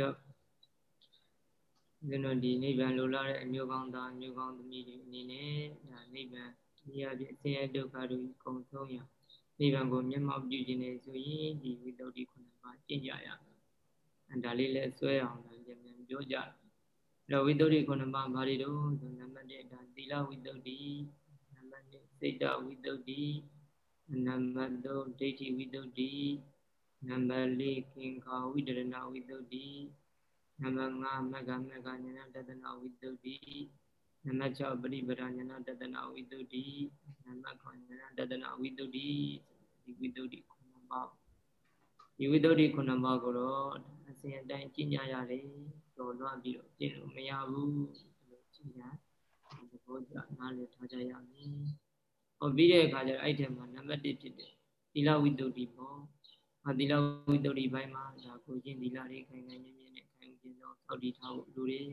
တော့ကျွန်တော်ဒီနိဗ္ဗာန်လိုလားတဲ့အမျိုးကောင်းသားအမျိုးကောင်းသမီးတွေအနေနဲ့ဒါနိဗ္ဗာန်ဒီအပြင်အစင်းရဲ့ဒုက္ခတွေကုံဆုံးရနိဗ္ဗာန်ကိုမျက်မှောက်ပြုခြင်းနဲ့ဆိုရင်ဒီဝိတ္တုဒီခုနှစ်ပါးကျင့်ကြရမယ်။အဲဒါလေးလည်းဆွဲအောင်လည်းပြန်ပြန်ပြောကြတယ်။အဲ့တော့ဝိတ္တုဒီခုနှစ်ပါးဘာတွေတော့ဆိုနံပါတ်1ဒါသီလဝိတ္တုဒီနံပါတ်2စိတ်တဝိတ္တုဒီနံပါတ်3ဒိဋ္ဌိဝိတ္တုဒီ နံပါတ်4ကင်္ခာဝိတရဏဝိတ္တုဒီနံပါတ်5မဂ္ဂမဂ္ဂဉာဏတတနာဝိတ္တုတိနံပါတ်6ပရိပဒဉာဏတတနာဝိတ္တုတိနံပါတ်9ဉာဏတတနာဝိတ္တုတိဒီဝိတ္တုတိခုနှစ်ပါးဒီဝိတ္တုတိခုနှစ်ပါးကိုတော့အစဉ်အတိုင်းကျင့်ကြရတယ်တော်လွှမ်းပြီးတော့ကျင့်လို့မရဘူးလို့ကျင့်ရသဘောကျနားလည်ထားကြရမယ်ဟောပြီးတဲ့အခါကျတော့အဲ့ထဲမှာနံပါတ်1ဖြစ်တယ်သီလဝိတ္တုတိပေါ့ အသီလဝိတ္တုတိဘိုင်းမှာဒါကိုကျင့်သီလတွေခိုင်ခိုင်မြဲမြဲနဲ့ခိုင်ကျင့်သောသောက်တည်ထားဖို့လိုတယ်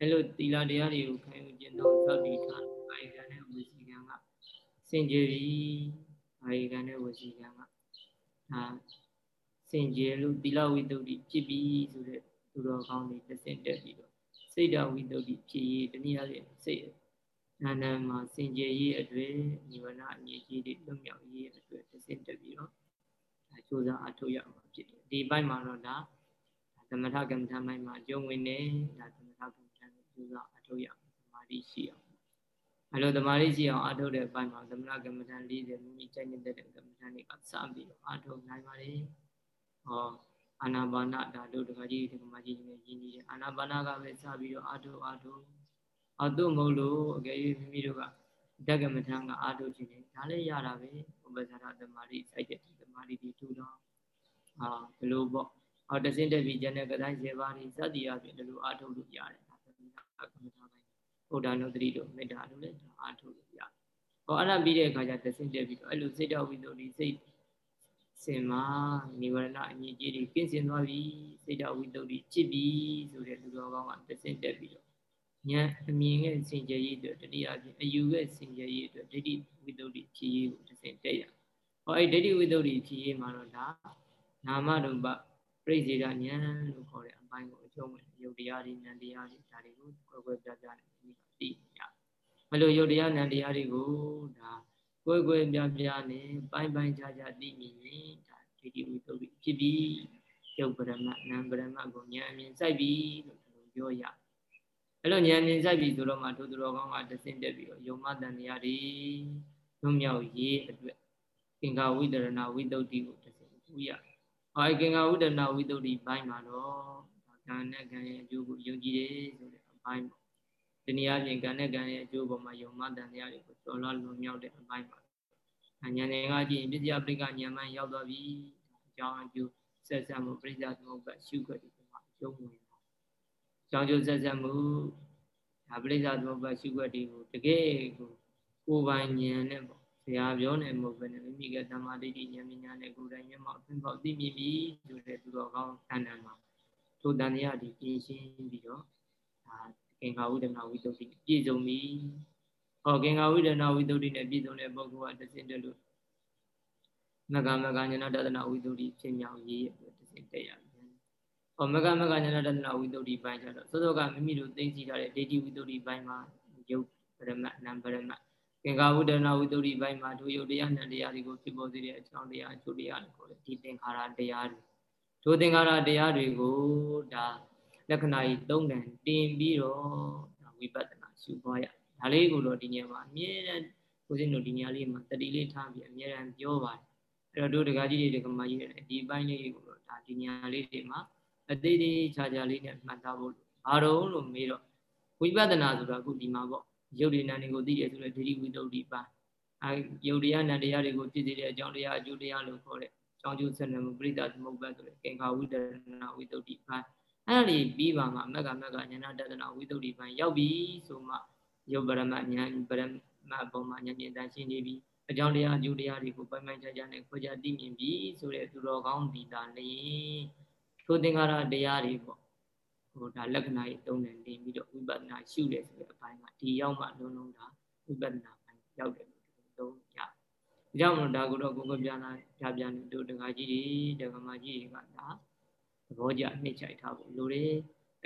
အဲ့လိုသီလတရားတွေကိုခိုင်ကျင့်သောသောက်တည်ထားအာယကံနဲ့ဝစီကံကစင်ကြယ်ပြီအာယကံနဲ့ဝစီကံကဒါစင်ကြယ်လို့သီလဝိတ္တုတိဖြစ်ပြီဆိုတဲ့သူတော်ကောင်းတွေတစ်ဆင့်တက်ပြီးတော့စိတ်တော်ဝိတ္တုတိဖြစ်ရေးတနည်းအားဖြင့်စိတ်နာနာမှာစင်ကြယ်ရေးအတွေ့ညီဝရအမြင့်ကြီးတွေလွတ်မြောက်ရေးအတွေ့တစ်ဆင့်တက်ပြီးတော့ဒါ စူးစမ်းအထောက်ရမှာဖြစ်တယ်ဒီဘက်မှာတော့ဒါသမထကမ္မထမိုင်းမှာကျုံဝင်နေဒါသမထကမ္မထကိုစူးစမ်းအထောက်ရမှာသမာဓိရှိအောင်အဲလိုသမာဓိရှိအောင်အထုတ်တဲ့ဘက်မှာသမထကမ္မထ40မိမိကြိုက်နေတဲ့ကမ္မထတွေကစပြီးတော့အထုတ်နိုင်ပါလေဟောအာနာပါနဒါတို့တခါကြီးဒီကမာကြီးနဲ့ရင်းနေတယ်အာနာပါနကပဲစပြီးတော့အထုတ်အထုတ်အတုမဟုတ်လို့အကယ်၍မိမိတို့ကဓကမထံကအာထုတ်ခြင်းနဲ့ဒါလည်းရတာပဲဥပ္ပဇာရသမာဓိစိုက်တဲ့သ မာဓိဒီထူတော့ဟာဘလို့ပေါ့ဟောတစင်းတက်ပြီးကျန်တဲ့ကတိုင်း7ပါးဒီစသည်အပြင်ဒီလိုအာထုတ်လို့ရတယ်ဒါသမီးကကမ္မထာပိုင်းဘုဒ္ဓနုတ္တိတို့မေတ္တာတို့လည်းအာထုတ်လို့ရတယ်ဟောအဲ့ဒါပြီးတဲ့အခါကျတစင်းတက်ပြီးတော့အဲ့လိုစိတ်တော်ဝိတ္တုဒီစိတ်စင်မှာနိဝရဏအငြိကြီးတွေကင်းစင်သွားပြီစိတ်တော်ဝိတ္တုဒီจิตပြီဆိုတဲ့လူတော်ကောင်းကတစင်းတက်ပြီးတော့ဉာဏ်အမြင်ရဲ့စင်ကြယ်ရေးအတွက်တတိယအပြင်အယူရဲ့စင်ကြယ်ရေးအတွက်ဒိဋ္ဌိဝိတ္တုဒီဖြည့်ရေးကိုတစင်းတက်ရ ဟောအဲ့ဒိဋ္ဌိဝိတ္တုဒီဖြည့်ရေးမှာတော့ဒါနာမရူပပြိစေကဉာဏ်လို့ခေါ်တဲ့အပိုင်းကိုအကျုံးဝင်ယုတ်တရားတွေဉာဏ်တရားတွေဒါတွေကိုကွယ်ကွယ်ပြားပြားနဲ့ဒီကသိရမလို့ယုတ်တရားဉာဏ်တရားတွေကိုဒါကွယ်ကွယ်ပြားပြားနဲ့ပိုင်းပိုင်းခြားခြားသိမြင်ရင်ဒါဒိဋ္ဌိဝိတ္တုဖြစ်ပြီးယုတ်ပရမနံပရမကိုဉာဏ်အမြင်စိုက်ပြီးလို့ဒီလိုပြောရအဲ့လိုဉာဏ်မြင်စိုက်ပြီးဆိုတော့မှထိုသူတော်ကောင်းကတဆင့်တက်ပြီးတော့ယုံမတန်တရားတွေလွတ်မြောက်ရေးအတွက်သ င်္ကာဝိတရဏဝိတ္တုကိုတဆင့်ပူရဟောကင်္ဂဝုဒနာဝိတ္တုဒီဘိုင်းမှာတော့ကံနဲ့ကံရဲ့အကျိုးကိုယုံကြည်တယ်ဆိုတဲ့အပိုင်းပေါ့ဒီနည်းအားဖြင့်ကံနဲ့ကံရဲ့အကျိုးပေါ်မှာယုံမှတန်တရားတွေကိုကျော်လွှတ်လွန်မြောက်တဲ့အပိုင်းပါဉာဏ်နဲ့ကကြည့်ရင်ပစ္စယပရိကဉာဏ်မှရောက်သွားပြီအကြောင်းအကျိုးဆက်ဆက်မှုပြိဿသမုပ္ပါရှုခွက်ဒီမှာအကျုံးဝင်တာအကြောင်းကျိုးဆက်ဆက်မှုဒါပြိဿသမုပ္ပါရှုခွက်ဒီကိုတကယ်ကိုကိုယ်ပိုင်ဉာဏ်နဲ့ ပေါ့ဆရာပြောနေမဟုတ်ဘဲနဲ့မိမိကတမ္မာဒိဋ္ဌိဉာဏ်ပညာနဲ့ကိုယ်တိုင်မျက်မှောက်သင်္ဘောသိမြင်ပြီဆိုတဲ့သူတော်ကောင်းတဏ္ဍာမှာထိုတန်တရားဒီပြင်ရှင်းပြီးတော့ဒါကင်္ဂဝိဒနာဝိတုဒ္ဓိပြည့်စုံပြီဟောကင်္ဂဝိဒနာဝိတုဒ္ဓိနဲ့ပြည့်စုံတဲ့ပုဂ္ဂိုလ်ကတစင်တက်လို့မကမကညာတဒနာဝိတုဒ္ဓိဖြစ်မြောက်ရေးအတွက်တစင်တက်ရတယ်ဟောမကမကညာတဒနာဝိတုဒ္ဓိပိုင်းကျတော့သောသောကမိမိတို့သိသိထားတဲ့ဒိဋ္ဌိဝိတုဒ္ဓိပိုင်းမှာယုတ်ပရမတ်နံပရမတ် သင်္ခါဝုဒနာဝိတ္တုရိဘိုင်းမှာဒုယုတ်တရားနဲ့တရားတွေကိုဖြစ်ပေါ်စေတဲ့အကြောင်းတရားအကျိုးတရားတွေကိုဒီသင်္ခါရတရားတွေဒုသင်္ခါရတရားတွေကိုဒါလက္ခဏာကြီးသုံးတန်တင်ပြီးတော့ဒါဝိပဿနာရှုပွားရဒါလေးကိုတော့ဒီညမှာအမြဲတမ်းကိုစင်းတို့ဒီညလေးမှာတတိလေးထားပြီးအမြဲတမ်းပြောပါတယ်အဲ့တော့တို့ဒကာကြီးတွေဒကာမကြီးတွေဒီပိုင်းလေးကိုတော့ဒါဒီညလေးတွေမှာအသေးသေးချာချာလေးနဲ့မှတ်သားဖို့ဘာတော့လို့မေးတော့ဝိပဿနာဆိုတာအခုဒီမှာပေါ့ ရုပ်ရည်နာတွေကိုသိရဆိုတဲ့ဒိဋ္ဌိဝိတ္တုဒီပါအဲရုပ်တရားနာတရားတွေကိုသိစေတဲ့အကြောင်းတရားအကျိုးတရားလို့ခေါ်တဲ့အကြောင်းကျိုးဆက်နွယ်မှုပရိသသမုပ္ပါဆိုတဲ့ကင်္ခာဝိတ္တနာဝိတ္တုဒီပါအဲ့ဒါလေးပြီးပါမှမက်ကမက်ကဉာဏတတနာဝိတ္တုဒီပါရောက်ပြီဆိုမှယုတ်ပရမဉာဏ်ပရမပုံမှာဉာဏ်မြင်တန်ရှင်းနေပြီအကြောင်းတရားအကျိုးတရားတွေကိုပိုင်ပိုင်ခြားခြားနဲ့ခွဲခြားသိမြင်ပြီဆိုတဲ့သူတော်ကောင်းဒီတာလေထိုသင်္ခါရတရားတွေပေါ့ ဟိုဒါလက္ခဏာကြီးသုံးတယ်နေပြီးတော့ဝိပဿနာရှုတယ်ဆိုတဲ့အပိုင်းမှာဒီရောက်မှလုံးလုံးဒါဝိပဿနာပိုင်းရောက်တယ်လို့သုံးရဒါကြောင့်မလို့ဒါကိုတော့ကိုယ်ကပြန်လာပြပြန်တို့တက္ကကြီးတွေတက္ကမကြီးတွေကဒါသဘောကျနှိမ့်ချိုက်ထားဖို့လိုတယ်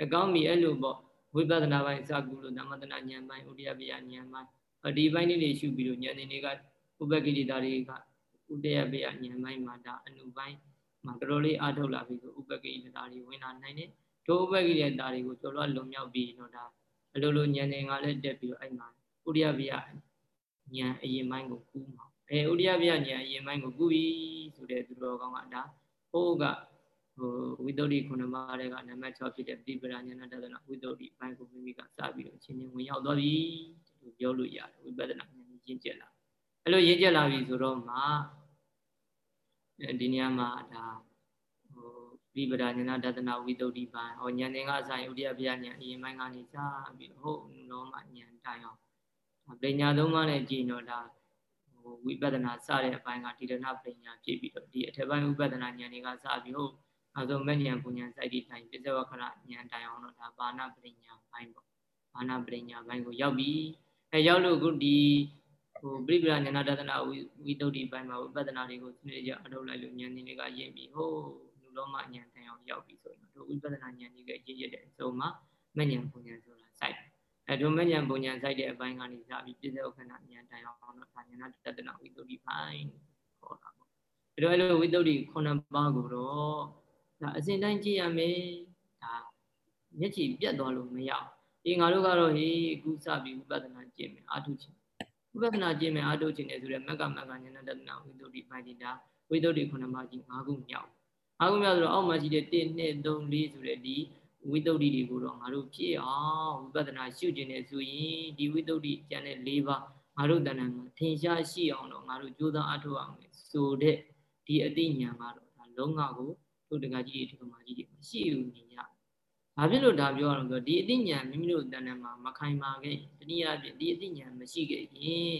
အကောင်းပြီအဲ့လိုပေါ့ဝိပဿနာပိုင်းစကုလို့သမထနာဉာဏ်ပိုင်းဥဒိယပယဉာဏ်ပိုင်းဒီပိုင်းလေးတွေရှုပြီးတော့ဉာဏ်တွေကဥပ္ပကိရိတာတွေကဥဒိယပယဉာဏ်ပိုင်းမှာဒါအနုပိုင်းမှာတော်တော်လေးအားထုတ်လာပြီးဆိုဥပ္ပကိရိတာတွေဝင်လာနိုင်တယ် ဒုဥပ္ပကိရိတာတွေကိုကျော်လွှတ်လုံမြောက်ပြီးတော့ဒါအလိုလိုဉာဏ်တွေကလည်းတက်ပြီးတော့အဲ့မှာဥဒိယပယဉာဏ်အရင်ပိုင်းကိုကူးမှာအဲဥဒိယပယဉာဏ်အရင်ပိုင်းကိုကူးပြီဆိုတဲ့သူတော်ကောင်းကဒါဟိုးကဟိုဝိတ္တုရိခုနပါးတွေကနံပါတ်6ဖြစ်တဲ့ပြိပရာဉာဏတဒနာဝိတ္တုရိဘိုင်းကိုမိမိကစပြီးတော့အချင်းချင်းဝင်ရောက်သွားပြီလို့ပြောလို့ရတယ်ဝိပဿနာဉာဏ်ရင့်ကျက်လာအဲ့လိုရင့်ကျက်လာပြီဆိုတော့မှဒီနေရာမှာဒါဟို ပြိပရာဉာဏတဒနာဝိတ္တုရိဘိုင်းဟောဉာဏ်သင်္ကဆိုင်ဥဒိယပယဉာဏ်အရင်ပိုင်းကနေစပြီးတော့ဟုတ်လောမဉာဏ်တိုင်အောင်ပညာသုံးပါးနဲ့ကြည်တော့ဒါဟိုဝိပဿနာစတဲ့အပိုင်းကဒီရဏပညာဖြစ်ပြီးတော့ဒီအထက်ပိုင်းဝိပဿနာဉာဏ်တွေကစပြီးဟုတ်နောက်ဆုံးမဉ္ဇဉ်ပူဉ္ဇဉ်စိုက်တိတိုင်းပစ္စဝခရဉာဏ်တိုင်အောင်တော့ဒါဘာနာပညာပိုင်းပေါ့ဘာနာပညာပိုင်းကိုရောက်ပြီအဲရောက်လို့ခုဒီဟိုပြိပရာဉာဏတဒနာဝိတုဒ္ဓိပိုင်းမှာဝိပဿနာတွေကိုစနစ်ကြအထုတ်လိုက်လို့ဉာဏ်တွေကရင့်ပြီဟိုလူ လုံးမဉာဏ်တိုင်အောင်ရောက်ပြီဆိုရင်တို့ဝိပဿနာဉာဏ်ကြီးကရင့်ရတဲ့အစုံမှာမဉ္ဇဉ်ပူဉ္ဇဉ်ဆိုတာစိုက်အဲတို့မဉ္ဇဉ်ပူဉ္ဇဉ်စိုက်တဲ့အပိုင်းကနေစပြီးပစ္စဝခရဉာဏ်တိုင်အောင်တော့ဒါဉာဏတဒနာဝိတုဒ္ဓိပိုင်းခေါ်တာပေါ့အဲတော့အဲ့လိုဝိတုဒ္ဓိခုနှစ်ပါးကိုတော့ဒါအစဉ်တိုင်းကြည့်ရမယ်ဒါမျက်ခြေပြတ်သွားလို့မရဒီငါတို့ကတော့ဟေးအခုစပြီးဝိပဿနာကျင့်မယ်အာထုခြင်းဝိပဿနာကျင့်မယ်အာထုခြင်းတယ်ဆိုတော့မက္ကမက္ကဉာဏတတနာဝိသုဒ္ဓိပိုင်းဒါဝိသုဒ္ဓိခုနပါးကြီး၅ခုမြောက် ၅ခုမြောက်ဆိုတော့အောက်မှာရှိတဲ့1 2 3 4ဆိုတဲ့ဒီဝိသုဒ္ဓိတွေကိုတော့ငါတို့ဖြည့်အောင်ဝိပဿနာရှုခြင်းတယ်ဆိုရင်ဒီဝိသုဒ္ဓိကျန်တဲ့၄ပါးငါတို့တဏ္ဍာမှာထင်ရှားရှိအောင်တော့ငါတို့ကြိုးစားအထောက်အောင်ဆိုတဲ့ဒီအသိဉာဏ်ကတော့ဒါလုံးဝကိုတို့တကကြီးတွေဒီကမာကြီးတွေမရှိဘူးညီရ။ဘာဖြစ်လို့ဒါပြောရအောင်ဆိုဒီအသိဉာဏ်မိမိတို့တဏ္ဍာမှာမခိုင်မာခဲ့တနည်းအားဖြင့်ဒီအသိဉာဏ်မရှိခဲ့ရင်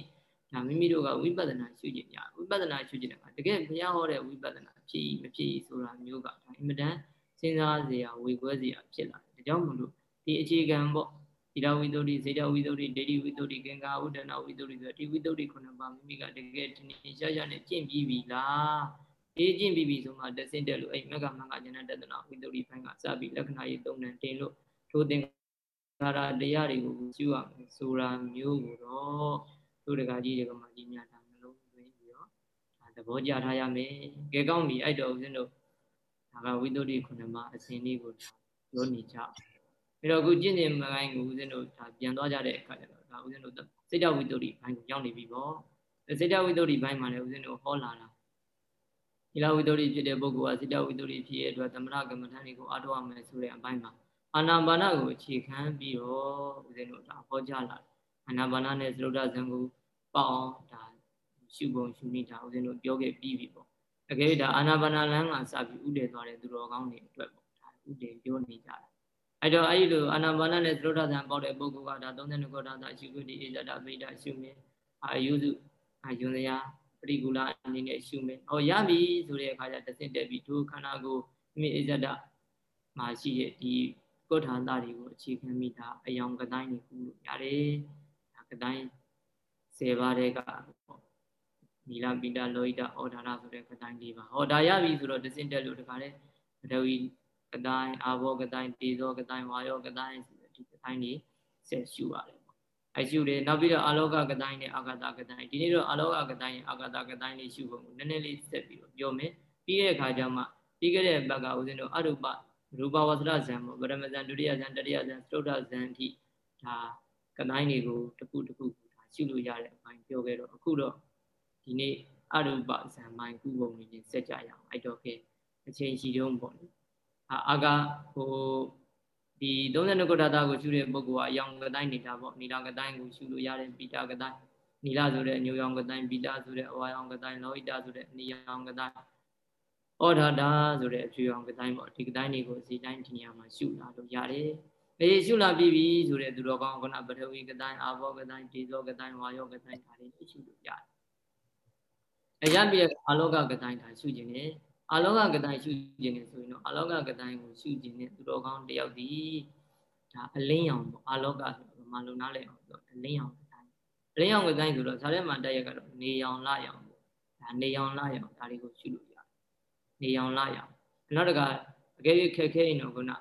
ဒါမိမိတို့ကဝိပဿနာရှုကျင်ကြဝိပဿနာရှုကျင်တာတကယ်ဘုရားဟောတဲ့ဝိပဿနာဖြစ်မဖြစ်ဆိုတာမျိုးကဒါအင်မတန်စဉ်းစားစရာဝေခွဲစရာဖြစ်လာတယ်။ဒါကြောင့်မို့လို့ဒီအခြေခံပေါ့သီလဝိတ္တုစေတဝိတ္တုဒိဋ္ဌိဝိတ္တုကင်္ကာဝဒနာဝိတ္တုဆိုဒီဝိတ္တုခုနှစ်ပါးမိမိကတကယ်ထင်ရှားရှားနဲ့ကျင့်ပြီးပြီလားအေးကျင့်ပြီးပြီဆိုမှတဆင့်တက်လို့အဲ့မကမကဉာဏတတနာဝိတ္တုဘိုင်းကစပြီးလက္ခဏာရေးသုံးတန်တင်လို့ထိုသင်္ကာရတရားတွေကိုကျူရမယ်ဆိုတာမျိုးကိုတော့ တို့တကကြီးတွေကမှကြီးများတာနှလုံးသွင်းပြီးတော့ဒါသဘောကျထားရမယ်။ကဲကောင်းပြီအဲ့တော့ဦးဇင်းတို့ဒါကဝိတ္တုခုနှစ်ပါးအစဉ်လေးကိုပြောနေကြ။အဲ့တော့အခုကျင့်နေမကိုင်းကိုဦးဇင်းတို့ဒါပြန်သွားကြတဲ့အခါကျတော့ဒါဦးဇင်းတို့စိတ်တဝိတ္တုဘိုင်းကိုရောက်နေပြီပေါ့။စိတ်တဝိတ္တုဘိုင်းမှာလည်းဦးဇင်းတို့ဟောလာတာသီလဝိတ္တုဖြစ်တဲ့ပုဂ္ဂိုလ်ကစိတ္တဝိတ္တုဖြစ်ရဲ့အတွက်သမဏကမ္မဋ္ဌာန်းတွေကိုအားထုတ်ရမယ်ဆိုတဲ့အပိုင်းမှာအာနာပါနကိုအခြေခံပြီးတော့ဦးဇင်းတို့ဒါဟောကြားလာတယ် အာနာပါနနဲ့သရုဒ္ဓဇံကိုပေါအောင်ဒါရှုပုံရှုနည်းဒါဦးဇင်းတို့ပြောခဲ့ပြီးပြီပေါ့အကယ်ဒါအာနာပါနလမ်းကစပြီးဥတည်သွားတဲ့သူတော်ကောင်းတွေအတွက်ပေါ့ဒါဥတည်ပြောနေကြတယ်အဲ့တော့အဲ့ဒီလိုအာနာပါနနဲ့သရုဒ္ဓဇံပေါတဲ့ပုဂ္ဂိုလ်ကဒါ32ခေါ်တာသာရှုခွင့်ဒီဣဇဒဗိဒရှုမြင်အာယုစုအာယုံစရာပရိကူလအနေနဲ့ရှုမယ်။ဟောရပြီဆိုတဲ့အခါကျတဆင့်တက်ပြီးဒုခန္ဓာကိုမိအဇဒမှာရှိတဲ့ဒီကုဋ္ဌာန်သားတွေကိုအခြေခံမိတာအယောင်ကတိုင်းတွေကူလို့ရတယ်။ ဒါကတိုင်း10ပါးတဲ့ကပေါ့နီလာပိတာလောဟိတဩဒါရဆိုတဲ့ကတိုင်း၄ပါး။ဟောဒါရပြီဆိုတော့တဆင့်တက်လို့တခါလေဘဒဝီကတိုင်းအာဘောကတိုင်းတေဇောကတိုင်းဝါယောကတိုင်းဆိုတဲ့ဒီကတိုင်းတွေဆက်ရှုရတယ်အရှုတယ်နောက်ပြီးတော့အာလောကကတိုင်းနဲ့အာဂတကတိုင်းဒီနေ့တော့အာလောကကတိုင်းအာဂတကတိုင်းလေးရှုဖို့နည်းနည်းလေးဆက်ပြီးတော့ပြောမယ်ပြီးတဲ့အခါကျမှပြီးခဲ့တဲ့ဘက်ကဦးဇင်းတို့အရုပရူပဝသရဇံပေါ့ဗရမဇံဒုတိယဇံတတိယဇံသုဒ္ဓဇံအထိဒါ ကတိုင်းတွေကိုတစ်ခုတစ်ခုဒါရှုလို့ရတဲ့အပိုင်းပြောခဲ့တော့အခုတော့ဒီနေ့အရုပဇံပိုင်းကုပုံလေးနဲ့ဆက်ကြရအောင်အဲ့တော့ခေအချိန်ရှိတုံးပေါ့လေအာဂဟိုဒီ32ခုဓာတ်ကိုရှုတဲ့ပုဂ္ဂိုလ်ကအယောင်ကတိုင်းနေတာပေါ့နီလာကတိုင်းကိုရှုလို့ရတယ်ပိတာကတိုင်းနီလာဆိုတဲ့အညိုရောင်ကတိုင်းပိတာဆိုတဲ့အဝါရောင်ကတိုင်းလောဟိတဆိုတဲ့အနီရောင်ကတိုင်းဩဒါဒါဆိုတဲ့အဖြူရောင်ကတိုင်းပေါ့ဒီကတိုင်းတွေကိုစီတိုင်းဒီနေရာမှာရှုလာလို့ရတယ် အေးရှုလာပြီးပြီဆိုတဲ့သူတော်ကောင်းကပထဝီကတိုင်းအာဘောကတိုင်းဒေဇောကတိုင်းဝါယောကတိုင်းဒါတွေရှုလို့ရတယ်အရပြည့်အာလောကကတိုင်းဒါရှုခြင်းနဲ့အာလောကကတိုင်းရှုခြင်းနဲ့ဆိုရင်တော့အာလောကကတိုင်းကိုရှုခြင်းနဲ့သူတော်ကောင်းတယောက်ဒီဒါအလင်းရောင်ပေါ့အာလောကဆိုတော့မလုံနာလဲအောင်ဆိုအလင်းရောင်ကတိုင်းအလင်းရောင်ကတိုင်းဆိုတော့ဇာထဲမှာတက်ရက်ကတော့နေရောင်လရောင်ပေါ့ဒါနေရောင်လရောင်ဒါတွေကိုရှုလို့ရတယ်နေရောင်လရောင်နောက်တကအအကယ်၍ခက်ခဲရင်တော့ခုန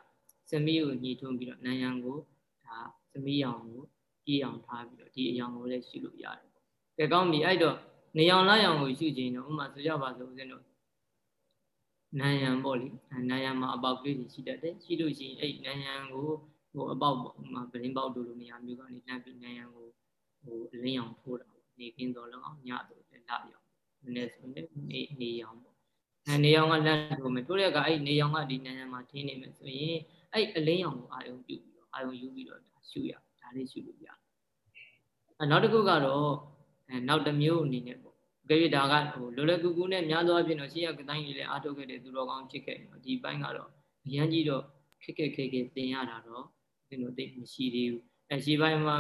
စမီးကိုညီထွန်းပြီးတော့နံရံကိုဒါစမီးအောင်ကိုကြည့်အောင်ထားပြီးတော့ဒီအယောင်ကိုလည်းရှုလို့ရတယ်ပေါ့။ကဲကောင်းပြီအဲ့တော့နေအောင်လာအောင်ကိုရှုခြင်းတော့ဥမာဆိုကြပါစို့ဦးဇင်းတို့နံရံပေါ့လေနံရံမှာအပေါက်ကလေးတွေရှိတတ်တယ်ရှိလို့ရှိရင်အဲ့နံရံကိုဟိုအပေါက်ပေါ့ဥမာပလင်းပေါက်တို့လိုနေရာမျိုးကနေလှမ်းပြီးနံရံကိုဟိုအလင်းအောင်ထိုးတာပေါ့နေကင်းတော်လောက်အောင်ညတော့လည်းလာရောနည်းနည်းဆိုရင်နေနေအောင်ပေါ့အဲ နေအောင်ကလမ်းထိုးမယ်ထိုးတဲ့အခါအဲ့နေအောင်ကဒီနံရံမှာထင်းနေမယ်ဆိုရင်အဲ့အလင်းအောင်ကိုအာယုံပြုပြီးတော့အာယုံယူပြီးတော့ရှုရဒါလေးရှုလို့ရတယ်အဲနောက်တစ်ခုကတော့အဲနောက်တစ်မျိုးအနေနဲ့ပေါ့ကြည့်ဒါကဟိုလောလောကူကူနဲ့များသောအားဖြင့်တော့ရှေ့ရကတိုင်းကြီးလည်းအားထုတ်ခဲ့တဲ့သူတော်ကောင်းဖြစ်ခဲ့တယ်ဒီဘိုင်းကတော့အရန်ကြီးတော့ခက်ခက်ခဲခဲသင်ရတာတော့ဒီလိုသိမရှိသေးဘူးအဲရှေ့ဘိုင်းမှာ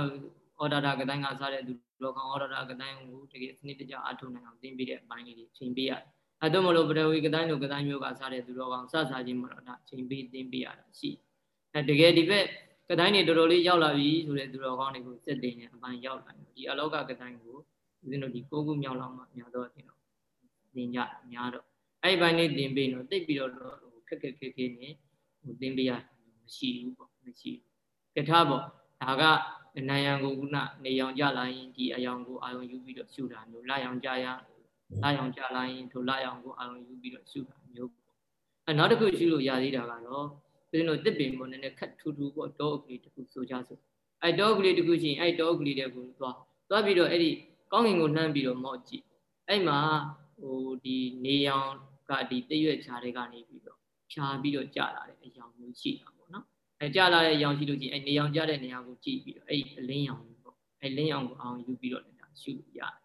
အော်ဒါတာကတိုင်းကစားတဲ့သူတော်ကောင်းအော်ဒါတာကတိုင်းကိုတကယ်စနစ်တကျအားထုတ်နိုင်အောင်သင်ပေးတဲ့အပိုင်းလေးတွေချိန်ပေးရတယ် အဲတော့မလို့ပထဝီကတိုင်းလိုကတိုင်းမျိုးကစားတဲ့သူတော်ကောင်းစစားခြင်းမှာတော့ဒါချိန်ပေးသင်ပေးရတာရှိအဲတကယ်ဒီဘက်ကတိုင်းတွေတော်တော်လေးရောက်လာပြီဆိုတဲ့သူတော်ကောင်းတွေကိုစက်တင်နေအပိုင်းရောက်လာတယ်ဒီအလောကကတိုင်းကိုဦးဇင်းတို့ဒီကိုးခုမြောက်လောက်မှများတော့တင်တော့သင်ကြများတော့အဲ့ဒီဘိုင်းလေးသင်ပေးတော့တိတ်ပြီးတော့ခက်ခက်ခဲခဲနဲ့ဟိုသင်ပေးရမရှိဘူးပေါ့မရှိဘူးကထားပေါ့ဒါကနိုင်ရန်ကိုခုနနေရောင်ကြလာရင်ဒီအယောင်ကိုအာရုံယူပြီးတော့ရှုတာမျိုးလာရောင်ကြရ လာရောင်ကြလာရင်ထိုလာရောင်ကိုအာရုံယူပြီးတော့ရှုတာမျိုးပေါ့အဲနောက်တစ်ခုရှုလို့ရသေးတာကတော့ဦးဇင်းတို့တစ်ပင်ပေါ်နည်းနည်းခက်ထူထူပေါ့တောအုပ်ကလေးတစ်ခုဆိုကြစို့အဲတောအုပ်ကလေးတစ်ခုချင်းအဲတောအုပ်ကလေးတွေကိုသွားသွားပြီးတော့အဲ့ဒီကောင်းကင်ကိုနှမ်းပြီးတော့မော့ကြည့်အဲ့မှာဟိုဒီနေရောင်ကဒီတရွက်ချားတွေကနေပြီးတော့ဖြာပြီးတော့ကြာလာတဲ့အရောင်မျိုးရှိတာပေါ့နော်အဲကြာလာတဲ့အရောင်ရှိလို့ချင်းအဲနေရောင်ကြတဲ့နေရာကိုကြည့်ပြီးတော့အဲ့ဒီအလင်းရောင်ပေါ့အဲလင်းရောင်ကိုအောင်ယူပြီးတော့လည်းဒါရှုရတယ်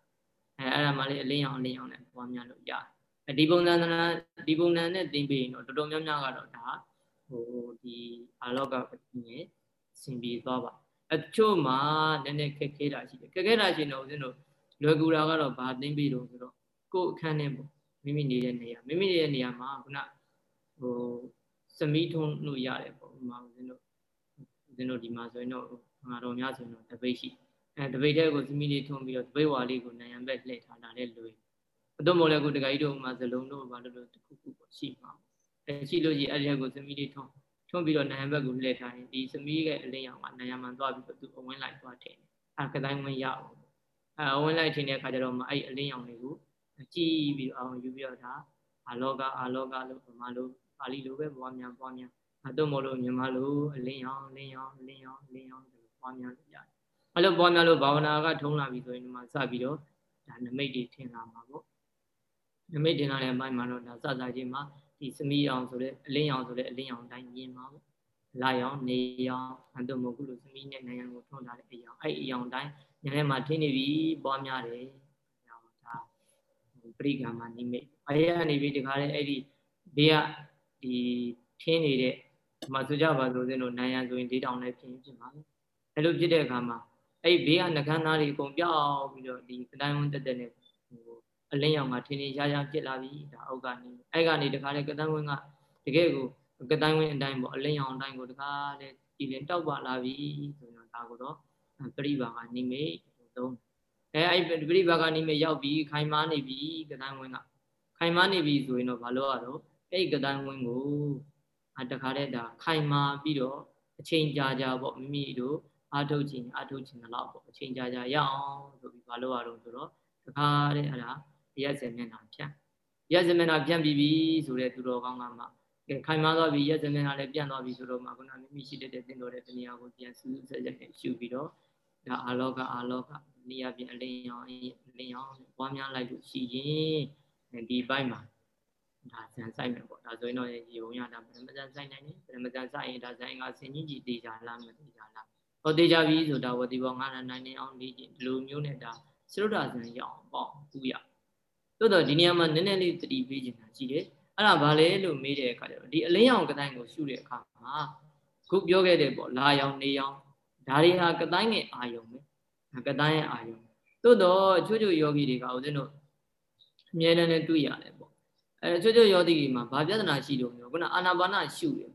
အဲအဲ့ဒါမှလည်းအလင်းရောင်အလင်းရောင်နဲ့ပွားများလို့ရတယ်အဲဒီပုံစံဒီပုံစံနဲ့သင်ပေးရင်တော့တော်တော်များများကတော့ဒါဟိုဒီအာလောကပတိနဲ့ဆင်ပြေသွားပါအချို့မှာနည်းနည်းခက်ခဲတာရှိတယ်ခက်ခဲတာရှိရင်တော့ဦးဇင်းတို့လွယ်ကူတာကတော့ဘာသိမ့်ပြီးတော့ဆိုတော့ကိုယ်အခန်းထဲပေါ့မိမိနေတဲ့နေရာမိမိနေတဲ့နေရာမှာခုနဟိုစမီးထုံးလို့ရတယ်ပေါ့ဥမာဦးဇင်းတို့ဦးဇင်းတို့ဒီမှာဆိုရင်တော့ငါတော်များဆိုရင်တော့တပိတ်ရှိ အဲတပိတ်တဲ့ကိုစမီးလေးထုံးပြီးတော့တပိတ်ဝါလေးကိုနံရံဘက်လှည့်ထားတာလည်းလွယ်အတော့မို့လဲကိုတကကြီးတို့ဥမာဇလုံးတို့ဘာလို့လို့တခုခုပေါ့ရှိမှာအဲရှိလို့ရှိအဲ့ဒီကိုစမီးလေးထုံးထုံးပြီးတော့နံရံဘက်ကိုလှည့်ထားရင်ဒီစမီးရဲ့အလင်းရောင်ကနံရံမှန်သွားပြီးတော့သူအဝင်းလိုက်သွားတယ်အဲကတိုင်းဝင်ရအောင်အဲအဝင်လိုက်ထင်တဲ့အခါကျတော့မှအဲ့အလင်းရောင်တွေကိုကြည့်ပြီးအောင်ယူပြီးတော့ဒါအာလောကအာလောကလို့ဗမာလိုပါဠိလိုပဲပွားများပွားများအတော့မလို့မြန်မာလိုအလင်းရောင်အလင်းရောင်အလင်းရောင်အလင်းရောင်လို့ပွားများလို့ရတယ် အဲ့လိုပွားများလို့ဘာဝနာကထုံးလာပြီဆိုရင်ဒီမှာစပြီးတော့ဒါနမိတ်တွေထင်လာမှာပေါ့နမိတ်ထင်လာတဲ့အပိုင်းမှာတော့ဒါစစချင်းမှာဒီစမီးအောင်ဆိုတဲ့အလင်းရောင်ဆိုတဲ့အလင်းရောင်တိုင်းမြင်မှာပေါ့လာရောင်နေရောင်အတော့မဟုတ်ဘူးလို့စမီးနဲ့နိုင်ငံကိုထုံးထားတဲ့အရောင်အဲ့အရောင်တိုင်းဉာဏ်ထဲမှာထင်းနေပြီပွားများတယ်ဒါပရိကံမှာနိမိတ်အဲရနေပြီတခါလေအဲ့ဒီဘေးကဒီထင်းနေတဲ့မဆိုကြပါလို့စင်းတို့နိုင်ရန်ဆိုရင်ဒေးတောင်လည်းဖြစ်ဖြစ်ပါမယ်အဲ့လိုဖြစ်တဲ့အခါမှာ အဲ့ဘေးကနှကန်းသားတွေအကုန်ပြောက်ပြီးတော့ဒီကတိုင်းဝန်တက်တက်နဲ့ဟိုအလင်းရောင်ကထင်းထင်းရှားရှားဖြစ်လာပြီဒါအောက်ကနေအဲ့ကနေတခါလေကတိုင်းဝန်ကတကယ်ကိုကတိုင်းဝန်အတိုင်းပေါ့အလင်းရောင်အတိုင်းကိုတခါလေကြည်လင်တောက်ပါလာပြီဆိုတော့ဒါကိုတော့ပရိပါကနိမိတ်သုံးအဲအဲ့ပရိပါကနိမိတ်ရောက်ပြီးခိုင်မာနေပြီကတိုင်းဝင်ကခိုင်မာနေပြီဆိုရင်တော့ဘာလို့ရတော့အဲ့ကတိုင်းဝင်ကိုအတခါတည်းဒါခိုင်မာပြီးတော့အချိန်ကြာကြာပေါ့မိမိတို့ အာထုတ်ခြင်းအာထုတ်ခြင်းတော့ပေါ့အချိန်ကြာကြာရအောင်ဆိုပြီးဘာလို့ရတော့ဆိုတော့တခါတည်းအဲ့ဒါရက်စင်မျက်နှာဖြန့်ရက်စင်မျက်နှာဖြန့်ပြီးပြီဆိုတဲ့သူတော်ကောင်းကမှကဲခိုင်မာသွားပြီရက်စင်မျက်နှာလည်းပြန့်သွားပြီဆိုတော့မှခုနမိမိရှိတဲ့တင်တော်တဲ့တဏှာကိုပြန်စူးစက်စက်နဲ့ရှုပြီးတော့ဒါအာလောကအာလောကနေရာပြင်အလင်းရောင်အလင်းရောင်ပွားများလိုက်လို့ရှိရင်ဒီဘက်မှာဒါဇန်ဆိုင်မယ်ပေါ့ဒါဆိုရင်တော့ရေပုံရတာပရမဇန်ဆိုင်နိုင်တယ်ပရမဇန်ဆိုင်ရင်ဒါဇန်ကဆင်ကြီးကြီးတေချာလားမတေချာလား ဟောတေချာပြီဆိုတာဝတိဘောငါးနိုင်နေအောင်ဒီဒီလိုမျိုးနဲ့ဒါစရုဒ္ဓဇန်ရအောင်ပေါ့ဥရတိုးတော့ဒီနေရာမှာနည်းနည်းလေးတတိပေးခြင်းတာရှိတယ်အဲ့ဒါဘာလဲလို့မေးတဲ့အခါကျတော့ဒီအလင်းရောင်ကတိုင်းကိုရှုတဲ့အခါမှာခုပြောခဲ့တယ်ပေါ့လာရောင်နေရောင်ဒါတွေဟာကတိုင်းရဲ့အာယုံပဲကတိုင်းရဲ့အာယုံသို့တော့ချို့ချို့ယောဂီတွေကဦးဇင်းတို့အမြဲတမ်းနဲ့တွေ့ရတယ်ပေါ့အဲချို့ချို့ယောဂီတွေမှာဘာပြဿနာရှိလို့မျိုးခုနအာနာပါနရှုတယ်ပေါ့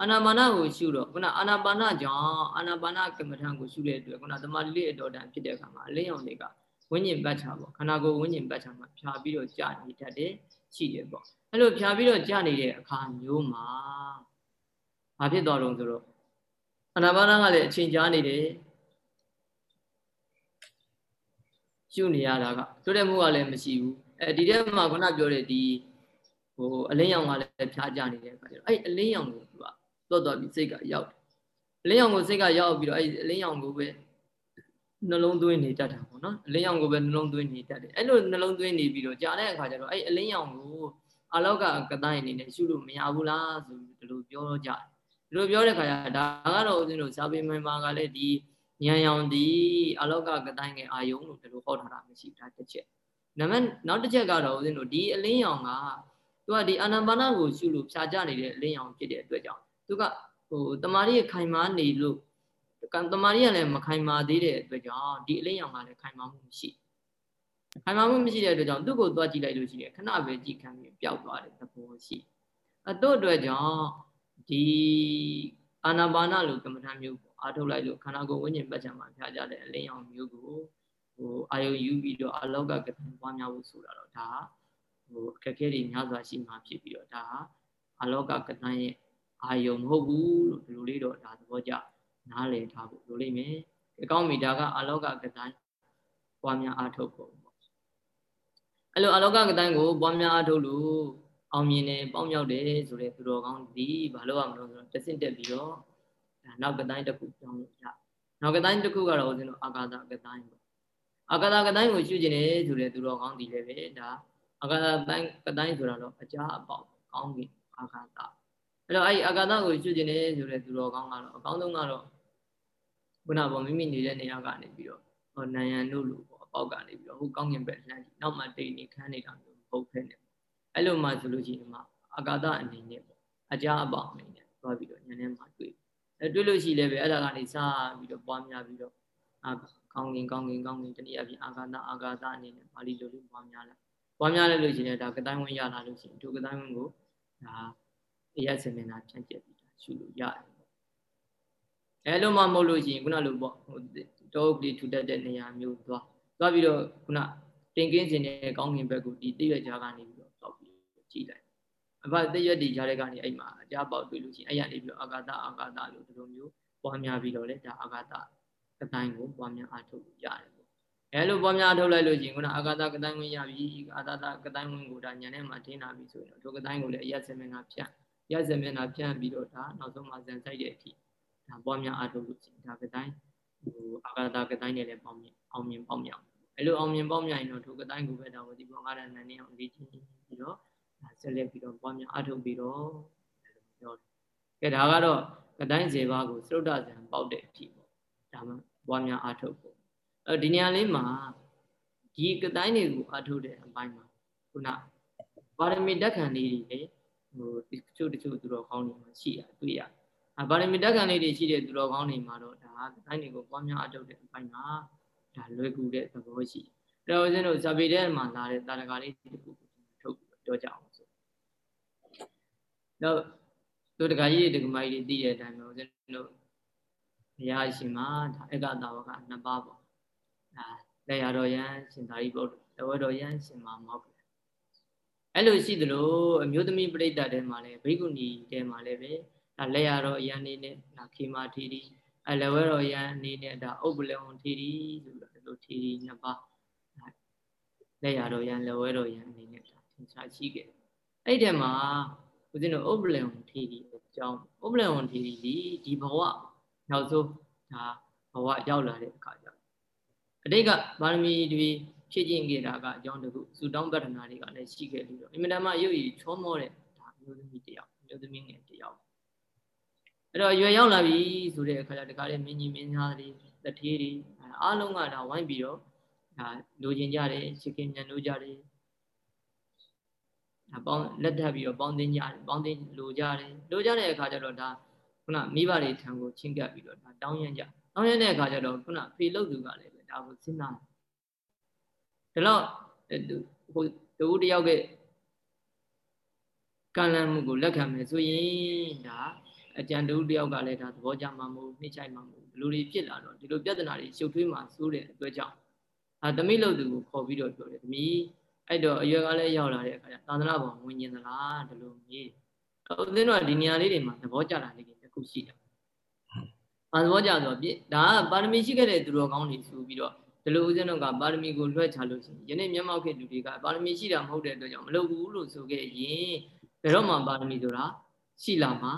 အာနာပါနကိုရှုတော့ခုနအာနာပါနကြောင့်အာနာပါနကမ္မထံကိုရှုတဲ့အတွက်ခုနသမာဓိလေးအတော်တန်ဖြစ်တဲ့အခါမှာအလင်းရောင်တွေကဝိညာဉ်ပတ်ချပေါ့ခန္ဓာကိုယ်ဝိညာဉ်ပတ်ချမှာဖြာပြီးတော့ကြာနေတတ်တယ်ရှိတယ်ပေါ့အဲ့လိုဖြာပြီးတော့ကြာနေတဲ့အခါမျိုးမှာဘာဖြစ်သွားတော့ဆိုတော့အနာပါနကလည်းအချိန်ကြာနေတယ်ရှုနေရတာကဆိုတဲ့မှုကလည်းမရှိဘူးအဲဒီထဲမှာခုနပြောတဲ့ဒီဟိုအလင်းရောင်ကလည်းဖြားကြနေတဲ့အခါကျတော့အဲ့အလင်းရောင်ကို သူကတော့တော့ပြီးစိတ်ကရောက်တယ်အလင်းရောင်ကိုစိတ်ကရောက်ပြီးတော့အဲ့အလင်းရောင်ကိုပဲနှလုံးသွင်းနေတတ်တာပေါ့နော်အလင်းရောင်ကိုပဲနှလုံးသွင်းနေတတ်တယ်အဲ့လိုနှလုံးသွင်းနေပြီးတော့ကြာတဲ့အခါကျတော့အဲ့အလင်းရောင်ကိုအလောက်ကကတိုင်းအနေနဲ့ရှုလို့မရဘူးလားဆိုပြီးဒီလိုပြောကြတယ်ဒီလိုပြောတဲ့ခါကျဒါကတော့ဦးဇင်းတို့စာပေမှန်ပါကလည်းဒီဉာဏ်ရောင်ဒီအလောကကတိုင်းငယ်အာယုံလို့ဒီလိုဟောထားတာမရှိတာတစ်ချက်နံပါတ်နောက်တစ်ချက်ကတော့ဦးဇင်းတို့ဒီအလင်းရောင်ကသူကဒီအာနာပါနကိုရှုလို့ဖြာကြနေတဲ့အလင်းရောင်ဖြစ်တဲ့အတွက်ကြောင့် သူကဟိုတမာရီခိုင်မာနေလို့ကံတမာရီကလည်းမခိုင်မာသေးတဲ့အတွက်ကြောင့်ဒီအလင်းရောင်ကလည်းခိုင်မာမှုမရှိခိုင်မာမှုမရှိတဲ့အတွက်ကြောင့်သူ့ကိုသွားကြည့်လိုက်လို့ရှိရင်ခဏပဲကြည့်ခံပြီးပျောက်သွားတဲ့သဘောရှိအတို့အတွက်ကြောင့်ဒီအာနာပါနလို့ကမ္မထာမျိုးပေါ့အားထုတ်လိုက်လို့ခန္ဓာကိုယ်ဝိညာဉ်ပတ်ချံမှာဖြားကြတဲ့အလင်းရောင်မျိုးကိုဟိုအာယုယူပြီးတော့အလောကကတံပွားများဖို့ဆိုတာတော့ဒါဟိုအခက်အခဲတွေများစွာရှိမှဖြစ်ပြီးတော့ဒါအလောကကတံရဲ့ အာယုမဟုတ်ဘူးလို့ဒီလိုလေးတော့ဒါသဘောကျနားလည်ထားဖို့လိုလိမ့်မယ်အကောင်းမီဒါကအလောကကတံပွားများအားထုတ်ဖို့ပေါ့အဲ့လိုအလောကကတံကိုပွားများအားထုတ်လို့အောင်မြင်တယ်ပေါင်းမြောက်တယ်ဆိုတဲ့သူတော်ကောင်းဒီဘာလို့ရမလို့ဆိုတော့တဆင့်တက်ပြီးတော့ဒါနောက်ကတိုင်းတစ်ခုပြောင်းလို့ရနောက်ကတိုင်းတစ်ခုကတော့ဦးဇင်းတို့အာကာသကတိုင်းပေါ့အာကာသကတိုင်းကိုရှုကျင်တယ်ဆိုတဲ့သူတော်ကောင်းဒီလည်းပဲဒါအာကာသတိုင်းကတိုင်းဆိုတာတော့အကြာအပေါက်ကောင်းကင်အာကာသ အဲ့တော့အဲ့ဒီအာကာသကိုရှုကျင်တယ်ဆိုတဲ့သူတော်ကောင်းကတော့အကောင်းဆုံးကတော့ခုနကပေါ့မိမိနေတဲ့နေရာကနေပြီးတော့ဟောနယံတို့လိုပေါ့အပေါက်ကနေပြီးတော့ဟိုကောင်းကင်ဘက်လှမ်းကြည့်နောက်မှတိတ်နေခန်းနေတာမျိုးမဟုတ်ဖ ೇನೆ အဲ့လိုမှဆိုလို့ရှိရင်မှအာကာသအနေနဲ့ပေါ့အကြာအပေါက်အနေနဲ့သွားပြီးတော့ညနေမှတွေ့အဲတွေ့လို့ရှိလည်းပဲအဲ့ဒါကနေစပြီးတော့ပွားများပြီးတော့အာကောင်းကင်ကောင်းကင်ကောင်းကင်တနည်းအားဖြင့်အာကာသအာကာသအနေနဲ့ပါဠိလိုလိုပွားများလာပွားများလိုက်လို့ရှိရင်ဒါကတိုင်းဝင်ရလာလို့ရှိရင်ဒုကတိုင်းဝင်ကိုဒါ အရက်စင်နာဖြန့်ကျက်ပြီးတာရှုလို့ရတယ်ပေါ့အဲလိုမှမဟုတ်လို့ရှိရင်ခုနလိုပေါ့ဟိုတောကလေးထူတတ်တဲ့နေရာမျိုးသွားသွားပြီးတော့ခုနတင်ကင်းစင်တဲ့ကောင်းကင်ဘက်ကိုဒီတည့်ရကြားကနေပြီးတော့တောက်ပြီးကြည့်လိုက်အဘတည့်ရဒီကြားတဲ့ကနေအဲ့မှာအကြပေါက်တွေ့လို့ရှိရင်အဲ့ရနေပြီးတော့အာကာသအာကာသလို့ဒီလိုမျိုးပွားများပြီးတော့လေဒါအာကာသကတိုင်းကိုပွားများအားထုတ်ရတယ်ပေါ့အဲလိုပွားများအားထုတ်လိုက်လို့ရှိရင်ခုနအာကာသကတိုင်းဝင်ရပြီအာကာသကတိုင်းဝင်ကိုဒါညနေမှာထင်းလာပြီဆိုရင်တော့ဒုကတိုင်းကိုလည်းအရက်စင်မနာဖြန့် ရက်စင်မနာဖြန့်ပြီးတော့ဒါနောက်ဆုံးမှာဇန်ဆိုင်တဲ့အထိဒါပွားများအားထုတ်လို့ရှိရင်ဒါကတိုင်းဟိုအာကာသကတိုင်းနဲ့လည်းပေါင်းမြင်အောင်မြင်ပေါင်းမြောက်အဲလိုအောင်မြင်ပေါင်းမြောက်ရင်တော့ဒုကတိုင်းကိုပဲဒါဝတိဘောငါရဏန်နဲ့အောင်လေ့ကျင့်ပြီးတော့ဒါဆက်လက်ပြီးတော့ပွားများအားထုတ်ပြီးတော့ပြောတယ်ကဲဒါကတော့ကတိုင်းစေပါကိုသုဒ္ဓဇံပေါက်တဲ့အထိပေါ့ဒါမှပွားများအားထုတ်ဖို့အဲဒီနေရာလေးမှာဒီကတိုင်းတွေကိုအားထုတ်တဲ့အပိုင်းမှာခုနပါရမီတက်ခံလေးတွေလေ ဟိုတချို့တချို့သူတော်ကောင်းတွေမှာရှိရတွေ့ရအပါရမီတက်ခံလေးတွေရှိတဲ့သူတော်ကောင်းတွေမှာတော့ဒါကတိုင်းတွေကိုပွားများအားထုတ်တဲ့အပိုင်းမှာဒါလွယ်ကူတဲ့သဘောရှိတယ်။ဒါဦးဇင်းတို့ဇာပေထဲမှာလာတဲ့တာရကလေးတခုကိုထုတ်ပြီးပြောကြအောင်ဆို။တော့တို့တခါကြီးတက္ကမကြီးတွေသိတဲ့အတိုင်းပဲဦးဇင်းတို့ဘုရားရှင်မှာဒါအက္ကတာဝကနှစ်ပါးပေါ့ဒါလက်ရတော်ယံရှင်သာရိပုတ္တလဝတော်ယံရှင်မာမောက် အဲ့လိုရှိသလိုအမျိုးသမီးပြိတ္တတဲမှာလည်းဘိက္ခုနီတဲမှာလည်းပဲဒါလက်ရတော်ယံနေနဲ့ဒါခေမာထီရီအလဝတော်ယံအနေနဲ့ဒါဥပလဝံထီရီဆိုတော့ဒီလိုထီရီနှစ်ပါးလက်ရတော်ယံလဝတော်ယံအနေနဲ့ဒါသင်္ချာရှိခဲ့အဲ့ဒီမှာဦးဇင်းတို့ဥပလဝံထီရီအကြောင်းဥပလဝံထီရီဒီဒီဘဝနောက်ဆုံးဒါဘဝရောက်လာတဲ့အခါကျအတိတ်ကပါရမီတွေ ဖြည့်ကျင့်ခဲ့တာကအကြောင်းတခုစူတောင်းပတ္ထနာတွေကလည်းရှိခဲ့လို့အင်မတန်မှရုပ်ရည်ချောမောတဲ့ဒါအမျိုးသမီးတယောက်အမျိုးသမီးငယ်တယောက်အဲ့တော့ရွယ်ရောက်လာပြီဆိုတဲ့အခါကျတခါလေမင်းကြီးမင်းသားတွေတထေးတွေအားလုံးကဒါဝိုင်းပြီးတော့ဒါလိုချင်ကြတယ်ချစ်ခင်မြန်လို့ကြတယ်ဒါပေါင်းလက်ထပ်ပြီးတော့ပေါင်းသိကြတယ်ပေါင်းသိလိုကြတယ်လိုကြတဲ့အခါကျတော့ဒါခုနမိဘတွေထံကိုချင်းကပ်ပြီးတော့ဒါတောင်းရမ်းကြတောင်းရမ်းတဲ့အခါကျတော့ခုနဖေလုတ်သူကလည်းပဲဒါကိုစဉ်းစားတယ် ဒါတော့ဟိုတူတယောက်ကကံလန့်မှုကိုလက်ခံမယ်ဆိုရင်ဒါအကြံတူတယောက်ကလည်းဒါသဘောကျမှာမဟုတ်နှိမ့်ချိုက်မှာမဟုတ်ဒီလိုတွေဖြစ်လာတော့ဒီလိုပြဿနာတွေရှုပ်ထွေးမှာစိုးတဲ့အတွက်ကြောင့်အာသမီးလို့သူကိုခေါ်ပြီးတော့ပြောတယ်သမီးအဲ့တော့အရွယ်ကလည်းရောက်လာတဲ့အခါကျသာသနာ့ဘောင်ဝင်ကျင်သလားဒီလိုမေးဦးဇင်းတို့ကဒီနေရာလေးတွေမှာသဘောကျတာလေးတွေတစ်ခုရှိတယ်။ဘာသဘောကျဆိုတော့ပြဒါကပါရမီရှိခဲ့တဲ့သူတော်ကောင်းတွေဆိုပြီးတော့ ဒီလိုဦးဇင်းတို့ကပါရမီကိုလွှဲချလို့ရှိရင်ယနေ့မျက်မှောက်ခေတ်လူတွေကပါရမီရှိတာမဟုတ်တဲ့အတွက်ကြောင့်မလုပ်ဘူးလို့ဆိုခဲ့ရင်ဘယ်တော့မှပါရမီဆိုတာရှိလာမှာ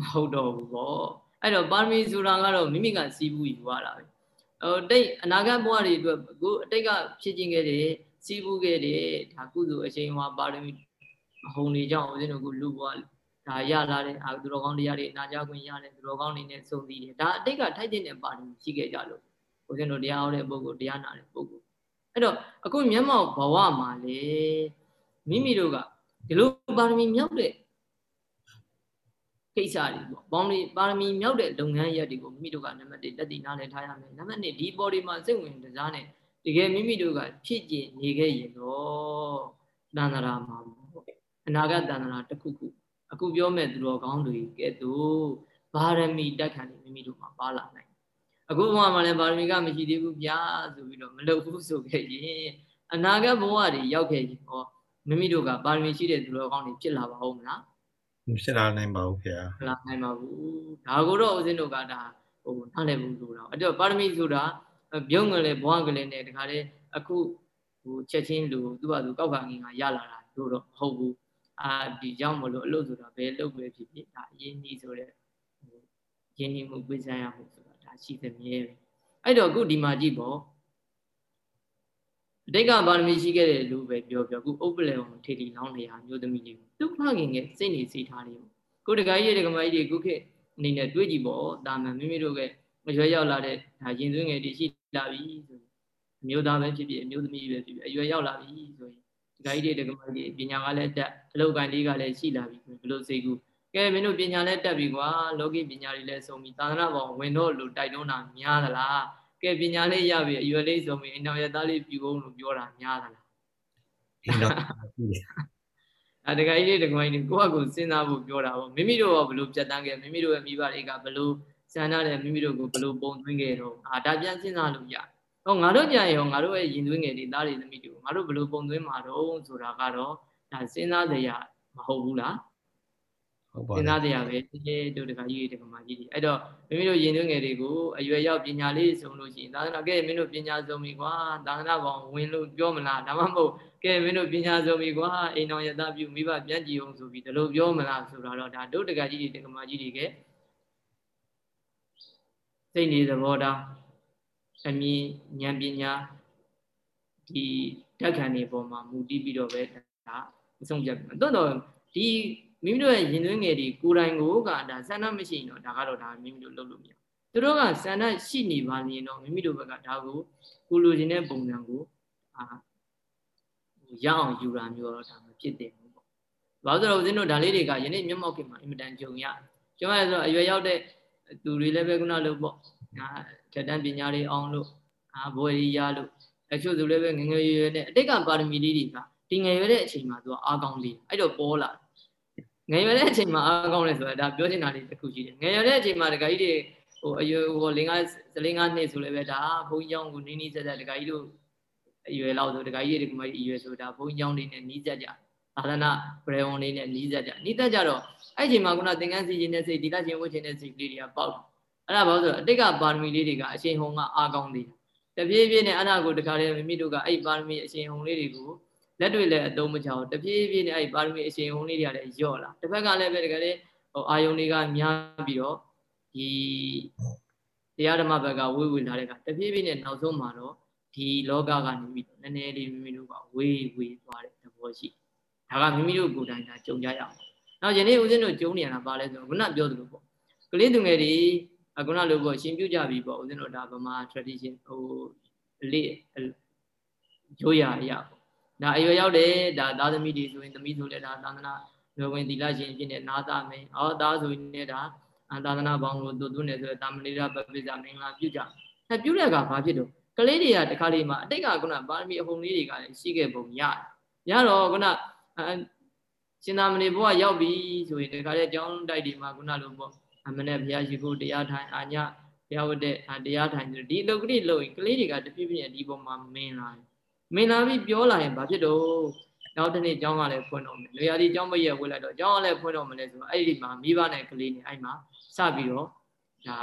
မဟုတ်တော့ဘူးပေါ့အဲ့တော့ပါရမီဆိုတာကတော့မိမိကစီးပူးယူရတာပဲဟိုတိတ်အနာဂတ်ဘဝတွေအတွက်ကိုအတိတ်ကဖြစ်ခြင်းခဲ့တဲ့စီးပူးခဲ့တဲ့ဒါကုသိုလ်အချိန်ဟောပါရမီအဟုန်တွေကြောင့်ဦးဇင်းတို့ကလူဘဝဒါရလာတဲ့အာသူတော်ကောင်းတရားတွေနာကြခွင့်ရတဲ့သူတော်ကောင်းတွေနဲ့စုံတည်တယ်ဒါအတိတ်ကထိုက်တဲ့ပါရမီရှိခဲ့ကြလို့ ဦးဇင်းတို့တရားဟောတဲ့ပုဂ္ဂိုလ်တရားနာတဲ့ပုဂ္ဂိုလ်အဲ့တော့အခုမျက်မှောက်ဘဝမှာလေမိမိတို့ကဒီလိုပါရမီမြောက်တဲ့ကိစ္စတွေပေါ့ပေါင်းလေးပါရမီမြောက်တဲ့လုပ်ငန်းရက်တွေကိုမိမိတို့ကနံပါတ်1တက်တည်နားလည်ထားရမယ်နံပါတ်2ဒီပေါ်ဒီမှာစိတ်ဝင်စားနဲ့တကယ်မိမိတို့ကဖြစ်ကျင်နေခဲ့ရင်တော့တန်တရာမှာပေါ့အနာဂတ်တန်တရာတစ်ခုခုအခုပြောမဲ့သူတော်ကောင်းတွေကဲ့သို့ပါရမီတက်ခံနေမိမိတို့မှာပါလာနိုင် အခုဘဝမှာလည်းပါရမီကမရှိသေးဘူးဗျာဆိုပြီးတော့မလုပ်ဘူးဆိုခဲ့ရင်အနာဂတ်ဘဝတွေရောက်ခဲ့ရင်ဟောမိမိတို့ကပါရမီရှိတဲ့သူတော်ကောင်းတွေဖြစ်လာပါဦးမလားမဖြစ်လာနိုင်ပါဘူးခင်ဗျာမလာနိုင်ပါဘူးဒါကိုတော့ဦးဇင်းတို့ကဒါဟိုနားလည်မှုလို့တော့အဲ့တော့ပါရမီဆိုတာပြုံးငလေဘဝကလေးနဲ့တခါလေအခုဟိုချက်ချင်းလူသူ့ဘာသူကောက်ကငင်ကရလာတာလို့တော့မဟုတ်ဘူးအာဒီကြောင့်မလို့အလုပ်ဆိုတာဘယ်လုပ်ပဲဖြစ်ဖြစ်ဒါအရင်ကြီးဆိုတဲ့ဟိုရင်းနှီးမှုပြဆိုင်ရမှုဆိုတာဒါ ရှိသမြဲပဲအဲ့တော့အခုဒီမှာကြည့်ပေါ့အတိတ်ကပါရမီရှိခဲ့တဲ့လူပဲပြောပြောအခုဥပ္ပလေဝံထေတီလောင်းနေရမျိုးသမီးလေးသူဖခင်ရဲ့စိတ်နေစိတ်ထားလေးကိုတကကြီးရဲ့တကမကြီးတွေခုခေတ်အနေနဲ့တွေးကြည့်ပေါ့တာမန်မိမိတို့ကမရွယ်ရောက်လာတဲ့ဒါရင်သွင်းငယ်တွေရှိလာပြီဆိုရင်အမျိုးသားပဲဖြစ်ဖြစ်အမျိုးသမီးပဲဖြစ်ဖြစ်အရွယ်ရောက်လာပြီဆိုရင်တကကြီးတွေတကမကြီးပညာကလည်းတက်အလောက်ကန်လေးကလည်းရှိလာပြီဘယ်လိုစိတ်ကူကဲ မင်းတို့ပညာလည်းတက်ပြီကွာလောကီပညာတွေလည်းစုံပြီသာသနာ့ဘောင်ဝင်တော့လို့တိုက်တွန်းတာများသလားကဲပညာလေးရပြီအရွယ်လေးဆိုပြီးအနောက်ရသားလေးပြူကုန်လို့ပြောတာများသလားအင်းတော့အဲတကယ်ကြီးတကယ်ကြီးကိုယ့်အကူစဉ်းစားဖို့ပြောတာပေါ့မိမိတို့ကဘလို့ပြတ်တန်းခဲ့မိမိတို့ရဲ့မိဘတွေကဘလို့စံနာတယ်မိမိတို့ကိုဘလို့ပုံသွင်းခဲ့တော့အာဒါပြန်စဉ်းစားလို့ရဟောငါတို့ကြရင်ဟောငါတို့ရဲ့ရင်သွင်းငယ်တွေသားတွေသမီးတွေကိုငါတို့ဘလို့ပုံသွင်းမှာတော့ဆိုတာကတော့ဒါစဉ်းစားစရာမဟုတ်ဘူးလား ဟုတ်ပါစဉ်းစားတရားပဲတို့တခါကြီးတခါမကြီးအဲ့တော့မိမိတို့ရင်သွင်းငယ်တွေကိုအရွယ်ရောက်ပညာလေးစုံလို့ရှိရင်သာသနာကဲမင်းတို့ပညာစုံပြီကွာသာသနာပေါင်းဝင်လို့ပြောမလားဒါမှမဟုတ်ကဲမင်းတို့ပညာစုံပြီကွာအိမ်တော်ယတပြုမိဘပြန်ကြည့်အောင်ဆိုပြီးဒီလိုပြောမလားဆိုတာတော့ဒါတို့တခါကြီးတခါမကြီးတွေကစိတ်နေသဘောထားအမြင်ဉာဏ်ပညာဒီဓာတ်ခံတွေပေါ်မှာမူတည်ပြီးတော့ပဲဒါအဆုံးဖြတ်ပြီတော်တော်ဒီ မိမိတို့ရဲ့ရင်သွင်းငယ်တွေကိုယ်တိုင်ကိုကဒါဆန္ဒမရှိရင်တော့ဒါကတော့ဒါမိမိတို့လုပ်လို့မရသူတို့ကဆန္ဒရှိနေပါရင်တော့မိမိတို့ဘက်ကဒါကိုကိုလိုချင်တဲ့ပုံစံကိုအာရအောင်ယူတာမျိုးတော့ဒါမဖြစ်သင့်ဘူးပေါ့။ဘာလို့ဆိုတော့ဦးဇင်းတို့ဒါလေးတွေကယနေ့မျက်မှောက်ခင်မှာအင်မတန်ကြုံရ။ကြုံရဆိုတော့အရွယ်ရောက်တဲ့သူတွေလည်းပဲခုနလိုပေါ့။အာထက်တန်းပညာတွေအောင်လို့အာဘွယ်ရီရလို့အချို့သူလည်းပဲငငယ်ရွယ်ရွယ်နဲ့အတိတ်ကပါရမီလေးတွေကဒီငယ်ရွယ်တဲ့အချိန်မှာသူကအားကောင်းလေးအဲ့တော့ပေါ်လာတယ် ငယ်ရွယ်တဲ့အချိန်မှာအားကောင်းလဲဆိုတာဒါပြောချင်တာလေးတစ်ခုရှိတယ်ငယ်ရွယ်တဲ့အချိန်မှာဒကာကြီးတွေဟိုအရွယ်ဟိုလင်းကားဇလင်းကားနှစ်ဆိုလည်းပဲဒါဘုန်းကြီးကျောင်းကိုနီးနီးဆက်ဆက်ဒကာကြီးတို့အရွယ်လောက်ဆိုဒကာကြီးတွေကမအရွယ်ဆိုတာဘုန်းကြီးကျောင်းလေးနဲ့နီးစပ်ကြသာသနာပရေဝန်လေးနဲ့နီးစပ်ကြနီးစပ်ကြတော့အဲ့အချိန်မှာခုနသင်္ကန်းစီခြင်းနဲ့စိတ်ဒီလချင်းဝတ်ခြင်းနဲ့စိတ်ကလေးတွေကပေါက်အဲ့ဒါဘာလို့ဆိုတော့အတိတ်ကပါရမီလေးတွေကအရှင်ဟုံကအားကောင်းသေးတယ်တပြေးပြေးနဲ့အဲ့ဒါကိုတခါတည်းမိမိတို့ကအဲ့ပါရမီအရှင်ဟုံလေးတွေကို လက်တွေလည်းအသုံးမချအောင်တပြေးပြေးနဲ့အဲ့ပါရမီအရှင်ဟုံးလေးတွေကလည်းညော့လာတစ်ဖက်ကလည်းပဲတကယ်လေဟိုအာယုန်တွေကများပြီးတော့ဒီတရားဓမ္မဘက်ကဝေးဝေးလာတဲ့ကတပြေးပြေးနဲ့နောက်ဆုံးမှာတော့ဒီလောကကနေပြီးနည်းနည်းလေးမိမိတို့ကဝေးဝေးသွားတဲ့သဘောရှိဒါကမိမိတို့ကိုယ်တိုင်ဒါကြုံကြရအောင်နောက်ယနေ့ဦးဇင်းတို့ကြုံနေရတာပါလဲဆိုတော့ခုနပြောသလိုပေါ့ကလေးသူငယ်တွေခုနလိုပေါ့ရှင်ပြုကြပြီပေါ့ဦးဇင်းတို့ဒါဗမာ tradition ဟိုလေရိုးရာအရာပေါ့ ဒါအရွယ်ရောက်တယ်ဒါသားသမီးတွေဆိုရင်သမီးဆိုလည်းဒါသာသနာရွယ်ဝင်သီလရှင်ဖြစ်နေနာသမယ်။အော်သားဆိုရင်လည်းဒါသာသနာပေါင်းလို့သူသူနဲ့ဆိုတာမဏိရပပိစမင်္ဂလာပြုကြ။အဲပြုတဲ့အခါဘာဖြစ်တော့ကလေးတွေကတခါလေးမှာအတိတ်ကကကပါရမီအဟုန်လေးတွေကလည်းရှိခဲ့ပုံရတယ်။ရတော့ကရှင်သာမဏေဘုရားရောက်ပြီဆိုရင်တခါလေးကျောင်းတိုက်တွေမှာခုနလိုပေါ့အမနဲ့ဘုရားရှိခိုးတရားထိုင်အာညဘုရားဝတ်တဲ့တရားထိုင်ဒီအလုပ်ကလေးလုပ်ရင်ကလေးတွေကတဖြည်းဖြည်းဒီပုံမှာမင်းလာတယ် မင်းလာပြီးပြောလာရင်ဘာဖြစ်တော့နောက်တစ်နေ့ကျောင်းကလည်းဖွင့်တော့မယ်နေရာဒီကျောင်းမရက်ဝေးလိုက်တော့ကျောင်းကလည်းဖွင့်တော့မယ်လေဆိုတော့အဲ့ဒီမှာမိဘနဲ့ကလေးနဲ့အဲ့မှာစပြီးတော့ဒါ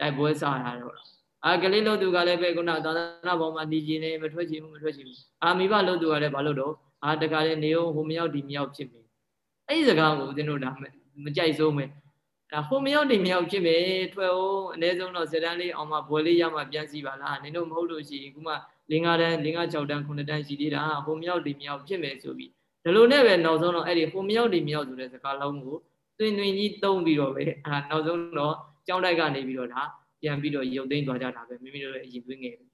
တိုက်ပွဲစတာတော့အာကလေးလို့သူကလည်းပဲခုနသာသနာပေါ်မှာနေကျင်နေမထွက်ချင်ဘူးမထွက်ချင်ဘူးအာမိဘလို့သူကလည်းဘာလို့တော့အာတခါလေနေဟိုမရောက်ဒီမရောက်ဖြစ်ပြီအဲ့ဒီစကားကိုဦးဇင်းတို့ဒါမကြိုက်ဆုံးပဲအဲဟိုမရောက်ဒီမရောက်ဖြစ်မယ်ထွက်အောင်အနည်းဆုံးတော့စတန်းလေးအောင်မှဘွယ်လေးရမှပြန်စီပါလားနင်တို့မဟုတ်လို့ရှိရင်ခုမှ လင်္ကာတန်းလင်္ကာ6တန်း9တန်းရှိသေးတာဟိုမရောက်ဒီမရောက်ဖြစ်မယ်ဆိုပြီးဒီလိုနဲ့ပဲနောက်ဆုံးတော့အဲ့ဒီဟိုမရောက်ဒီမရောက်ဆိုတဲ့စကားလုံးကိုတွင်တွင်ကြီးသုံးပြီးတော့ပဲအဲနောက်ဆုံးတော့ကြောင်းတိုက်ကနေပြီးတော့ဒါပြန်ပြီးတော့ရုပ်သိမ်းသွားကြတာပဲမိမိတို့ရဲ့အရင်သွင်းငယ်ပဲ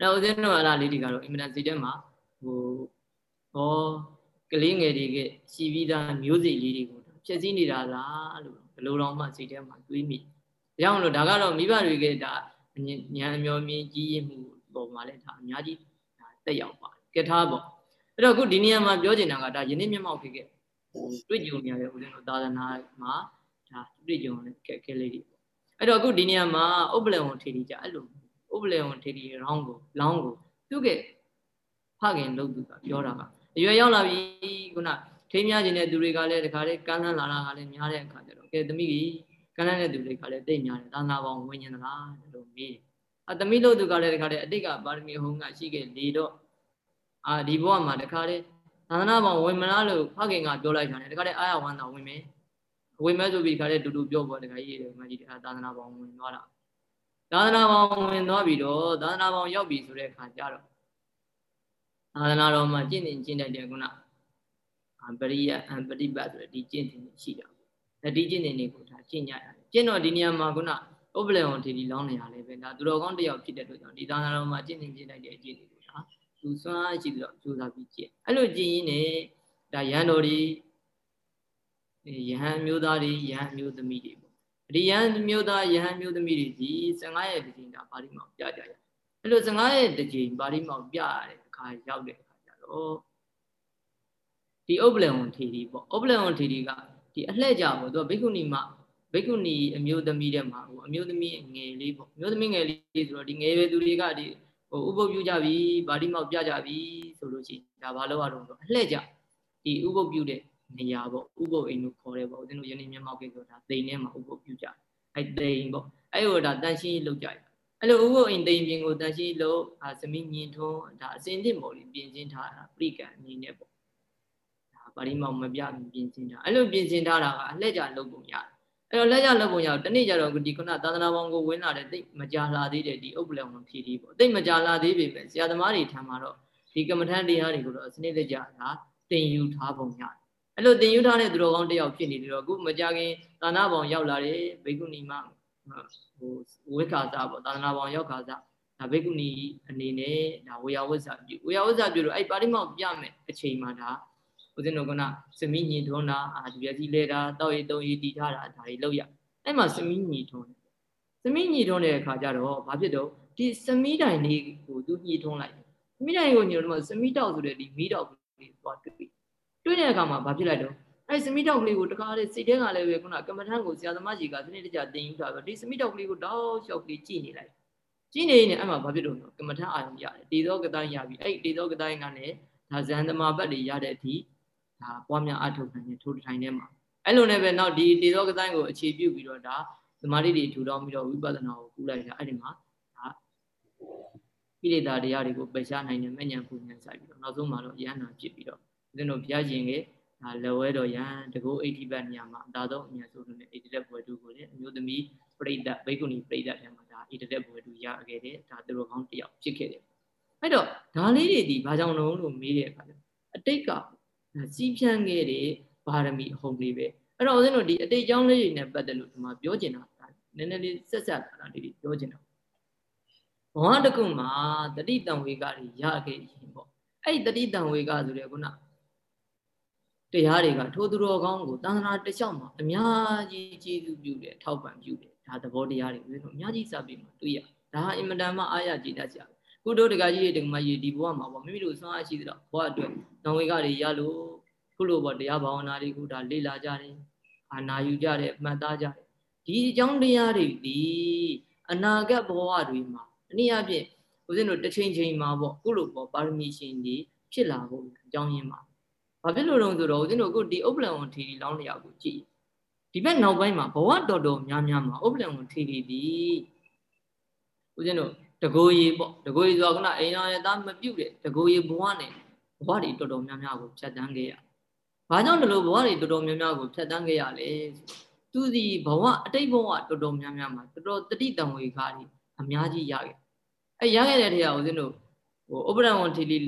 အဲ့ဦးဇင်းတို့အလားလေးတွေကတော့အင်မတန်စိတ်ထဲမှာဟိုဟောကလေးငယ်တွေကရှိပြီးသားမျိုးစိလေးတွေကိုဖြည့်ဆည်းနေတာလားလို့ဘယ်လိုတော့မှစိတ်ထဲမှာတွေးမိ။ဒါကြောင့်လို့ဒါကတော့မိဘတွေကဒါဉာဏ်အမျောမြင်ကြီးရင်မှု ပုံမှာလည်းဒါအများကြီးဒါတက်ရောက်ပါတယ်။ကထားပေါ့။အဲ့တော့အခုဒီနေရာမှာပြောချင်တာကဒါယနေ့မျက်မှောက်ဖြစ်ခဲ့ဟိုတွေ့ကြုံနေရတဲ့ဦးဇင်းတို့သာသနာမှာဒါတွေ့ကြုံတဲ့ခက်ခဲလေးတွေပေါ့။အဲ့တော့အခုဒီနေရာမှာဥပလင်ဝန်ထေတီကြအဲ့လိုဥပလင်ဝန်ထေတီရောင်းကိုလောင်းကိုသူကဖခင်လို့သူကပြောတာကအရွယ်ရောက်လာပြီခုနထိမ်းများခြင်းတဲ့သူတွေကလည်းတခါလေကမ်းလှမ်းလာတာကလည်းများတဲ့အခါကျတော့ကဲသမီးကြီးကမ်းလှမ်းတဲ့သူတွေကလည်းတိတ်များတယ်သာနာပေါင်းဝิญဉ္ဇလားလို့မေးတယ် အသမီးလို့သူကလည်းတခါလေအတိတ်ကပါရမီဟုံးကရှိခဲ့လေတော့အာဒီဘဝမှာတခါလေသာသနာပေါင်းဝင်မလားလို့ဖခင်ကပြောလိုက်တာလေတခါလေအာရဝမ်းသာဝင်မယ်ဝင်မဲ့ဆိုပြီးတခါလေတူတူပြောပေါ်တခါကြီးတယ်မကြီးတယ်သာသနာပေါင်းဝင်သွားတာသာသနာပေါင်းဝင်သွားပြီးတော့သာသနာပေါင်းရောက်ပြီဆိုတဲ့အခါကျတော့သာသနာတော်မှာကျင့်နေကျင့်တတ်တဲ့ကုဏပရိယအပฏิပတ်ဆိုတဲ့ဒီကျင့်တင်ရှိတာပေါ့ဒီကျင့်တင်တွေကိုဒါကျင့်ကြရတယ်ကျင့်တော့ဒီနေရာမှာခုန ဥပလေဝံထေဒီလောင်းနေရလဲပဲဒါသူတော်ကောင်းတယောက်ဖြစ်တဲ့အတွက်ကြောင့်ဒီသာသနာတော်မှာကျင့်တင်ကျင့်လိုက်တဲ့အကျင့်တွေကိုဒါသူစွမ်းအားရှိပြီးတော့ကြိုးစားပြီးကျင့်အဲ့လိုကျင့်ရင်းနဲ့ဒါရဟန်းတော်တွေယဟန်မျိုးသားတွေယဟန်မျိုးသမီးတွေပေါ့ဒီယဟန်မျိုးသားယဟန်မျိုးသမီးတွေဒီ15ရက်တစ်ချိန်ဒါပါဠိမောင်ပြကြရအဲ့လို15ရက်တစ်ချိန်ပါဠိမောင်ပြရတဲ့အခါရောက်တဲ့အခါကျတော့ဒီဥပလံဝန်ထေဒီပေါ့ဥပလံဝန်ထေဒီကဒီအလှဲ့ကြပေါ့သူကဘိက္ခုနီမ ဘိက္ခုနီအမျိုးသမီးတဲ့မှာဟိုအမျိုးသမီးငယ်လေးပေါ့အမျိုးသမီးငယ်လေးဆိုတော့ဒီငယ်ရွယ်သူတွေကဒီဟိုဥပုပ်ပြုကြပြီဗာတိမောက်ပြကြပြီဆိုလို့ရှိရင်ဒါဘာလို့ရတော့ဆိုအလှဲ့ကြဒီဥပုပ်ပြုတဲ့နေရာပေါ့ဥပုပ်အိမ်လို့ခေါ်တယ်ပေါ့ဦးဇင်းတို့ယနေ့မျက်မှောက်ကိဆိုတာတိမ်ထဲမှာဥပုပ်ပြုကြအဲတိမ်ပေါ့အဲဟိုဒါတန်ရှင်းလောက်ကြရအဲ့လိုဥပုပ်အိမ်တိမ်ပြင်ကိုတန်ရှင်းလို့အာသမီးညင်ထုံးဒါအစင်တစ်မော်လေးပြင်ချင်းထားတာပြိကံအနေနဲ့ပေါ့ပါဠိမောင်မပြပြင်ဆင်တာအဲ့လိုပြင်ဆင်ထားတာကအလှည့်ကြလုပ်ပုံရတယ် အဲ့တော့လက်ကြလုပ်ပုံရတနေ့ကျတော့ဒီခုနသာသနာပေါင်းကိုဝင်လာတဲ့တိတ်မကြာလာသေးတဲ့ဒီဥပ္ပလံဝင်ဖြည့်သေးပေါ့တိတ်မကြာလာသေးပေမဲ့ဆရာသမားတွေထံမှာတော့ဒီကမ္မထန်တရားတွေကိုတော့စနစ်တကျတာတင်ယူထားပုံရတယ်အဲ့လိုတင်ယူထားတဲ့သူတော်ကောင်းတယောက်ဖြစ်နေတယ်တော့အခုမကြခင်သာနာပေါင်းရောက်လာတဲ့ဘိက္ခုနီမဟိုဝိခါစာပေါ့သာသနာပေါင်းရောက်ခါစာဒါဘိက္ခုနီအနေနဲ့ဒါဝေယဝဇ္ဇပြုဝေယဝဇ္ဇပြုလို့အဲ့ပါဠိမောင်ပြမယ်အချိန်မှာဒါ ဦးဇင်းတို့ကစမိညင်ထုံးတာအာဒီပြကြီးလဲတာတောက်ရီတုံးရီတီထားတာဒါတွေလောက်ရအဲ့မှာစမိညင်ထုံးတယ်စမိညင်ထုံးတဲ့အခါကျတော့ဘာဖြစ်တော့ဒီစမိတိုင်လေးကိုသူညှိထုံးလိုက်စမိတိုင်ကိုညှိတော့စမိတောက်ဆိုတဲ့ဒီမီးတောက်ကလေးသွားတွေ့တွေ့တဲ့အခါမှာဘာဖြစ်လိုက်တော့အဲ့စမိတောက်ကလေးကိုတကားလေးစိတ်ထဲကလည်းပဲခုနကမ္မထန်ကိုဆရာသမားကြီးကစနစ်တကျတင်ယူထားတော့ဒီစမိတောက်ကလေးကိုတောက်လျှောက်ကလေးကြည့်နေလိုက်ကြည့်နေနေအဲ့မှာဘာဖြစ်တော့ကမ္မထန်အာရုံရတယ်တေသောကတိုင်းရပြီအဲ့တေသောကတိုင်းကလည်းဒါဇန်သမာပတ်တွေရတဲ့အထိ ဒါပွားများအထုတ်နိုင်တဲ့ထိုးထိုင်ထဲမှာအဲ့လိုနဲ့ပဲနောက်ဒီတေသောကတိုင်းကိုအခြေပြုပြီးတော့ဒါသမာဓိတွေထူထောင်ပြီးတော့ဝိပဿနာကိုကူးလိုက်တာအဲ့ဒီမှာဒါပိရိတာတရားတွေကိုပယ်ရှားနိုင်တဲ့မဉ္ဇဉ်ပူဉ္ဇဉ်ဆိုင်ပြီးတော့နောက်ဆုံးမှာတော့ယန္နာဖြစ်ပြီးတော့ဦးဇင်းတို့ဘုရားရှင်ကဒါလဝဲတော်ယံတကုအိဋ္ဌိပတ်နေရာမှာအသာဆုံးအမြတ်ဆုံးတဲ့ဣတိတက်ဘွယ်တူကိုလည်းအမျိုးသမီးပြိဋ္ဌဘိက္ခုနီပြိဋ္ဌထဲမှာဒါဣတိတက်ဘွယ်တူရခဲ့တယ်ဒါသူတို့ကောင်းတယောက်ဖြစ်ခဲ့တယ်အဲ့တော့ဒါလေးတွေဒီဘာကြောင့်လုံးလို့မေးတဲ့အခါကျအတိတ်က စီးဖြန်းခဲ့တဲ့ပါရမီအဟုန်လေးပဲအဲ့တော့ဦးဇင်းတို့ဒီအတိတ်ကြောင်းလေးတွေနဲ့ပတ်သက်လို့ဒီမှာပြောချင်တာနည်းနည်းလေးဆက်ဆက်တာလေးတွေပြောချင်တာဘဝတစ်ခုမှာတတိတံဝေကတွေရခဲ့ရင်ပေါ့အဲ့ဒီတတိတံဝေကဆိုတဲ့ခုနတရားတွေကထိုးသူတော်ကောင်းကိုတန်ခါတစ်လျှောက်မှာအများကြီးကျေးဇူးပြုတယ်ထောက်ပံ့ပြုတယ်ဒါသဘောတရားတွေဦးဇင်းတို့အများကြီးစပြီးမှတွေ့ရဒါဟာအင်မတန်မှအားရကြည်တတ်ကြတယ် ကုတို့တကကြီးတွေတကမကြီးဒီဘဝမှာပေါ့မိမိတို့ဆွမ်းအားရှိတဲ့ဘဝအတွက်တံဝေကတွေရလို့ခုလိုပေါ့တရားဘာဝနာတွေကိုဒါလေ့လာကြတယ်အာနာယူကြတယ်မှတ်သားကြတယ်ဒီအကြောင်းတရားတွေဒီအနာဂတ်ဘဝတွေမှာအနည်းအားဖြင့်ဦးဇင်းတို့တစ်ချိန်ချိန်မှာပေါ့ခုလိုပေါ့ပါရမီရှင်ကြီးဖြစ်လာဖို့အကြောင်းရင်းပါဘာဖြစ်လို့လဲဆိုတော့ဦးဇင်းတို့အခုဒီဥပ္ပလံဝန်ထီလောင်းလျာကိုကြည့်ဒီဘက်နောက်ပိုင်းမှာဘဝတော်တော်များများမှာဥပ္ပလံဝန်ထီဒီဦးဇင်းတို့ တကိုယ်ကြီးပေါ့တကိုယ်ကြီးဆိုတော့ခုနအိမ်တော်ရဲ့သားမပြုတ်တဲ့တကိုယ်ကြီးဘဝနဲ့ဘဝတွေတော်တော်များများကိုဖြတ်တန်းခဲ့ရ။ဘာကြောင့်ဒီလိုဘဝတွေတော်တော်များများကိုဖြတ်တန်းခဲ့ရလဲသူစီဘဝအတိတ်ဘဝတော်တော်များများမှာတော်တော်တတိတံဝေခါတွေအများကြီးရခဲ့။အဲရခဲ့တဲ့တရားဦးဇင်းတို့ဟိုဥပဒဝံထီလီ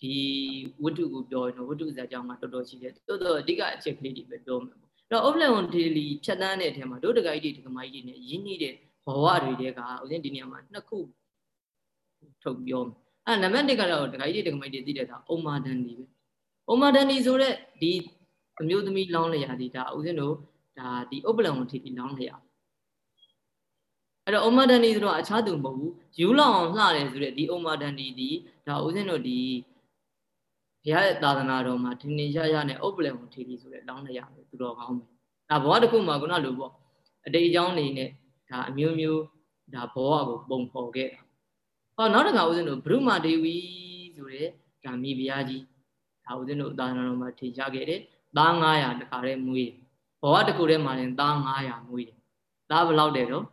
ဒီဝတ္ထုကိုပြောရင်တော့ဝတ္ထုဇာကြောင့်မှတော်တော်ရှိတယ်။တော်တော်အဓိကအချက်ကလေးတွေပဲပြောမှာပေါ့။အဲ့တော့ဥပဒဝံထီလီဖြတ်တန်းတဲ့အထက်မှာတို့တကကြီးတွေတကမကြီးတွေနဲ့ရင်းနှီးတဲ့ ဘဝတွေတဲကဦးဇင်းဒီနေရာမှာနှစ်ခုထုတ်ပြောမယ်အဲနံပါတ်1ကတော့ဒကာကြီးတွေဒကာမကြီးတွေသိတဲ့ဒါအုံမာဒန်ဒီပဲအုံမာဒန်ဒီဆိုတဲ့ဒီအမျိုးသမီးလောင်းလျာဒီဒါဦးဇင်းတို့ဒါဒီဥပလံဝန်ထီတီလောင်းလျာအဲ့တော့အုံမာဒန်ဒီဆိုတော့အခြားသူမဟုတ်ဘူးယူလောက်အောင်လှတယ်ဆိုတဲ့ဒီအုံမာဒန်ဒီဒီဒါဦးဇင်းတို့ဒီဘုရားရဲ့သာသနာတော်မှာထင်ထင်ရှားရှားနဲ့ဥပလံဝန်ထီတီဆိုတဲ့လောင်းလျာပဲသူတော်ကောင်းပဲဒါဘဝတစ်ခုမှာခုနလိုပေါ့အတိတ်အကြောင်းနေနဲ့ ဒါအမျိုးမျိုးဒါဘဝကိုပုံဖော်ခဲ့တာဟောနောက်တစ်ခါဦးဇင်းတို့ဘုရုမာဒေဝီဆိုတဲ့ဒါမိဖုရားကြီးဒါဦးဇင်းတို့သာသနာတော်မှာထင်ရှားခဲ့တယ်သား900တခါတည်းမွေးတယ်ဘဝတစ်ခုတည်းမှာရင်သား900မွေးတယ်သားဘယ်လောက်တယ်တော့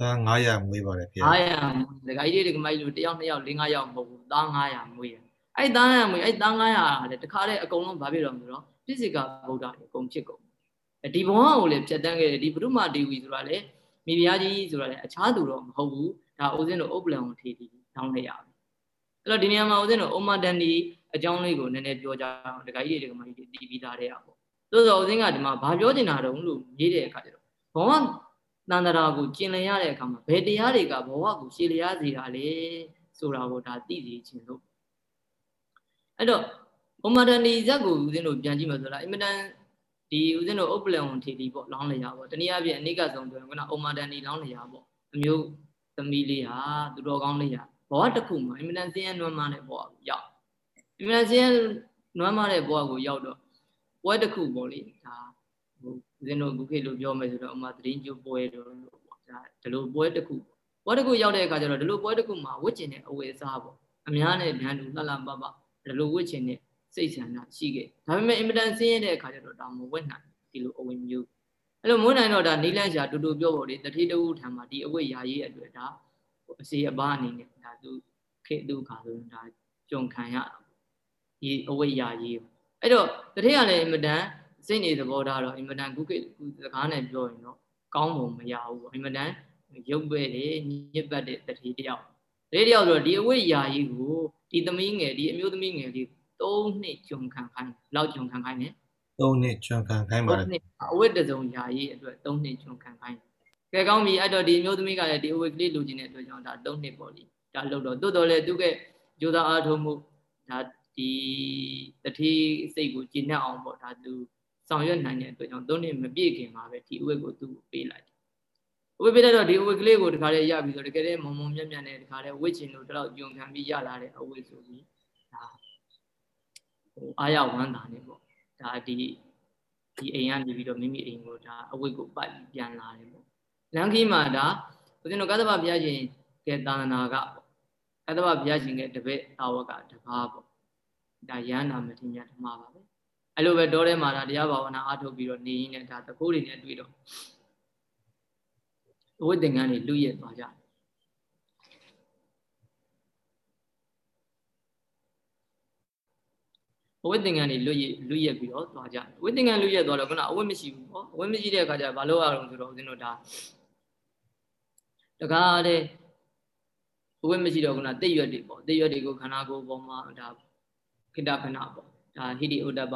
သား900မွေးပါတယ်ဗျာ900ဒကာကြီးတွေဒကာမကြီးတို့တယောက်နှစ်ယောက်၄၅ယောက်မဟုတ်ဘူးသား900မွေးတယ်အဲ့သား900မွေးအဲ့သား900ကလည်းတခါတည်းအကုန်လုံးဘာဖြစ်တော့မလို့တော့တိစိကဗုဒ္ဓတွေအကုန်ဖြစ်ကုန်ဒီဘဝကိုလည်းဖြတ်တန်းခဲ့တယ်ဒီဘုရုမာဒေဝီဆိုတာလည်း မိဖုရားကြီးဆိုတာလည်းအခြားသူတော့မဟုတ်ဘူးဒါဦးဇင်းတို့ဥပလံကိုထေတီတောင်းလိုက်ရပြီအဲ့တော့ဒီနေရာမှာဦးဇင်းတို့အိုမာတန်ဒီအကြောင်းလေးကိုနည်းနည်းပြောကြအောင်ဒကာကြီးတွေဒကာမကြီးတွေတည်ပြီးသားတဲ့อ่ะပေါ့သို့သောဦးဇင်းကဒီမှာဘာပြောချင်တာတုံးလို့ရေးတဲ့အခါကျတော့ဘဝတန်တရာကိုကျင်လည်ရတဲ့အခါမှာဘယ်တရားတွေကဘဝကိုရှည်လျားစေတာလဲဆိုတာကိုဒါသိစေချင်လို့အဲ့တော့အိုမာတန်ဒီဇက်ကိုဦးဇင်းတို့ပြန်ကြည့်မှဆိုတော့အင်မတန် ဒီဦးဇင်းတို့ဥပလံဝန်ထေတီပေါ့လောင်းလျာပေါ့တနည်းအားဖြင့်အနိကဆုံးပြောရင်ခုနအိုမာတန်ဒီလောင်းလျာပေါ့အမျိုးသမီးလေးဟာသူတော်ကောင်းလေးဟာဘဝတစ်ခုမှာအင်မတန်စင်းရဲနွမ်းမတဲ့ဘဝကိုရောက်အင်မတန်စင်းရဲနွမ်းမတဲ့ဘဝကိုရောက်တော့ပွဲတစ်ခုပေါ့လေဒါဟိုဦးဇင်းတို့ခုခေတ်လိုပြောမယ်ဆိုတော့အမှသတင်းကျိုးပွဲတို့လို့ပေါ့ဒါဒီလိုပွဲတစ်ခုပွဲတစ်ခုရောက်တဲ့အခါကျတော့ဒီလိုပွဲတစ်ခုမှာဝတ်ကျင်တဲ့အဝယ်စားပေါ့အများနဲ့ဗျံတူလှလှပပဒီလိုဝတ်ကျင်တဲ့ စိတ်ဆန္ဒရှိခဲ့ဒါပေမဲ့အင်မတန်စင်းရဲတဲ့အခါကျတော့ဒါမဝတ်နိုင်ဒီလိုအဝင်မျိုးအဲ့လိုမွန်းနိုင်တော့ဒါနီလန့်ရှာတူတူပြောဖို့လေတတိတဝုထံမှာဒီအဝိယာရေးအတွက်ဒါအစီအပါအနေနဲ့ဒါသူခေသူခါဆိုရင်ဒါကြုံခံရတာဒီအဝိယာရေးအဲ့တော့တတိကလည်းအင်မတန်စိတ်နေသဘောထားတော့အင်မတန်ကုကိကုစကားနဲ့ပြောရင်တော့ကောင်းပုံမရဘူးပေါ့အင်မတန်ရုပ်ပဲတယ်ညစ်ပတ်တဲ့တတိတယောက်တတိတယောက်ဆိုတော့ဒီအဝိယာရေးကိုဒီသမီးငယ်ဒီအမျိုးသမီးငယ်လေး ၃နှစ်ကြုံခံခိုင်းလောက်ကြုံခံခိုင်းတယ်3နှစ်ကျွမ်းခံခိုင်းပါတယ်နှစ်အဝတ်တစုံယာရေးအတွက်၃နှစ်ကျွန်ခံခိုင်းကဲကောင်းပြီအဲ့တော့ဒီမျိုးသမီးကလည်းဒီအဝတ်ကလေးလိုချင်တဲ့အတွက်ကြောင့်ဒါ၃နှစ်ပေါ့လေဒါလို့တော့တိုးတော်လဲသူကဂျိုသာအားထုတ်မှုဒါဒီတတိစိတ်ကိုကျင့်တတ်အောင်ပေါ့ဒါသူဆောင်ရွက်နိုင်တဲ့အတွက်ကြောင့်၃နှစ်မပြည့်ခင်မှာပဲဒီအဝတ်ကိုသူပေးလိုက်အဝတ်ပေးတော့ဒီအဝတ်ကလေးကိုတခါတည်းရပြီဆိုတကယ်တည်းမုံမုံမြက်မြက်နဲ့တခါတည်းဝတ်ချင်လို့တော့ကြုံခံပြီးရလာတဲ့အဝတ်ဆိုပြီးဒါ ဟိုအာရဝမ်းသာနေပေါ့ဒါဒီဒီအိမ်ကနေပြီးတော့မိမိအိမ်ကိုဒါအဝိတ်ကိုပတ်ပြီးပြန်လာတယ်ပေါ့လမ်းခီးမှာဒါဦးဇင်းတို့ကသဗ္ဗဘုရားရှင်ကဲသာသနာကပေါ့ကသဗ္ဗဘုရားရှင်ကတပည့်တာဝကတပါးပေါ့ဒါရဟန္တာမထေရဓမ္မပါပဲအဲ့လိုပဲတောထဲမှာဒါတရားဘာဝနာအားထုတ်ပြီးတော့နေရင်းနဲ့ဒါသခိုးတွေနဲ့တွေ့တော့အဝိတ္တငန်းတွေလူရက်သွားကြတယ် အဝိသင်္ကန်းတွေလွတ်ရလွတ်ရပြီးတော့သွားကြတယ်အဝိသင်္ကန်းလွတ်ရသွားတော့ခုနအဝိမရှိဘူးပေါ့အဝိမရှိတဲ့အခါကျဘာလို့ရအောင်ဆိုတော့ဦးဇင်းတို့ဒါတကားတဲ့အဝိမရှိတော့ခုနတိတ်ရွက်တွေပေါ့တိတ်ရွက်တွေကိုခန္ဓာကိုယ်ပေါ်မှာဒါခိတခဏပေါ့ဒါဟိတိဥဒ္ဒပ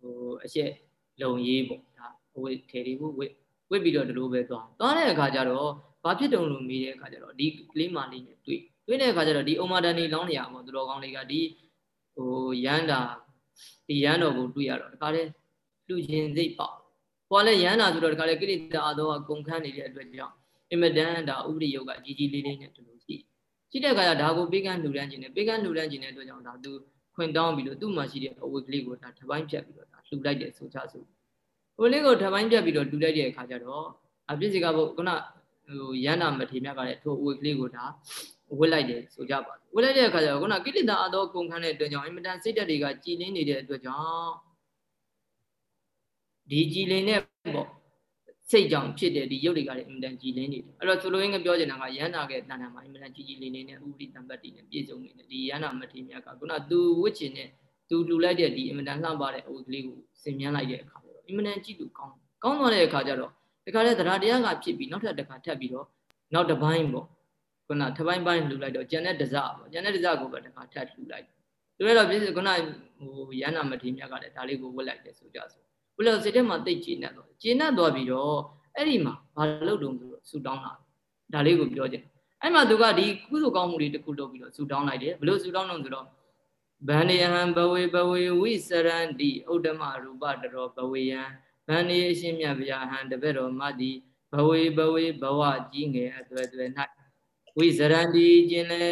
ဟိုအရှက်လုံရေးပေါ့ဒါအဝိထေတွေကိုဝိဝိပြီးတော့ဒီလိုပဲသွားသွားတဲ့အခါကျတော့ဘာဖြစ်တုံလို့မေးတဲ့အခါကျတော့ဒီကလေးမလေးနဲ့တွေ့တွေ့တဲ့အခါကျတော့ဒီအုံမာတန်နေလောင်းနေရပေါ့သူတော်ကောင်းလေးကဒီ ဟိုရန်တာဒီရန်တော်ကိုတွေ့ရတော့တခါလေလူချင်းစိတ်ပေါ့ဟောလဲရန်တာဆိုတော့တခါလေကိရိတာအသောကကုန်ခန်းနေတဲ့အတွက်ကြောင့်အင်မတန်ဒါဥပရိယုတ်ကကြီးကြီးလေးလေးနဲ့တူလို့ရှိရှိတဲ့အခါကျဒါကိုပေးကမ်းလူရန်ခြင်းနဲ့ပေးကမ်းလူရန်ခြင်းတဲ့အတွက်ကြောင့်ဒါသူခွင်တောင်းပြီးလို့သူ့မှာရှိတဲ့အဝတ်ကလေးကိုဒါထပိုင်းဖြတ်ပြီးတော့ဒါလှူလိုက်တယ်ဆိုကြဆိုဟိုလေးကိုထပိုင်းဖြတ်ပြီးတော့လှူလိုက်တဲ့အခါကျတော့အပြစ်စီကဘုခုနဟိုရန်နာမထေမြတ်ကလည်းထိုအဝတ်ကလေးကိုဒါ ဝစ်လိုက်တယ်ဆိုကြပါဝစ်လိုက်တဲ့အခါကျတော့ခုနကိလေသာအသောကုန်ခန်းတဲ့အတွက်ကြောင့်အင်မတန်စိတ်ဓာတ်တွေကကြည်လင်းနေတဲ့အတွက်ကြောင့်ဒီကြည်လင်းတဲ့ပေါ့စိတ်ကြောင့်ဖြစ်တဲ့ဒီရုပ်တွေကလည်းအင်မတန်ကြည်လင်းနေတယ်အဲ့တော့ဆိုလိုရင်းကပြောချင်တာကရဟန္တာကတဏ္ဍာမှာအင်မတန်ကြည်ကြည်လင်းလင်းနဲ့ဥပရိတံပတ္တိနဲ့ပြည့်စုံနေတယ်ဒီရဟန္တာမထေမြတ်ကခုနသူဝစ်ချင်တဲ့သူလူလိုက်တဲ့ဒီအင်မတန်လှပတဲ့အုပ်ကလေးကိုဆင်မြန်းလိုက်တဲ့အခါကျတော့အင်မတန်ကြည့်လို့ကောင်းကောင်းသွားတဲ့အခါကျတော့ဒီခါလဲတရားတရားကဖြစ်ပြီးနောက်ထပ်တစ်ခါထပ်ပြီးတော့နောက်တစ်ပိုင်းပေါ့ ခုနထပိုင်းပိုင်းလှူလိုက်တော့ကျန်တဲ့ဒဇပေါ့ကျန်တဲ့ဒဇကိုပဲတစ်ခါထပ်လှူလိုက်သူလည်းတော့ပြည့်စုံခုနဟိုရဟန္တာမထေမြတ်ကလည်းဒါလေးကိုဝတ်လိုက်တယ်ဆိုကြဆိုဘုလို့စိတ်ထဲမှာတိတ်ကျေနပ်တော့ကျေနပ်သွားပြီးတော့အဲ့ဒီမှာဘာလုပ်တုံးဆိုတော့ဆူတောင်းလာဒါလေးကိုပြောချင်အဲ့မှာသူကဒီကုသိုလ်ကောင်းမှုတွေတခုလုပ်ပြီးတော့ဆူတောင်းလိုက်တယ်ဘလို့ဆူတောင်းတော့ဆိုတော့ဗန္နေဟံဘဝေဘဝေဝိစရန္တိဥဒ္ဓမရူပတရောဘဝေယံဗန္နေအရှင်မြတ်ဗျာဟံတပည့်တော်မတိဘဝေဘဝေဘဝကြီးငယ်အသွဲသွဲ၌ ဝိစရန္တိကျင်လေ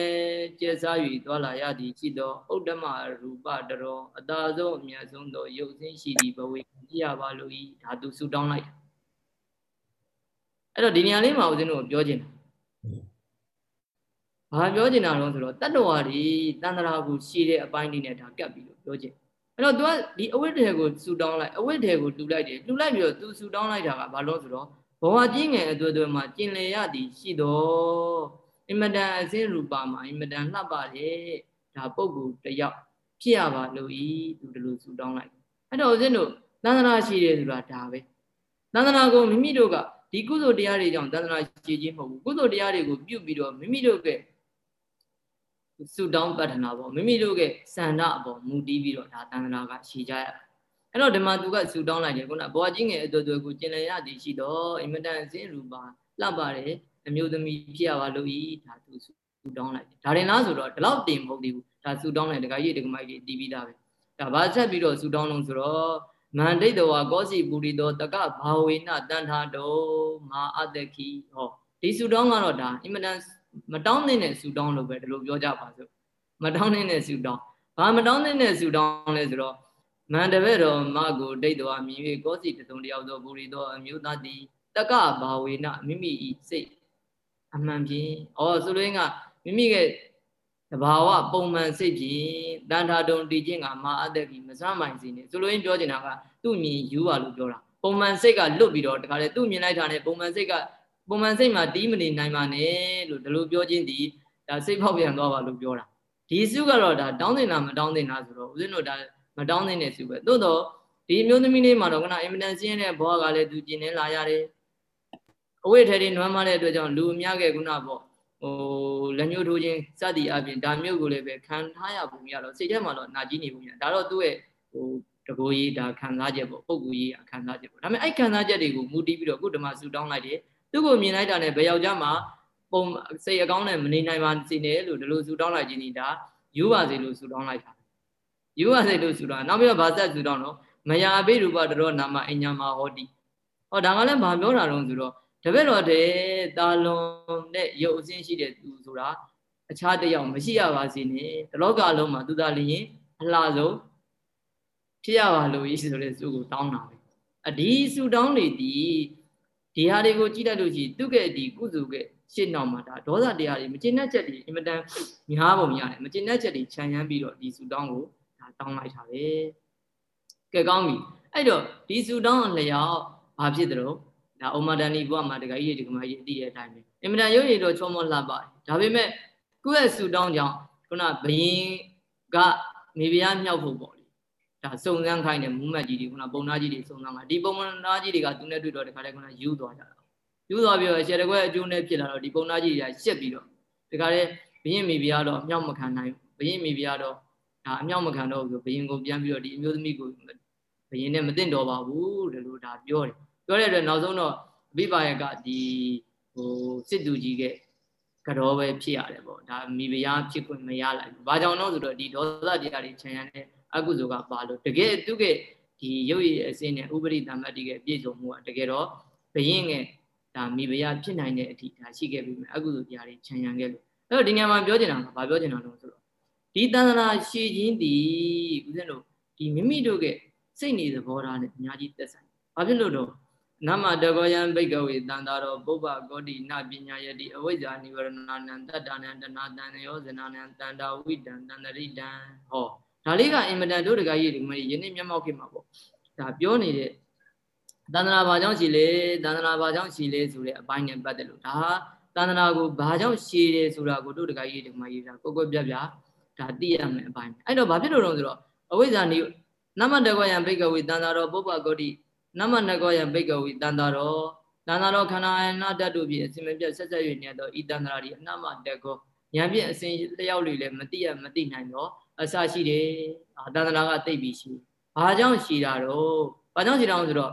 ကျဲစား၍သွာလာရသည်ရှိသောဥဒ္ဓမရူပတရောအတာဆုံးအမြတ်ဆုံးသောရုပ်ဆင်းရှိသည့်ဘဝေကြည့်ရပါလို့ဤဓာတုဆူတောင်းလိုက်အဲ့တော့ဒီနေရာလေးမှာဦးဇင်းတို့ပြောချင်တာဘာပြောချင်တာတော့ဆိုတော့တတ္တဝါတွေတန်တရာကိုရှည်တဲ့အပိုင်းတွေနဲ့ဒါကပ်ပြီးလို့ပြောချင်အဲ့တော့ तू ကဒီအဝိတ္တေကိုဆူတောင်းလိုက်အဝိတ္တေကိုတူလိုက်တယ်တူလိုက်ပြီးတော့ तू ဆူတောင်းလိုက်တာကဘာလို့ဆိုတော့ဘဝကြီးငယ်အသွေးသွေးမှာကျင်လေရသည်ရှိတော့ အင်မတန်အစင်းရူပါမှာအင်မတန်လှပတယ်ဒါပုဂ္ဂိုလ်တယောက်ဖြစ်ရပါလို့ဤသူဒီလိုဆူတောင်းလိုက်အဲ့တော့ဦးဇင်းတို့သန္တနာရှိတယ်ဆိုတာဒါပဲသန္တနာကိုမိမိတို့ကဒီကုသိုလ်တရားတွေကြောင့်သန္တနာရှိခြင်းမဟုတ်ဘူးကုသိုလ်တရားတွေကိုပြုပြီးတော့မိမိတို့ကဆုတောင်းပတ္ထနာပေါ့မိမိတို့ရဲ့စန္ဒအပေါ်မူတည်ပြီးတော့ဒါသန္တနာကရှိကြရအဲ့တော့ဓမ္မသူကဆုတောင်းလိုက်တယ်ခုနဘဝကြီးငယ်အတူတူကိုကျင်လည်ရသည်ရှိတော့အင်မတန်အစင်းရူပါလှပတယ် အမျိုးသမီးဖြစ်ရပါလို့ဤဒါသူဆုတောင်းလိုက်တယ်ဒါရင်လားဆိုတော့ဒီလောက်တင်မဟုတ်သေးဘူးဒါဆုတောင်းလိုက်တခါကြီးတခါမကြီးတီးပြီးသားပဲဒါဘာဆက်ပြီးတော့ဆုတောင်းလုံးဆိုတော့မန္တိတဝါကောစီပူရိတောတကဘာဝေနတန်ထာတောမာအတ္တခိဟောဒီဆုတောင်းကတော့ဒါအင်မတန်မတောင်းတဲ့ဆူတောင်းလို့ပဲဒီလိုပြောကြပါစို့မတောင်းတဲ့ဆူတောင်းဘာမတောင်းတဲ့ဆူတောင်းလဲဆိုတော့မန္တဘဲတော်မကိုဒိတ်တော်မြင်၍ကောစီတစုံတယောက်သောဘူရီသောအမျိုးသားသည်တကဘာဝေနမိမိဤစိတ် အမှန်ဖြင့်ဩဆိုလိုရင်းကမိမိရဲ့တဘာဝပုံမှန်စိတ်ဖြင့်တန်ထာတုံတည်ခြင်းကမာအသက်ကြီးမစမိုင်စီနေဆိုလိုရင်းပြောချင်တာကသူ့မြင်ယူပါလို့ပြောတာပုံမှန်စိတ်ကလွတ်ပြီးတော့တခါလေသူ့မြင်လိုက်တာနဲ့ပုံမှန်စိတ်ကပုံမှန်စိတ်မှာတီးမနေနိုင်ပါနဲ့လို့ဒီလိုပြောခြင်းဒီဒါစိတ်ဖောက်ပြန်သွားပါလို့ပြောတာဒီစုကတော့ဒါတောင်းတင်တာမတောင်းတင်တာဆိုတော့ဦးဇင်းတို့ဒါမတောင်းတင်တဲ့စုပဲသို့တော့ဒီမျိုးသမီးလေးမှာတော့ကနအင်မတန်စင်းတဲ့ဘောကလည်းသူကျင်နေလာရတယ် အဝိထေတွေနွမ်းမတဲ့အတွက်ကြောင့်လူအများကခုနပေါ့ဟိုလက်ညှိုးထိုးခြင်းစသည်အပြင်ဒါမျိုးကိုလည်းပဲခံထားရပုံရတော့စိတ်ထဲမှာတော့နာကြီးနေပုံရဒါတော့သူ့ရဲ့ဟိုတကိုကြီးဒါခံစားချက်ပေါ့ပုံကူကြီးခံစားချက်ပေါ့ဒါပေမဲ့အဲ့ခံစားချက်တွေကိုမူတည်ပြီးတော့အခုဓမ္မဆူတောင်းလိုက်တယ်သူ့ကိုမြင်လိုက်တာနဲ့ဘယ်ယောက်ျားမှပုံစိတ်အကောင်းနဲ့မနေနိုင်ပါစေနဲ့လို့ဒီလိုဆူတောင်းလိုက်ခြင်းဒီဒါယူပါစေလို့ဆူတောင်းလိုက်တာယူပါစေလို့ဆူတောင်းနောက်ပြီးတော့ဗာဆက်ဆူတောင်းတော့မယာအဘိရူပတရောနာမအညာမဟောတိဟောဒါကလည်းဘာပြောတာတော့ဆိုတော့ တပည့်တော်တဲ့တာလွန်တဲ့ရုပ်အစင်းရှိတဲ့သူဆိုတာအခြားတယောက်မရှိရပါစေနဲ့တလောကလုံးမှာသူသာလျင်အလှဆုံးဖြစ်ရပါလို့ဤဆိုတဲ့သူကိုတောင်းတာပဲအဒီဆူတောင်းနေသည်ဒီဟာတွေကိုကြည့်လိုက်လို့ရှိရင်သူကဲ့ဒီကုစုကဲ့ရှင်းနောက်မှာဒါဒေါသတရားတွေမကျင်တဲ့ချက်တွေအင်မတန်များပုံရတယ်မကျင်တဲ့ချက်တွေခြံရမ်းပြီးတော့ဒီဆူတောင်းကိုဒါတောင်းလိုက်တာပဲကဲကောင်းပြီအဲ့တော့ဒီဆူတောင်းအလျောက်ဘာဖြစ်တယ်လို့ ဒါအုံမတန်ဒီဘုရားမှာတခါကြီးဒီကမကြီးအတိတဲ့အတိုင်းပဲအင်မတန်ရုပ်ရည်တော့ချောမောလှပါတယ်ဒါပေမဲ့ကိုယ့်ရဲ့ဆူတောင်းကြောင့်ခုနဘယင်ကမိဖုရားမြောက်ဖို့ပေါ့ဒါစုံစမ်းခိုင်းတယ်မူးမတ်ကြီးတွေခုနပုံနာကြီးတွေစုံစမ်းတာဒီပုံနာကြီးတွေကသူနဲ့တွေ့တော့တခါတည်းခုနယူသွားကြတာယူသွားပြီးတော့ရှယ်တကွက်အကျိုးနဲ့ဖြစ်လာတော့ဒီပုံနာကြီးတွေကရှက်ပြီးတော့တခါတည်းဘရင်မိဖုရားတော့အမြောက်မခံနိုင်ဘရင်မိဖုရားတော့ဒါအမြောက်မခံတော့ဘူးဘရင်ကိုပြန်ပြီးတော့ဒီအမျိုးသမီးကိုဘရင်နဲ့မသိတော့ပါဘူးဒီလိုဒါပြောတယ် ပြောတဲ့အတွက်နောက်ဆုံးတော့အဘိပါယကဒီဟိုစစ်သူကြီးကကြောပဲဖြစ်ရတယ်ပေါ့ဒါမိဖုရားဖြစ်ခွင့်မရလိုက်ဘူး။ဘာကြောင့်လဲဆိုတော့ဒီဒေါသတရားတွေခြံရံတဲ့အကုသိုလ်ကပါလို့တကယ်သူကဒီရုပ်ရည်အစင်းနဲ့ဥပရိသမတ်တိကပြည့်စုံမှုကတကယ်တော့ဘယင်းကဒါမိဖုရားဖြစ်နိုင်တဲ့အထိဒါရှိခဲ့ပြီမယ်အကုသိုလ်တရားတွေခြံရံခဲ့လို့အဲ့တော့ဒီနေရာမှာပြောချင်တာကဘာပြောချင်တာလဲဆိုတော့ဒီတန်တရာရှည်ခြင်းဒီဦးဇင်းတို့ဒီမိမိတို့ကစိတ်နေသဘောထားနဲ့အများကြီးသက်ဆိုင်ဘာဖြစ်လို့တော့ နမတကောယံဘိကဝေတန္တာရောပုပ္ပကောတိနပညာယတိအဝိဇ္ဇာနိဝရဏနံတတ္တနံတဏတံယောဇနာနံတန္တာဝိတံတန္တရိတံဟောဒါလေးကအင်မတန်တို့တကကြီးဒီမယနေ့မျက်မှောက်ခင်မှာပေါ့ဒါပြောနေတဲ့တန္တရာဘာကြောင့်ရှိလဲတန္တရာဘာကြောင့်ရှိလဲဆိုတဲ့အပိုင်းနဲ့ပတ်သက်လို့ဒါတန္တရာကိုဘာကြောင့်ရှိတယ်ဆိုတာကိုတို့တကကြီးဒီမကြီးဒါကိုကိုပြပြဒါသိရမယ်အပိုင်းအဲ့တော့ဘာဖြစ်လို့လဲဆိုတော့အဝိဇ္ဇာနိနမတကောယံဘိကဝေတန္တာရောပုပ္ပကောတိ နမနကောယဘိကဝီတန်တာရောတန်တာရောခန္ဓာအနာတတ်တို့ဖြင့်အစဉ်မပြတ်ဆက်ဆက်၍နေသောဤတန်တာရီအနမတကောဉာဏ်ဖြင့်အစဉ်လျောက်လူလည်းမတိရမတိနိုင်တော့အစရှိတယ်အာတန်တာကသိပြီရှိဘာကြောင့်ရှိတာတော့ဘာကြောင့်ရှိတာဆိုတော့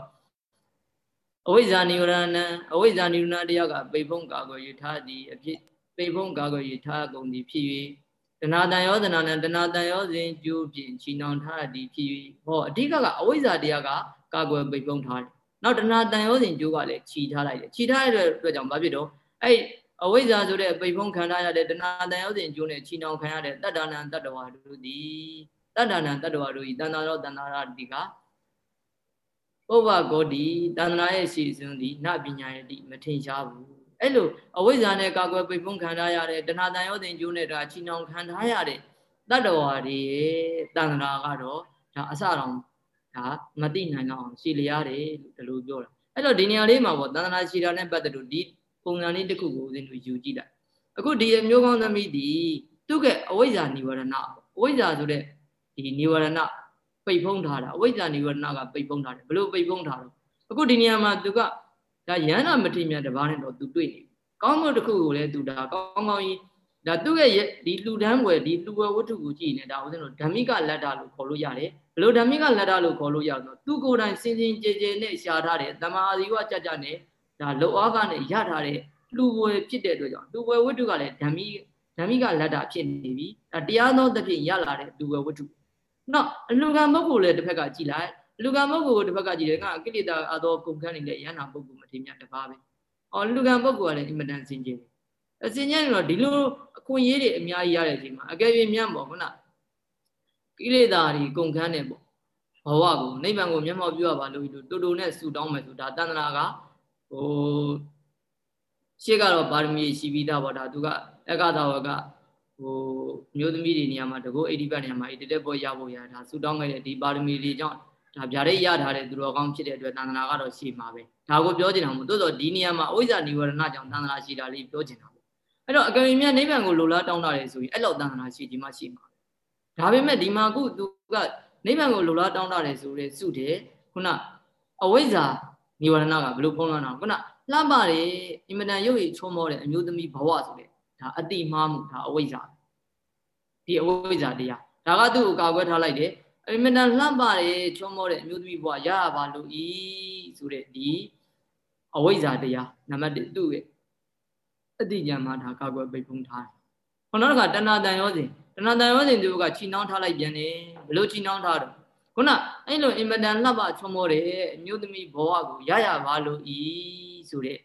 အဝိဇ္ဇာနိဝရဏံအဝိဇ္ဇာနိဝရဏတရားကပိဖုံးကာကွယ်ယူထားသည်အဖြစ်ပိဖုံးကာကွယ်ယူထားကုန်သည်ဖြစ်၍တဏှာတန်ရောတဏှာနဲ့တဏှာတန်ရောစဉ်ကျိုးဖြင့်ချီနှောင်ထားသည်ဖြစ်၍ဟောအဓိကကအဝိဇ္ဇာတရားက ကာကွယ်ပိတ်ပုံးထားတယ်နောက်တဏှာတန်ရောစဉ်ကျိုးကလည်းခြီထားလိုက်တယ်ခြီထားရတဲ့အတွက်ကြောင့်ဘာဖြစ်တော့အဲ့အဝိဇ္ဇာဆိုတဲ့ပိတ်ပုံးခံထားရတဲ့တဏှာတန်ရောစဉ်ကျိုးနဲ့ခြီနှောင်ခံရတဲ့တတ္တနာတတ္တဝါတို့သည်တတ္တနာတတ္တဝါတို့ဤတဏ္ဍာရောတဏ္ဍာရတိကပုဗ္ဗဂောတိတဏ္ဍာရဲ့ရှိစွန်းသည်နပညာယတိမထင်ရှားဘူးအဲ့လိုအဝိဇ္ဇာနဲ့ကာကွယ်ပိတ်ပုံးခံထားရတဲ့တဏှာတန်ရောစဉ်ကျိုးနဲ့ဒါခြီနှောင်ခံထားရတဲ့တတ္တဝါတွေတဏ္ဍာကတော့ဒါအစတော် ဒါမသိနိုင်တော့အောင်ရှည်လျားတယ်လို့ဒီလိုပြောတာအဲ့တော့ဒီနေရာလေးမှာပေါ့သန္တနာရှည်တာနဲ့ပတ်သက်လို့ဒီပုံစံလေးတစ်ခုကိုဦးဇင်းတို့ယူကြည့်လိုက်အခုဒီအမျိုးကောင်းသမီးဒီသူကအဝိဇ္ဇာနိဝရဏအဝိဇ္ဇာဆိုတဲ့ဒီနိဝရဏပိတ်ဖုံးထားတာအဝိဇ္ဇာနိဝရဏကပိတ်ဖုံးထားတယ်ဘလို့ပိတ်ဖုံးထားလဲအခုဒီနေရာမှာသူကဒါရဟန္တာမထေရတပါးနဲ့တော့သူတွေ့နေကောင်းမှုတစ်ခုကိုလည်းသူဒါကောင်းကောင်းကြီးဒါသူ့ရဲ့ဒီလူဒန်းွယ်ဒီလူဝဝတ္ထုကိုကြည့်နေတာဥစဉ်တော့ဓမ္မိကလတ္တလို့ခေါ်လို့ရတယ် ဘလို့ဓမ္မိကလက်တာလို့ခေါ်လို့ရတော့သူကိုယ်တိုင်စင်စင်ကြယ်ကြယ်နဲ့ရှားထားတယ်တမာအာဇီဝကြကြနဲ့ဒါလောအားကနဲ့ရထားတဲ့လူဝယ်ဖြစ်တဲ့အတွက်ကြောင့်လူဝယ်ဝတ္ထုကလည်းဓမ္မိဓမ္မိကလက်တာဖြစ်နေပြီဒါတရားသောသဖြင့်ရလာတဲ့လူဝယ်ဝတ္ထုနောက်အလူကံပုဂ္ဂိုလ်လည်းတစ်ဖက်ကကြည့်လိုက်လူကံပုဂ္ဂိုလ်ကိုတစ်ဖက်ကကြည့်တယ်ကကိလေသာအသောကုန်ခန်းနေတဲ့ယန္နာပုဂ္ဂိုလ်မထေမြတ်တစ်ပါးပဲ။အော်လူကံပုဂ္ဂိုလ်ကလည်းအင်မတန်စင်ကြယ်တယ်။အစင်ကြယ်တော့ဒီလိုအခွင့်အရေးတွေအများကြီးရတဲ့အချိန်မှာအကယ်၍မြတ်ပေါ့ခုန ကိလေသာတွေကုန်ခန်းနေပေါ့ဘဝကိုနိဗ္ဗာန်ကိုမျက်မှောက်ပြုရပါလို့တူတူနဲ့ဆူတောင်းမယ်ဆိုဒါတန်တနာကဟိုရှေ့ကတော့ပါရမီရှိပြီးသားပေါ့ဒါသူကအက္ခသာဝကဟိုမျိုးသမီးတွေနေရာမှာတကော80ဘတ်နေရာမှာ80တက်ပေါ်ရဖို့ရဒါဆူတောင်းခဲ့တဲ့ဒီပါရမီတွေကြောင့်ဒါဗျာဒိတ်ရထားတဲ့သူတော်ကောင်းဖြစ်တဲ့အတွက်တန်တနာကတော့ရှိမှာပဲဒါကိုပြောချင်တာမို့သို့သောဒီနေရာမှာအဝိဇ္ဇာនិဝရဏကြောင့်တန်တနာရှိတာလေးပြောချင်တာပေါ့အဲ့တော့အကယ်၍မြတ်နိဗ္ဗာန်ကိုလိုလားတောင်းတာလေဆိုရင်အဲ့လောက်တန်တနာရှိဒီမှာရှိမှာ ဒါပေမဲ့ဒီမှာခုသူကနိဗ္ဗာန်ကိုလိုလားတောင်းတာလေဆိုတဲ့စုတယ်ခုနအဝိဇ္ဇာនិဝရဏကဘလို့ဖုံးလာတာခုနလှပတယ်အင်မတန်ရုပ်ရည်ချုံမောတဲ့အမျိုးသမီးဘဝဆိုတဲ့ဒါအတိမှားမှုဒါအဝိဇ္ဇာဒီအဝိဇ္ဇာတရားဒါကသူ့ကိုကာကွယ်ထားလိုက်တယ်အမတန်လှပတယ်ချုံမောတဲ့အမျိုးသမီးဘဝရရပါလို့ဤဆိုတဲ့ဒီအဝိဇ္ဇာတရားနံပါတ်1သူ့ရဲ့အတိညာမှာဒါကာကွယ်ပိတ်ဖုံးထားတယ်။ခုနောက်တစ်ခါတဏ္ဍတန်ရောစဉ် တဏ္ဍတန်ရောစဉ်သူကချီနှောင်းထားလိုက်ပြန်တယ်ဘလို့ချီနှောင်းထားတော့ခုနအဲ့လိုအင်မတန်လှပချုံမောတဲ့အမျိုးသမီးဘဝကိုရရပါလို့ဤဆိုတဲ့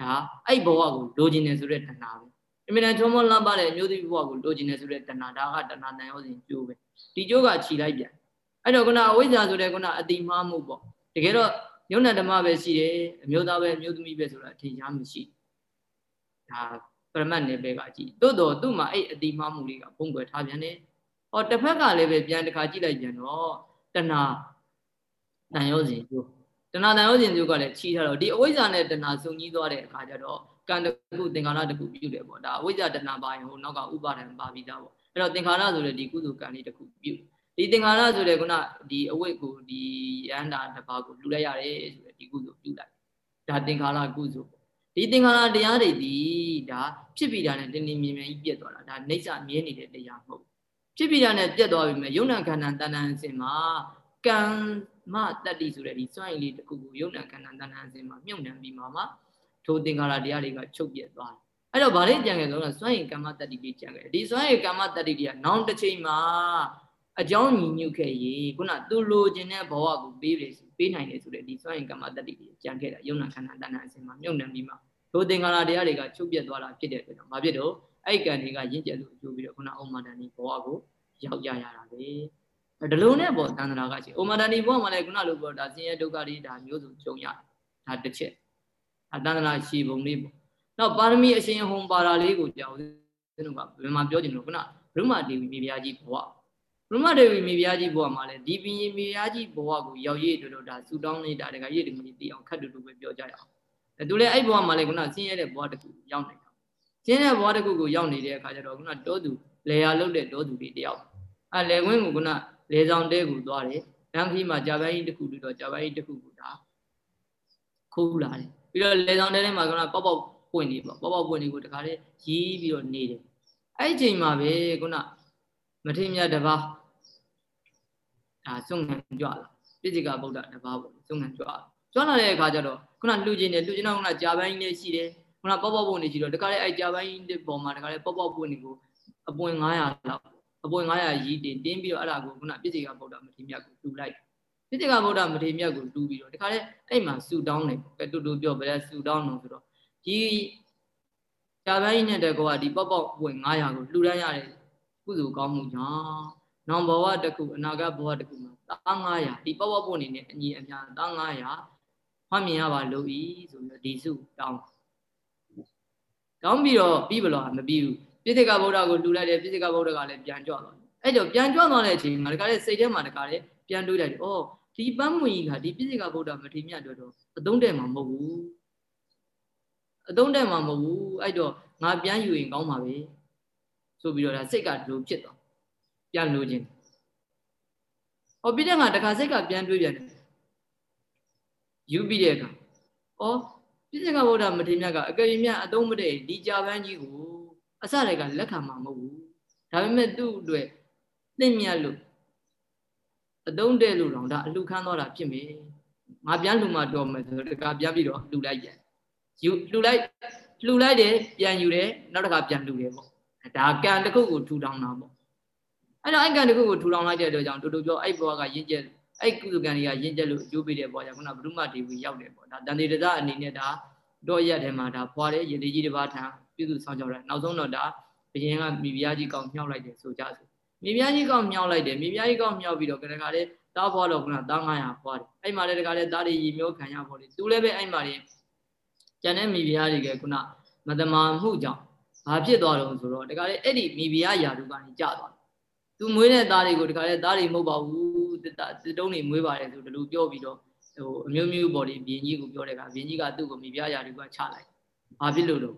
ဒါအဲ့ဘဝကိုလိုချင်တယ်ဆိုတဲ့တဏ္ဍပဲအမြဲတမ်းချုံမောလှပတဲ့အမျိုးသမီးဘဝကိုလိုချင်တယ်ဆိုတဲ့တဏ္ဍဒါကတဏ္ဍတန်ရောစဉ်ကျိုးပဲဒီကျိုးကခြီလိုက်ပြန်အဲ့တော့ခုနအဝိဇ္ဇာဆိုတဲ့ခုနအတိမှားမှုပေါ့တကယ်တော့ယုံနာဓမ္မပဲရှိတယ်အမျိုးသားပဲအမျိုးသမီးပဲဆိုတာအထင်ရှားမရှိဒါ ပရမတ်နယ်ပယ်ကကြည့်တိုးတော်သူ့မှာအဲ့အတိမှားမှုလေးကပုံကွယ်ထားပြန်တယ်ဟောတစ်ဖက်ကလည်းပဲပြန်တစ်ခါကြည့်လိုက်ပြန်တော့တဏှာတန်ရောစဉ်ကျိုးတဏှာတန်ရောစဉ်ကျိုးကလည်းခြီးထားတော့ဒီအဝိဇ္ဇာနဲ့တဏှာစုံကြီးသွားတဲ့အခါကျတော့ကံတခုသင်္ခါရတခုပြုတယ်ပေါ့ဒါအဝိဇ္ဇာတဏှာပါရင်ဟိုနောက်ကဥပါဒံပါပြီးသားပေါ့အဲ့တော့သင်္ခါရဆိုတဲ့ဒီကုသိုလ်ကံလေးတခုပြုဒီသင်္ခါရဆိုတဲ့ခုနဒီအဝိတ်ကိုဒီရဟန္တာတစ်ပါးကိုလှူလိုက်ရတယ်ဆိုတဲ့ဒီကုသိုလ်ပြုလိုက်ဒါသင်္ခါရကုသိုလ် ဒီသင်္ခါရတရားတွေဒီဒါဖြစ်ပြီးတာနဲ့တင်းတင်းမြင်မြင်ကြီးပြတ်သွားတာဒါနှိစ္စမြဲနေတဲ့တရားမဟုတ်ဖြစ်ပြီးတာနဲ့ပြတ်သွားပြီမဲ့ယုံနာခန္ဓာတဏ္ဍာအစဉ်မှာကံမတတ္တိဆိုတဲ့ဒီစွန့်ရင်လေးတစ်ခုကိုယုံနာခန္ဓာတဏ္ဍာအစဉ်မှာမြုပ်နှံပြီးမှမှထိုသင်္ခါရတရားတွေကချုပ်ပြတ်သွားတယ်အဲ့တော့ဗာလေးကြံခဲ့ဆိုတော့စွန့်ရင်ကမ္မတတ္တိကြီးကြံခဲ့ဒီစွန့်ရင်ကမ္မတတ္တိကြီးကနောင်တစ်ချိန်မှာအကြောင်းညီညွတ်ခဲ့ရေခုနသူလိုချင်တဲ့ဘဝကိုပေးတယ်ပေးနိုင်တယ်ဆိုတဲ့ဒီစွန့်ရင်ကမ္မတတ္တိကြီးကြံခဲ့တာယုံနာခန္ဓာတဏ္ဍာအစဉ်မှာမြုပ်နှံပြီးမှ ထိုသင်္ခါရတရားတွေကချုပ်ပြတ်သွားတာဖြစ်တဲ့အတွက်ကြောင့်ဘာဖြစ်တော့အဲ့ကံတွေကရင့်ကျက်လို့အကျိုးပြီးတော့ခုနဩမာဒန်ဒီဘဝကိုရောက်ကြရတာလေဒီလိုနဲ့ပေါ့တန်ត្រာကရှိဩမာဒန်ဒီဘဝမှာလည်းခုနလိုပေါ့ဒါဆင်းရဲဒုက္ခတွေဒါမျိုးစုကြုံရတယ်ဒါတစ်ချက်အတန္တရာရှည်ပုံလေးပေါ့နောက်ပါရမီအရှင်ဟွန်ပါရာလေးကိုကြောက်ဦးဇင်းတို့ကဘယ်မှာပြောချင်လို့ခုနဘုရမဒေဝီမိဖုရားကြီးဘဝဘုရမဒေဝီမိဖုရားကြီးဘဝမှာလည်းဒီပင်မိဖုရားကြီးဘဝကိုရောက်ရည်တို့တို့ဒါဆူတောင်းနေတာတကရည်တမကြီးသိအောင်ခတ်တူတူပဲပြောကြရအောင်အဲ သူလည်းအဲ့ဘဝမှာလည်းခုနဆင်းရဲတဲ့ဘဝတစ်ခုရောက်နေတာဆင်းရဲတဲ့ဘဝတစ်ခုကိုရောက်နေတဲ့အခါကျတော့ခုနတောသူလေယာလုတ်တဲ့တောသူတွေတယောက်အဲလေခွင်းကိုခုနလေဆောင်တဲကိုသွားတယ်လမ်းခီးမှာဂျာပန်ကြီးတစ်ခုပြီးတော့ဂျာပန်ကြီးတစ်ခုကိုဒါခိုးလာတယ်ပြီးတော့လေဆောင်တဲထဲမှာကပေါက်ပေါက်ပွင့်နေပေါ့ပေါက်ပေါက်ပွင့်နေကိုတခါလေးရီးပြီးတော့နေတယ်အဲ့ဒီချိန်မှာပဲခုနမထေမြတ်တပါးဒါစွန့်ငံကြွလာပိစိကဗုဒ္ဓတပါးပေါ့စွန့်ငံကြွလာ ကြွလာတဲ့အခါကျတော့ခုနလှူခြင်းနဲ့လှူခြင်းတော့ခုနဂျာပန်ကြီးနဲ့ရှိတယ်ခုနပေါက်ပေါက်ပွင့်နေရှိတော့တခါလေးအဲ့ဂျာပန်ကြီးပေါ်မှာတခါလေးပေါက်ပေါက်ပွင့်နေကိုအပွင့်900လောက်အပွင့်900ရီးတင်တင်းပြီးတော့အဲ့ဒါကိုခုနပိစိကဗုဒ္ဓမထေမြတ်ကိုလှူလိုက်ပိစိကဗုဒ္ဓမထေမြတ်ကိုလှူပြီးတော့တခါလေးအဲ့မှာဆူတောင်းတယ်ကဲတူတူပြောဗလဲဆူတောင်းတော့ဆိုတော့ဒီဂျာပန်ကြီးနဲ့တကောကဒီပေါက်ပေါက်ပွင့်900ကိုလှူဒန်းရတဲ့ကုသိုလ်ကောင်းမှုကြောင့်နောင်ဘဝတစ်ခုအနာဂတ်ဘဝတစ်ခုမှာသား900ဒီပေါက်ပေါက်ပွင့်နေတဲ့အညီအမျှသား900 မှတ်မြင်ရပါလို့ဤဆိုပြီးဒီစုတောင်းတောင်းပြီးတော့ပြီးဘလို့မပြီးဘူးပိဋကဗုဒ္ဓကိုလှူလိုက်တယ်ပိဋကဗုဒ္ဓကလည်းပြန်ကြွသွားတယ်အဲ့တော့ပြန်ကြွသွားတဲ့အချိန်မှာတခါလေစိတ်ထဲမှာတခါလေပြန်တွေးလိုက်တယ်ဩဒီပန်းမွေကြီးကဒီပိဋကဗုဒ္ဓမထေမြတ်တို့တော့အသုံးတဲ့မှာမဟုတ်ဘူးအသုံးတဲ့မှာမဟုတ်ဘူးအဲ့တော့ငါပြန်ယူရင်ကောင်းပါပဲဆိုပြီးတော့ဒါစိတ်ကဒီလိုဖြစ်သွားပြန်လို့ခြင်းဟောပြီးတဲ့အခါတခါစိတ်ကပြန်တွေးပြန်တယ် ယူပြီးတဲ့အခါဩပိစိကဗုဒ္ဓမထေမြတ်ကအကယ်၍မြတ်အသုံးမတဲ့ဒီကြာပန်းကြီးကိုအစတွေကလက်ခံမှာမဟုတ်ဘူးဒါပေမဲ့သူ့အတွက်သင့်မြတ်လို့အသုံးတဲ့လို့တော့ဒါအလှခံသွားတာဖြစ်မယ်ငါပြန်လှူမှတော်မယ်ဆိုတော့တခါပြန်ပြီးတော့လှူလိုက်ပြန်ယူလှူလိုက်လှူလိုက်တယ်ပြန်ယူတယ်နောက်တစ်ခါပြန်လှူတယ်ပေါ့ဒါကံတစ်ခုကိုထူထောင်တာပေါ့အဲ့တော့အဲ့ကံတစ်ခုကိုထူထောင်လိုက်တဲ့အတွက်ကြောင့်တူတူပြောအဲ့ဘဝကရင့်ကျက် အဲ့ကုသကံတွေကရင့်ကျက်လို့အကျိုးပေးတဲ့ဘဝကြောင့်ခုနဘုရုမဒေဝီရောက်တယ်ပေါ့ဒါတန်တေတဇအနေနဲ့ဒါတော့ရက်ထဲမှာဒါဖွာတဲ့ရေလေးကြီးတစ်ပါးထံပြုစုဆောင်ကြောက်တယ်နောက်ဆုံးတော့ဒါဘုရင်ကမိဖုရားကြီးကောင်းမြောက်လိုက်တယ်ဆိုကြဆိုမိဖုရားကြီးကောင်းမြောက်လိုက်တယ်မိဖုရားကြီးကောင်းမြောက်ပြီးတော့ကတခါလေးတားဖွာတော့ခုနတား900ဖွာတယ်အဲ့မှာလည်းတခါလေးတားတွေရီမျိုးခံရဖို့လေသူလည်းပဲအဲ့မှာလေကျန်တဲ့မိဖုရားတွေကခုနမတမာမှုကြောင့်ဘာဖြစ်သွားတော့ဆိုတော့တခါလေအဲ့ဒီမိဖုရားယာတုကနေကြသွားတယ်သူမွေးတဲ့သားတွေကိုတခါလေသားတွေမဟုတ်ပါဘူး တုံးတွေမွေးပါတယ်ဆိုဒီလိုပြောပြီးတော့ဟိုအမျိုးမျိုးပေါ်ဒီဘင်းကြီးကိုပြောတဲ့အခါဘင်းကြီးကသူ့ကိုမိဖုရားယာတုကချလိုက်ဘာဖြစ်လို့လို့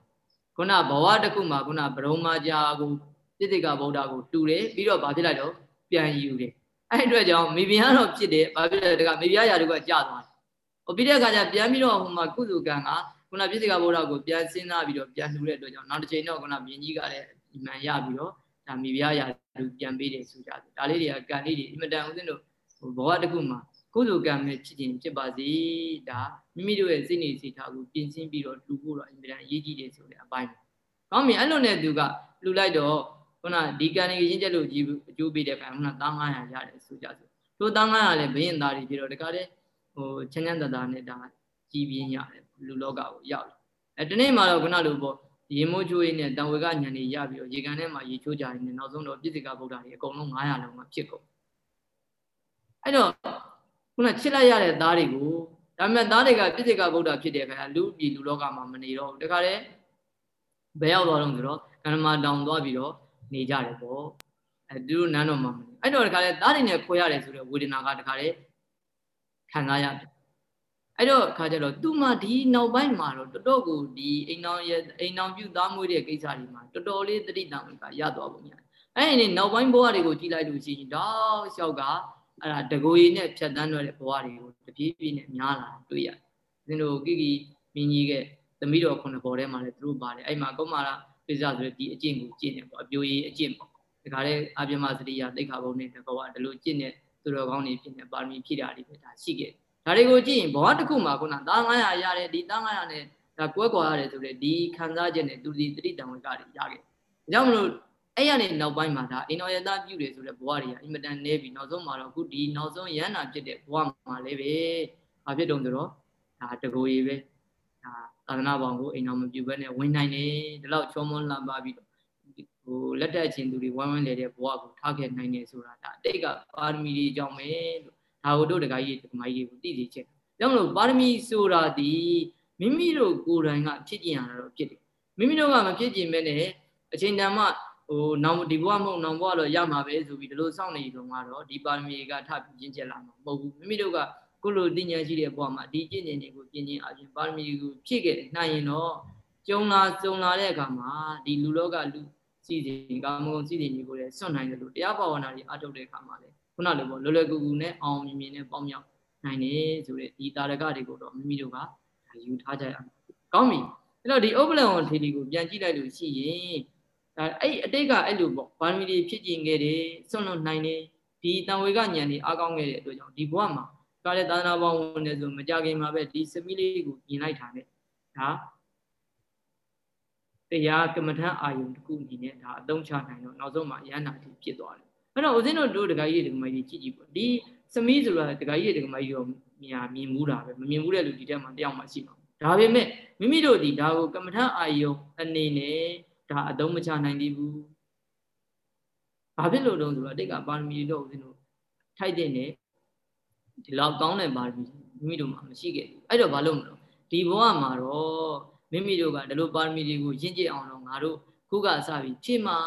ခုနဘဝတစ်ခုမှာခုနဗရုံမာကြာကိုပြစ်တိကဗုဒ္ဓကိုတူတယ်ပြီးတော့ဘာဖြစ်လိုက်တော့ပြန်ယူတယ်အဲ့အတွက်ကြောင့်မိဖုရားတော့ဖြစ်တယ်ဘာဖြစ်လဲတကမိဖုရားယာတုကကြာသွားတယ်ဟိုပြီးတဲ့အခါကျပြန်ပြီးတော့ဟိုမှာကုသကံကခုနပြည့်စကဗုဒ္ဓကိုပြန်စဉ်းစားပြီးတော့ပြန်လှူတဲ့အတွက်ကြောင့်နောက်တစ်ချိန်တော့ခုနမြင်းကြီးကလည်းဒီမှန်ရပြီးတော့ဒါမိဖုရားရာလူပြန်ပေးတယ်ဆိုကြတယ်ဒါလေးတွေကကံလေးတွေအင်မတန်ဦးဇင်းတို့ ဘဝတစ်ခုမှာကုသိုလ်ကံပဲဖြစ်ခြင်းဖြစ်ပါစေဒါမိမိတို့ရဲ့စိတ်နေစိတ်ထားကိုပြင်ဆင်ပြီးတော့လှူဖို့တော့အင်မတန်အရေးကြီးတယ်ဆိုတဲ့အပိုင်း။ကောင်းပြီအဲ့လိုနဲ့သူကလှူလိုက်တော့ခုနဒီကံတွေရင်းချက်လို့ကြီးအကျိုးပေးတဲ့ကံခုနသား900ရတယ်ဆိုကြဆို။တို့သား900လည်းဘင်းသားတွေပြီးတော့တခါတည်းဟိုချမ်းချမ်းသာသာနဲ့ဒါကြီးပြင်းရတယ်လူလောကကိုရောက်လာအဲဒီနေ့မှာတော့ခုနလိုပေါ့ရေမိုးချိုးရင်းနဲ့တံဝေကညံနေရပြီးတော့ရေကန်ထဲမှာရေချိုးကြရင်းနဲ့နောက်ဆုံးတော့ပြည့်စကဗုဒ္ဓတွေအကုန်လုံး900လုံးမှဖြစ်ကုန် အဲ့တော့ခုနချစ်လိုက်ရတဲ့သားတွေကိုဒါပေမဲ့သားတွေကပြည့်စကဗုဒ္ဓဖြစ်တဲ့အခါလူပြည်လူလောကမှာမနေတော့ဘူးတခါတည်းဘယ်ရောက်သွားတော့ဆိုတော့ကန္နမတောင်သွားပြီးတော့နေကြတယ်ပေါ့အဲသူတို့နန်းတော်မှာမနေအဲ့တော့တခါတည်းသားတွေနဲ့ခွဲရတယ်ဆိုတော့ဝေဒနာကတခါတည်းခံစားရတယ်အဲ့တော့ခါကြတော့သူမှဒီနောက်ပိုင်းမှာတော့တော်တော်ကိုဒီအိမ်တော်ရဲ့အိမ်တော်ပြုသားမွေးတဲ့ကိစ္စတွေမှာတော်တော်လေးတတိတံကရသွားပုံရတယ်အဲ့ဒီနောက်ပိုင်းဘဝတွေကိုကြည့်လိုက်လို့ရှိရင်တော့လျှောက်က အဲ့ဒါတကိုရီနဲ့ဖြတ်တန်းတော့တဲ့ဘဝတွေကိုတပြေးပြေးနဲ့များလာတွေ့ရတယ်။သင်တို့ကိကီမင်းကြီးကသမီးတော်ခုနှစ်ဘော်ထဲမှာလည်းသူတို့ပါတယ်အဲ့မှာကုမာရပိစဆိုတဲ့ဒီအကျင့်ကိုကျင့်တယ်ပေါ့အပြိုရေးအကျင့်ပေါ့ဒီခါလေးအပြမစရိယတိတ်ခါဘုံနဲ့တကောကဒီလိုကျင့်တဲ့သူတော်ကောင်းတွေဖြစ်နေပါရမီဖြည့်တာတွေပဲဒါရှိခဲ့တယ်ဒါတွေကိုကြည့်ရင်ဘဝတစ်ခုမှာခုနသား900ရတယ်ဒီသား900နဲ့ဒါကွဲကွာရတယ်ဆိုတဲ့ဒီခံစားချက်နဲ့သူဒီတတိတံဝေကတွေရခဲ့။ဒါကြောင့်မလို့ အဲ့ရနေနောက်ပိုင်းမှာဒါအိမ်တော်ရသားပြုတယ်ဆိုတဲ့ဘဝတွေကအင်မတန်နေပြီနောက်ဆုံးမှာတော့အခုဒီနောက်ဆုံးရဟန္တာဖြစ်တဲ့ဘဝမှာလည်းပဲဘာဖြစ်တုံးဆိုတော့ဒါတကိုကြီးပဲဒါသာသနာပေါင်းကိုအိမ်တော်မပြုဘဲနဲ့ဝင်နိုင်တယ်ဒီလောက်ချောမွန်းလာပါပြီးတော့ဟိုလက်တက်ချင်းသူတွေဝိုင်းဝန်းလေတဲ့ဘဝကိုထားခဲ့နိုင်တယ်ဆိုတာဒါအတိတ်ကပါရမီတွေကြောင့်ပဲလို့ဒါကိုတို့တကကြီးတကမကြီးကိုသိသိချက်ကြောင့်မလို့ပါရမီဆိုတာဒီမိမိတို့ကိုယ်တိုင်ကဖြစ်ကျင်ရတာတော့ဖြစ်တယ်မိမိတို့ကမဖြစ်ကျင်မဲ့နဲ့အချိန်တန်မှ ဟိုနောင်ဒီဘဝမဟုတ်နောင်ဘဝတော့ရမှာပဲဆိုပြီးဒီလိုစောင့်နေကြတော့ဒီပါရမီကထပြင်းကျက်လာမှာမဟုတ်ဘူးမိမိတို့ကကုလိုတင်ညာရှိတဲ့ဘဝမှာဒီကျင့်ကျင်တွေကိုကျင့်ချင်းအပြင်ပါရမီကိုဖြည့်ခဲ့နိုင်ရင်တော့ကျုံလာကျုံလာတဲ့အခါမှာဒီလူလောကလူစီစဉ်ကာမဂုဏ်စီစဉ်တွေကိုလည်းစွန့်နိုင်တယ်လို့တရားဘာဝနာတွေအထုတ်တဲ့အခါမှာလည်းခုနလိုပေါ့လွယ်လွယ်ကူကူနဲ့အောင်မြင်မြင်နဲ့ပေါင်းမြောက်နိုင်တယ်ဆိုတဲ့ဒီတာရကတွေကိုတော့မိမိတို့ကယူထားကြရအောင်ကောင်းပြီအဲ့တော့ဒီဥပလံဝန်ထေလီကိုပြန်ကြည့်လိုက်လို့ရှိရင် ဒါအဲ့အတိတ်ကအဲ့လိုပေါ့ဗာမီတွေဖြစ်ကျင်ခဲ့တယ်စွန့်လွတ်နိုင်တယ်ဒီတံဝေကညံတွေအားကောင်းခဲ့တဲ့အတွက်ကြောင့်ဒီဘဝမှာကားတဲ့သာသနာပေါင်းဝင်နေဆိုမကြခင်မှာပဲဒီစမီလေးကိုမြင်လိုက်တာနဲ့ဒါတရားကမ္မထအာယုံတစ်ခုအနေနဲ့ဒါအသုံးချနိုင်တော့နောက်ဆုံးမှာရဟန္တာတိဖြစ်သွားတယ်အဲ့တော့ဦးဇင်းတို့တို့ဒကာကြီးတွေဒကာမကြီးကြည့်ကြည့်ပေါ့ဒီစမီးဆိုတာဒကာကြီးတွေဒကာမကြီးရောမြင်မြင်မှုတာပဲမမြင်ဘူးတဲ့လူဒီထဲမှာတယောက်မှရှိမှာဒါပေမဲ့မိမိတို့ဒီဒါကိုကမ္မထအာယုံအနေနဲ့ ဒါအသုံးမချနိုင်သေးဘူးဘာဖြစ်လို့တုံးဆိုတော့တိတ်ကပါရမီတော့ဦးဇင်းတို့ထိုက်တဲ့နဲ့ဒီလောက်ကောင်းတဲ့ပါရမီမိမိတို့မှာမရှိခဲ့ဘူးအဲ့တော့ဘာလို့မလို့ဒီဘဝမှာတော့မိမိတို့ကဒီလိုပါရမီတွေကိုရင့်ကျက်အောင်တော့ငါတို့ခုကစပြီးဖြစ်မှာ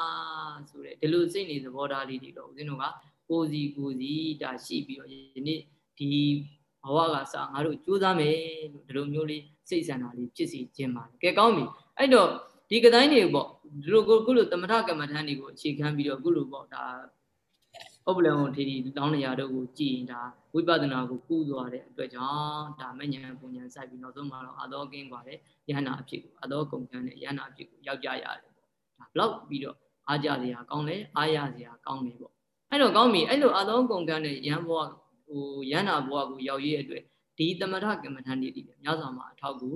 ဆိုတဲ့ဒီလိုစိတ်နေသဘောထားလေးတွေတော့ဦးဇင်းတို့ကကိုစီကိုစီဒါရှိပြီးတော့ယနေ့ဒီဘဝကစငါတို့ကြိုးစားမယ်လို့ဒီလိုမျိုးလေးစိတ်ဆန္ဒလေးဖြစ်စီခြင်းပါကဲကောင်းပြီအဲ့တော့ ဒီကတိုင်းတွေပေါ့ဒီလိုကိုခုလိုသမထကမ္မထန်တွေကိုအခြေခံပြီးတော့ခုလိုပေါ့ဒါဥပလံဟောထေဒီတောင်းနေရာတို့ကိုကြည်ရင်ဒါဝိပဿနာကိုကုသွားတဲ့အတွက်ကြောင့်ဒါမညံပုံညံဆိုင်ပြီးနောက်ဆုံးမှာတော့အသောကင်းသွားတဲ့ယန္နာအဖြစ်ကိုအသောကုန်ခံတဲ့ယန္နာအဖြစ်ကိုရောက်ကြရတယ်ပေါ့ဒါဘလောက်ပြီးတော့အားကြစရာကောင်းတယ်အားရစရာကောင်းတယ်ပေါ့အဲ့တော့ကောင်းပြီအဲ့လိုအသောကုန်ခံတဲ့ယန္ဘောဟိုယန္နာဘောကိုရောက်ရည်အတွက်ဒီသမထကမ္မထန်တွေဒီမြတ်စွာဘုရားအထောက်ကူ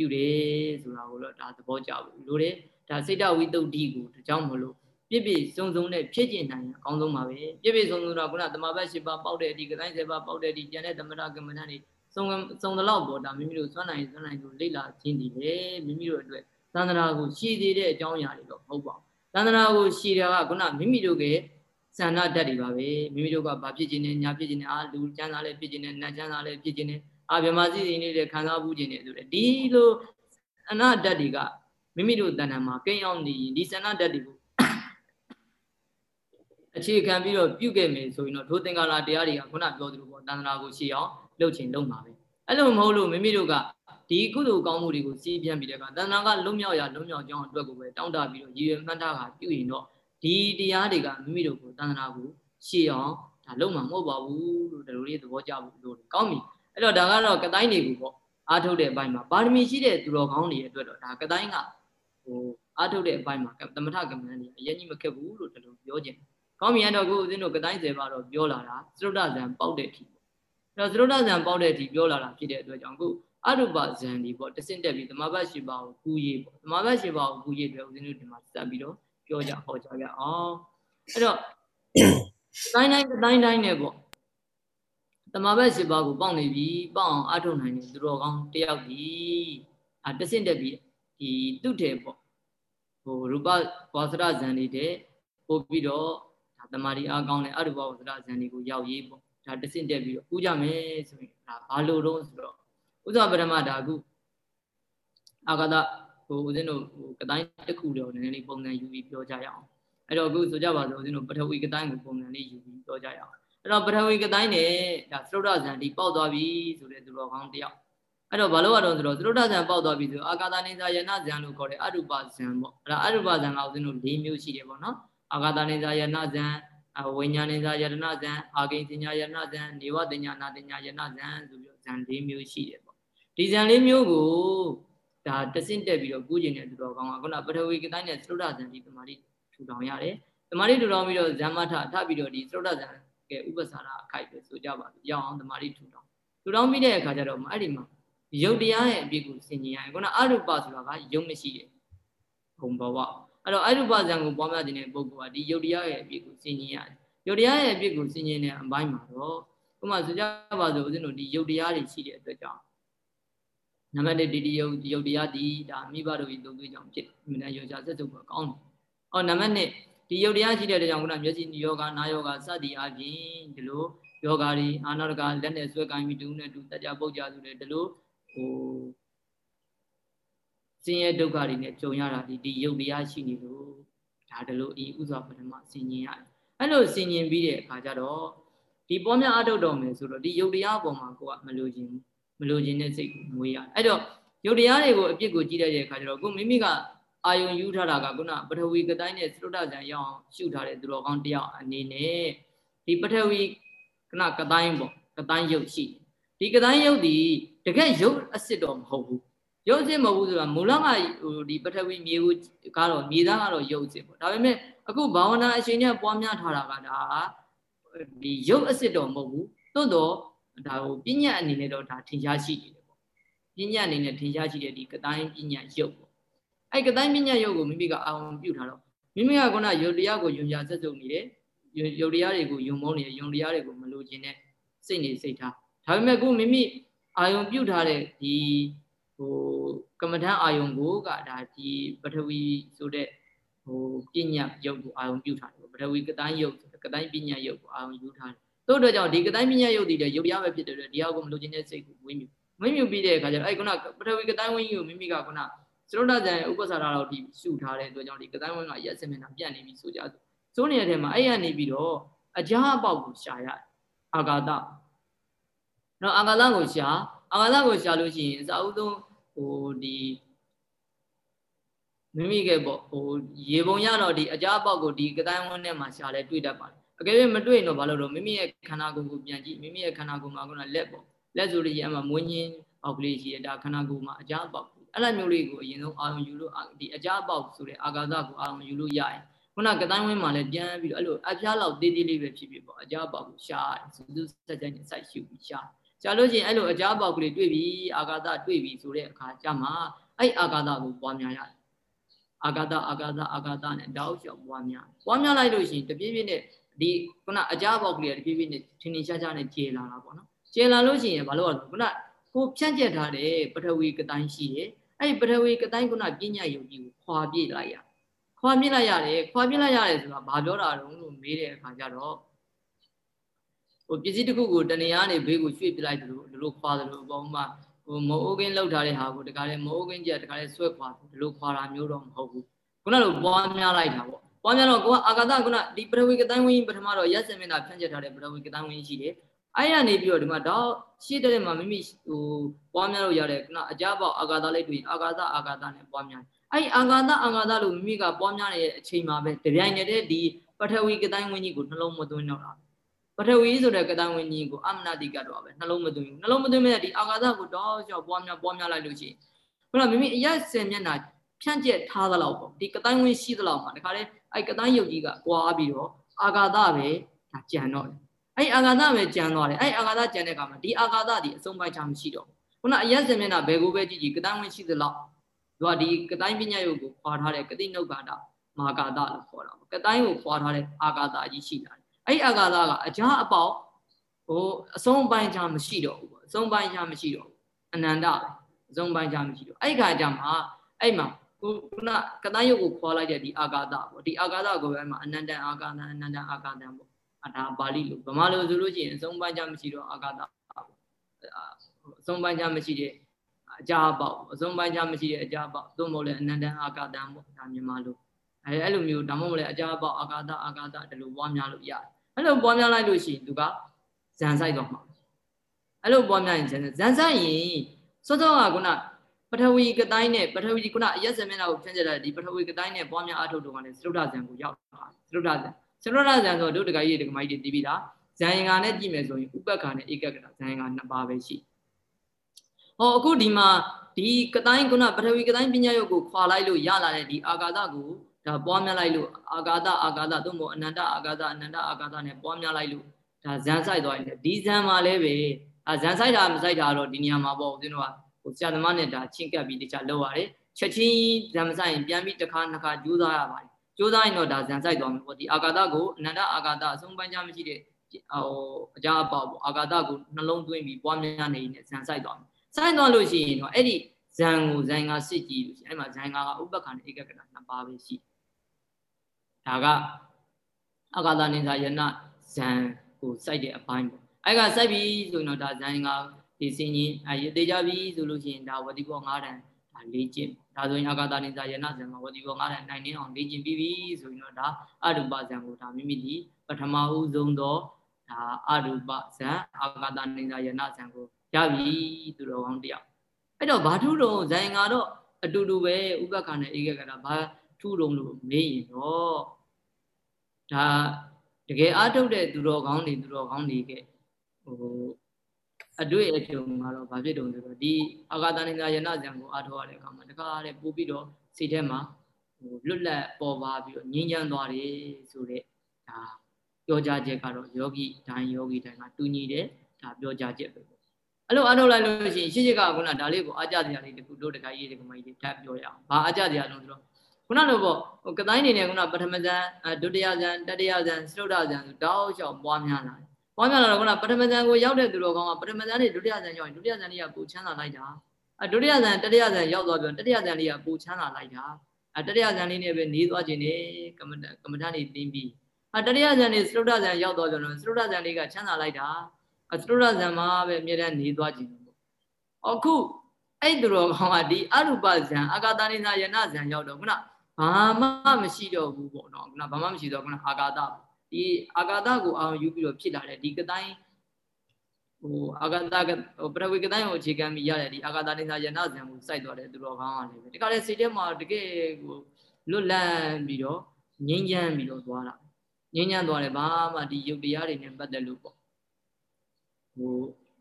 ပြုတယ်ဆိုတာကိုတော့ဒါသဘောကျဘူးလို့တယ်ဒါစိတ်တဝိတုဒ္ဓိကိုဒါကြောင့်မလို့ပြည့်ပြည့်စုံစုံနဲ့ဖြစ်ကျင်နိုင်ရင်အကောင်းဆုံးပါပဲပြည့်ပြည့်စုံစုံတော့ခုနတမဘတ်၈ပါးပေါက်တဲ့အဒီကတိုင်း7ပါးပေါက်တဲ့အဒီကျန်တဲ့သမထကမ္မထန်တွေစုံစုံတလောက်ပေါ့ဒါမိမိတို့စွမ်းနိုင်စွမ်းနိုင်လို့လေ့လာခြင်းဒီလေမိမိတို့အတွက်သန္တရာကိုရှည်သေးတဲ့အကြောင်းအရာတွေတော့မဟုတ်ပါဘူးသန္တရာကိုရှည်တာကခုနမိမိတို့ရဲ့ဆန္ဒတတ်တွေပါပဲမိမိတို့ကဘာဖြစ်ခြင်းနဲ့ညာဖြစ်ခြင်းနဲ့အာလူကျမ်းစာလည်းဖြစ်ခြင်းနဲ့နတ်ကျမ်းစာလည်းဖြစ်ခြင်းနဲ့ အာဗြဟ္မာစီစဉ်နေတဲ့ခံစားမှုခြင်းနဲ့ဆိုတဲ့ဒီလိုအနာတတ်တွေကမိမိတို့တဏ္ဍာမှာကိန်းအောင်နေရင်ဒီဆန္ဒတတ်တွေကိုအခြေခံပြီးတော့ပြုခဲ့မယ်ဆိုရင်တော့ဒုသင်္ကာရတရားတွေကခုနပြောသလိုပေါ့တဏ္ဍာကိုရှေ့အောင်လှုပ်ချင်လုပ်မှာပဲအဲ့လိုမဟုတ်လို့မိမိတို့ကဒီကုသိုလ်ကောင်းမှုတွေကိုစီးပြန်ပြီးတဲ့အခါတဏ္ဍာကလွတ်မြောက်ရလွတ်မြောက်ကြောင်းအတွက်ကိုပဲတောင်းတပြီးတော့ရည်ရွယ်မှန်းထားတာပြုရင်တော့ဒီတရားတွေကမိမိတို့ကိုတဏ္ဍာကိုရှေ့အောင်ဒါလုံးမှာမဟုတ်ပါဘူးလို့ဒီလိုလေးသဘောကျဖို့လို့ကောင်းပြီ အဲ့တော့ဒါကတော့ကတိုင်းတွေကိုပေါ့အားထုတ်တဲ့အပိုင်းမှာပါရမီရှိတဲ့သူတော်ကောင်းတွေအတွက်တော့ဒါကတိုင်းကဟိုအားထုတ်တဲ့အပိုင်းမှာသမထကမ္မန်တွေအရင်ကြီးမခက်ဘူးလို့ဒီလိုပြောခြင်းကောင်းပြီအဲ့တော့ကိုဦးဇင်းတို့ကတိုင်းစေပါတော့ပြောလာတာသရုတ်တဇံပေါက်တဲ့အထိအဲ့တော့သရုတ်တဇံပေါက်တဲ့အထိပြောလာတာဖြစ်တဲ့အတွက်ကြောင့်ကိုအရုပဇံဒီပေါ့တဆင့်တက်ပြီးသမာဘတ်ရှိပါကိုကူရေးပေါ့သမာဘတ်ရှိပါကိုကူရေးအတွက်ဦးဇင်းတို့ဒီမှာစပ်ပြီးတော့ပြောကြဟောကြရအောင်အဲ့တော့တိုင်းတိုင်းတိုင်းတိုင်းနဲ့ပေါ့ တမဘက်ရှိပါကိုပေါက်နေပြီပေါက်အောင်အထုတ်နိုင်တယ်သူတော်ကောင်းတယောက်ဒီအတဆင့်တက်ပြီးဒီသူ့တယ်ပေါ့ဟိုရူပဝါစရဇန်တွေတဲ့ပို့ပြီးတော့ဒါတမာရီအားကောင်းတဲ့အရူပဝါစရဇန်တွေကိုရောက်ရေးပေါ့ဒါတဆင့်တက်ပြီးတော့ဥကြမယ်ဆိုရင်ဒါဘာလို့တော့ဆိုတော့ဥဇပရမဒါကုအာဂဒဟိုဦးဇင်းတို့ဟိုကတိုင်းတစ်ခုတော့နည်းနည်းလေးပုံစံယူပြီးပြောကြရအောင်အဲ့တော့အခုဆိုကြပါစို့ဦးဇင်းတို့ပထဝီကတိုင်းကိုပုံစံလေးယူပြီးပြောကြရအောင် အဲ့တော့ပထဝီကတိုင်းနဲ့ဒါသရုတ်ဇန်ဒီပေါက်သွားပြီဆိုတဲ့သူတော်ကောင်းတယောက်အဲ့တော့ဘာလို့ရတော့ဆိုတော့သရုတ်ဇန်ပေါက်သွားပြီဆိုအာကာသနေဇာယနာဇန်လို့ခေါ်တဲ့အရူပဇန်ပေါ့အဲ့ဒါအရူပဇန်ကဦးဇင်းတို့၄မျိုးရှိတယ်ပေါ့နော်အာကာသနေဇာယနာဇန်ဝိညာဉ်နေဇာယနာဇန်အာဂိဉ္စညာယနာဇန်နေဝတညာနာတညာယနာဇန်ဆိုပြီးတော့ဇန်၄မျိုးရှိတယ်ပေါ့ဒီဇန်၄မျိုးကိုဒါတဆင့်တက်ပြီးတော့ကူးကျင်တဲ့သူတော်ကောင်းကခုနပထဝီကတိုင်းနဲ့သရုတ်ဇန်ဒီတမာတိထူထောင်ရတယ်တမာတိထူထောင်ပြီးတော့ဇန်မထထပြီးတော့ဒီသရုတ်ဇန် ကဲဥပစာရအခိုက်ပဲဆိုကြပါရအောင်ဓမ္မရီထူထောင်ထူထောင်ပြီးတဲ့အခါကျတော့အဲ့ဒီမှာရုပ်တရားရဲ့အပြစ်ကိုဆင်ခြင်ရရင်ခုနအရူပဆိုတာကရုပ်မရှိတဲ့ဘုံဘဝအဲ့တော့အရူပဇံကိုပွားများတဲ့ပုဂ္ဂိုလ်ကဒီရုပ်တရားရဲ့အပြစ်ကိုဆင်ခြင်ရတယ်ရုပ်တရားရဲ့အပြစ်ကိုဆင်ခြင်တဲ့အပိုင်းမှာတော့ဥပမာဆိုကြပါစို့ဦးဇင်းတို့ဒီရုပ်တရားတွေရှိတဲ့အတွက်ကြောင့်နံပါတ်1ဒီဒီယုတ်ယုတ်တရားဒီဒါမိဘတို့ဤသုံးသွေးကြောင့်ဖြစ်မနယုံချဆက်စုပ်ကောင်းတယ်။အော်နံပါတ်2 ဒီယုတ်တရားရှိတဲ့ကြောင့်ခုနမျက်စိယောဂနာယောဂစသည်အပြင်ဒီလိုယောဂါတွေအာနာတကလက်နဲ့ဆွဲကိုင်းပြီးတူနဲ့တူတက်ကြပုတ်ကြဆိုတဲ့ဒီလိုဟိုဆင်းရဲဒုက္ခတွေနဲ့ကြုံရတာဒီဒီယုတ်တရားရှိနေလို့ဒါဒီလိုအဥစွာပထမဆင်ញင်ရတယ်အဲ့လိုဆင်ញင်ပြီးတဲ့အခါကျတော့ဒီပေါ်များအထုတ်တော်မယ်ဆိုတော့ဒီယုတ်တရားအပေါ်မှာကိုကမလိုချင်ဘူးမလိုချင်တဲ့စိတ်ကိုမွေးရအဲ့တော့ယုတ်တရားတွေကိုအပြစ်ကိုကြည့်လိုက်တဲ့အခါကျတော့ကိုမိမိက အာယုံယူထားတာကခုနပထဝီကတိုင်းနဲ့သရုတ်တဇံရအောင်ရှုထားတဲ့သူတော်ကောင်းတယောက်အနေနဲ့ဒီပထဝီခုနကတိုင်းပေါ့ကတိုင်းယုတ်ရှိဒီကတိုင်းယုတ်ဒီတကယ်ယုတ်အစ်စ်တော့မဟုတ်ဘူးယုတ်စစ်မဟုတ်ဘူးဆိုတာမူလကဟိုဒီပထဝီမြေကိုကတော့မြေသားကတော့ယုတ်စစ်ပေါ့ဒါပေမဲ့အခုဘာဝနာအရှင်နဲ့ပွားများထားတာကဒါဒီယုတ်အစ်စ်တော့မဟုတ်ဘူးသို့တော့ဒါဟိုပညာအနေနဲ့တော့ဒါထင်ရှားရှိနေတယ်ပေါ့ပညာအနေနဲ့ထင်ရှားရှိတဲ့ဒီကတိုင်းပညာယုတ်ပေါ့ အဲ့ကတိုင်းပညာယုတ်ကိုမိမိကအာရုံပြုထားတော့မိမိကခုနယုတ်တရားကိုယုံကြဆက်စုံနေတယ်ယုတ်တရားတွေကိုယုံမုန်းနေတယ်ယုံတရားတွေကိုမလိုချင်တဲ့စိတ်နေစိတ်ထားဒါပေမဲ့ခုမိမိအာယုံပြုထားတဲ့ဒီဟိုကမ္မထအာယုံကိုကဒါဒီပထဝီဆိုတဲ့ဟိုပညာယုတ်ကိုအာယုံပြုထားတယ်ပထဝီကတိုင်းယုတ်ကတိုင်းပညာယုတ်ကိုအာယုံယူထားတယ်တို့တော့ကြောင့်ဒီကတိုင်းပညာယုတ်တည်တဲ့ယုတ်တရားပဲဖြစ်တယ်ဒီဟာကိုမလိုချင်တဲ့စိတ်ကိုဝိမြူဝိမြူပြီးတဲ့အခါကျတော့အဲ့ခုနပထဝီကတိုင်းဝိညာဉ်ကိုမိမိကခုန စရုဒ္ဒဇံဥပ္ပစာရတော်ဒီရှုထားတဲ့အတွက်ကြောင့်ဒီကတိုင်းဝိညာဉ်ကရက်စင်မျက်နှာပြတ်နေပြီဆိုကြဆိုစိုးနေတဲ့ထဲမှာအဲ့ရနေပြီးတော့အကြအပေါက်ကိုရှာရတယ်အာဂါတနော်အာဂါတကိုရှာအာဂါတကိုရှာလို့ရှိရင်အစအဦးဆုံးဟိုဒီမိမိကပေါ့ဟိုရေပုံရတော့ဒီအကြအပေါက်ကိုဒီကတိုင်းဝန်းထဲမှာရှာလဲတွေ့တတ်ပါတယ်အကယ်၍မတွေ့ရင်တော့ဘာလို့တော့မိမိရဲ့ခန္ဓာကိုယ်ကိုပြန်ကြည့်မိမိရဲ့ခန္ဓာကိုယ်မှာခုနလက်ပေါ့လက်ဆိုလို့ရအမှမွေးညင်းအောက်ကလေးရှိရဒါခန္ဓာကိုယ်မှာအကြအပေါက် အဲ့လိုမျိုးလေးကိုအရင်ဆုံးအာရုံယူလို့ဒီအကြအပေါက်ဆိုတဲ့အာဂါသကိုအာရုံယူလို့ရရင်ခုနကတိုင်းဝင်းမှာလည်းပြန်ပြီးတော့အဲ့လိုအပြားလောက်တေးသေးလေးပဲဖြစ်ဖြစ်ပေါ့အကြအပေါက်ကိုရှာစူးစူးစက်ကြိုင်နဲ့စိုက်ရှုပြီးရှာရှာလို့ရှိရင်အဲ့လိုအကြအပေါက်ကလေးတွေ့ပြီးအာဂါသတွေ့ပြီးဆိုတဲ့အခါကျမှအဲ့အာဂါသကိုပွားများရတယ်အာဂါသအာဂါသအာဂါသနဲ့တောက်လျှောက်ပွားများပွားများလိုက်လို့ရှိရင်တပြည့်ပြည့်နဲ့ဒီခုနအကြအပေါက်ကလေးတပြည့်ပြည့်နဲ့ထင်ထင်ရှားရှားနဲ့ကျေလာတာပေါ့နော်ကျေလာလို့ရှိရင်ဘာလို့လဲခုနကိုဖြန့်ကျက်ထားတဲ့ပထဝီကတိုင်းရှိတယ် အဲ့ဒီပထဝီကတိုင်းကုဏပညာယုံကြီးကိုခွာပြစ်လိုက်ရခွာပြစ်လိုက်ရတယ်ခွာပြစ်လိုက်ရတယ်ဆိုတာဘာပြောတာတုံးလို့မေးတဲ့အခါကျတော့ဟိုပစ္စည်းတစ်ခုကိုတနေရာနေဘေးကိုရွှေ့ပြလိုက်သလိုဒီလိုခွာသလိုပေါ့မှဟိုမအိုးကင်းလောက်ထားတဲ့ဟာကိုတခါလေမအိုးကင်းကြက်တခါလေဆွဲခွာဒီလိုခွာတာမျိုးတော့မဟုတ်ဘူးခုနလိုပွားများလိုက်တာပေါ့ပွားများတော့ကိုကအာဂတခုနဒီပထဝီကတိုင်းဝင်းပထမတော့ရက်စင်မင်းတာဖြန့်ကျက်ထားတဲ့ပထဝီကတိုင်းဝင်းရှိတယ် အဲ့ရနေပြီးတော့ဒီမှာတော့ရှေ့တဲ့မှာမိမိဟိုပွားများလို့ရတယ်ခုနအကြပေါက်အာဂါသလေးတွေ့အာဂါသအာဂါသနဲ့ပွားများအဲ့အာဂါသအာဂါသလို့မိမိကပွားများနေတဲ့အချိန်မှာပဲတပြိုင်တည်းဒီပထဝီကတိုင်းဝင်းကြီးကိုနှလုံးမသွင်းတော့တာပထဝီဆိုတဲ့ကတိုင်းဝင်းကြီးကိုအမနာတိကတော့ပဲနှလုံးမသွင်းဘူးနှလုံးမသွင်းမဲ့ဒီအာဂါသကိုတော့ကြောက်ပွားများပွားများလိုက်လို့ရှိရင်ခုနမိမိအရက်စင်မျက်နှာဖြန့်ကျက်ထားသလောက်ပေါ့ဒီကတိုင်းဝင်းရှိသလောက်မှာတခါလေအဲ့ကတိုင်းယုတ်ကြီးကပွားပြီးတော့အာဂါသပဲဒါကြံတော့တယ် အဲ့အာဃာတပဲကြံသွားတယ်အဲ့အာဃာတကြံတဲ့အခါမှာဒီအာဃာတဒီအဆုံးပိုင်းချမရှိတော့ခုနအရက်စင်မျက်နှာဘယ်ကိုပဲကြည့်ကြည့်ကတိုင်းဝင်ရှိသလောက်သူကဒီကတိုင်းပညာယုတ်ကိုခွာထားတဲ့ကတိနုတ်ကာတမာကာတလို့ခေါ်တာပေါ့ကတိုင်းကိုခွာထားတဲ့အာဃာတကြီးရှိလာတယ်အဲ့အာဃာတကအကြာအပေါက်ဟိုအဆုံးပိုင်းချမရှိတော့ဘူးပေါ့အဆုံးပိုင်းချမရှိတော့ဘူးအနန္တပဲအဆုံးပိုင်းချမရှိတော့အဲ့ခါကျမှအဲ့မှာခုနကတိုင်းယုတ်ကိုခွာလိုက်တဲ့ဒီအာဃာတပေါ့ဒီအာဃာတကိုပဲမှာအနန္တအာဃာတအနန္တအာဃာတပေါ့အ ဒါပါဠိလိုဗမာလိုဆိုလို့ရှိရင်အဆုံးပိုင်းချမရှိတော့အာဂတအဆုံးပိုင်းချမရှိတဲ့အကြာပေါက်အဆုံးပိုင်းချမရှိတဲ့အကြာပေါက်သို့မဟုတ်လည်းအနန္တအာဂတံပေါ့ဒါမြန်မာလိုအဲအဲ့လိုမျိုးဒါမှမဟုတ်လည်းအကြာပေါက်အာဂတအာဂတဒီလိုပွားများလို့ရတယ်အဲ့လိုပွားများလိုက်လို့ရှိရင်သူကဇန်ဆိုင်တော့မှာအဲ့လိုပွားများရင်ဇန်ဇန်ဆိုင်ရင်စောစောကခုနပထဝီကတိုင်းနဲ့ပထဝီခုနအရက်စမျက်နှာကိုဖြန့်ကျက်တာဒီပထဝီကတိုင်းနဲ့ပွားများအထုတ်တော့ကလည်းသရုဒ္ဓဇန်ကိုရောက်တာသရုဒ္ဓဇန် စရဏဇံဆိုတို့တခါကြီးတခါမကြီးတွေတည်ပြီးတာဇန်ငါနဲ့ကြည့်မယ်ဆိုရင်ဥပက္ခာနဲ့ဧကကတာဇန်ငါနှစ်ပါးပဲရှိဟောအခုဒီမှာဒီကတိုင်းကုဏပထဝီကတိုင်းပညာယုတ်ကိုခွာလိုက်လို့ရလာတဲ့ဒီအာဂါသကိုဒါပွားများလိုက်လို့အာဂါသအာဂါသသို့မဟုတ်အနန္တအာဂါသအနန္တအာဂါသနဲ့ပွားများလိုက်လို့ဒါဇန်ဆိုင်သွားရင်ဒီဇန်မှာလည်းပဲအာဇန်ဆိုင်တာမဆိုင်တာတော့ဒီနေရာမှာပေါ့ဦးဇင်းတို့ကဟိုဆရာသမားနဲ့ဒါချင်းကပ်ပြီးတခြားလောက်ရတယ်ချက်ချင်းဇန်မဆိုင်ရင်ပြန်ပြီးတစ်ခါနှစ်ခါကြိုးစားရပါတယ် ကြိုးစားရင်တော့ဒါဇန်ဆိုင်သွားမယ်ပေါ့ဒီအာဂါတကိုအနန္တအာဂါတအဆုံးပိုင်းချမရှိတဲ့ဟိုအကြအပေါက်ပေါ့အာဂါတကိုနှလုံးသွင်းပြီးပွားများနေနေဇန်ဆိုင်သွားမယ်ဆိုင်သွားလို့ရှိရင်တော့အဲ့ဒီဇန်ကိုဇန်ကစစ်ကြည့်လို့ရှိရင်အဲ့မှာဇန်ကဥပ္ပခန္ဓဧကကတနှစ်ပါးပဲရှိဒါကအာဂါတနိဇာယနာဇန်ကိုစိုက်တဲ့အပိုင်းပေါ့အဲ့ကစိုက်ပြီဆိုရင်တော့ဒါဇန်ကဒီစင်ကြီးအဲတေကြပြီဆိုလို့ရှိရင်ဒါဝတိဘော9တန်ဒါ၄ကျင့် ဒါဆိုရင်အာဂတာနိဇာယနာဇံမှာဝတိဘော9တန်နိုင်နေအောင်၄ကျင့်ပြီးပြီဆိုရင်တော့ဒါအရူပဇံကိုဒါမိမိဒီပထမဦးဆုံးသောဒါအရူပဇံအာဂတာနိဇာယနာဇံကိုရပြီသူတော်ကောင်းတယောက်အဲ့တော့ဘာထုတော့ဇန်ကတော့အတူတူပဲဥပက္ခနဲ့ဧကကတာဘာထုတော့လို့မေးရင်တော့ဒါတကယ်အားထုတ်တဲ့သူတော်ကောင်းတွေသူတော်ကောင်းတွေကဟို အတွေ့အကြုံကတော့ဘာဖြစ်တုံဆိုတော့ဒီအာဂတနိဒာယနာဇံကိုအားထုတ်ရတဲ့အခါမှာတခါတည်းပို့ပြီးတော့စိတ်ထဲမှာဟိုလွတ်လပ်ပေါ်ပါပြီးတော့ငြိမ်းချမ်းသွားတယ်ဆိုတဲ့ဒါပြောကြားချက်ကတော့ယောဂီတိုင်းယောဂီတိုင်းကတူညီတယ်ဒါပြောကြားချက်ပဲပေါ့အဲ့လိုအားထုတ်လိုက်လို့ရှိရင်ရှင်းရှင်းကခုနဒါလေးကိုအားကြတရားလေးတခုတို့တခါကြီးတခါမကြီးထပ်ပြောရအောင်ဘာအားကြတရားလုံးဆိုတော့ခုနလိုပေါ့ဟိုကတိုင်းနေနဲ့ခုနပထမဇန်ဒုတိယဇန်တတိယဇန်စတုဒ္ဒဇန်ဆိုတောက်လျှောက်ပွားများလာတယ် ပွားများလာတော့ခုနပထမဇန်ကိုရောက်တဲ့သူတော်ကောင်းကပထမဇန်နဲ့ဒုတိယဇန်ရောက်ရင်ဒုတိယဇန်လေးကပူချမ်းသာလိုက်တာအဒုတိယဇန်တတိယဇန်ရောက်သွားပြန်တတိယဇန်လေးကပူချမ်းသာလိုက်တာအတတိယဇန်လေးနဲ့ပဲနေသွားခြင်းနဲ့ကမ္မကမ္မဋ္ဌာန်းလေးသိပြီးအတတိယဇန်နဲ့စတုဒ္ဒဇန်ရောက်သွားပြန်တော့စတုဒ္ဒဇန်လေးကချမ်းသာလိုက်တာအစတုဒ္ဒဇန်မှာပဲအမြဲတမ်းနေသွားခြင်းပေါ့အခုအဲ့သူတော်ကောင်းကဒီအရူပဇန်အာဂတနိသယနာဇန်ရောက်တော့ခုနဘာမှမရှိတော့ဘူးပေါ့နော်ခုနဘာမှမရှိတော့ခုနအာဂါတ ဒီအာဂါတကိုအောင်ယူပြီးတော့ဖြစ်လာတဲ့ဒီကတိုင်းဟိုအာဂါတဟိုပရဝေကတိုင်းကိုအခြေခံပြီးရတဲ့ဒီအာဂါတနိသယနာဇန်ကိုစိုက်သွားတဲ့သူတော်ကောင်းကလည်းပဲဒီကလည်းစိတ်ထဲမှာတကယ်ကိုလွတ်လပ်ပြီးတော့ငြိမ်းချမ်းပြီးတော့သွားတာငြိမ်းချမ်းသွားတယ်ဘာမှဒီယုတ်တရားတွေနဲ့ပတ်သက်လို့ပေါ့ဟို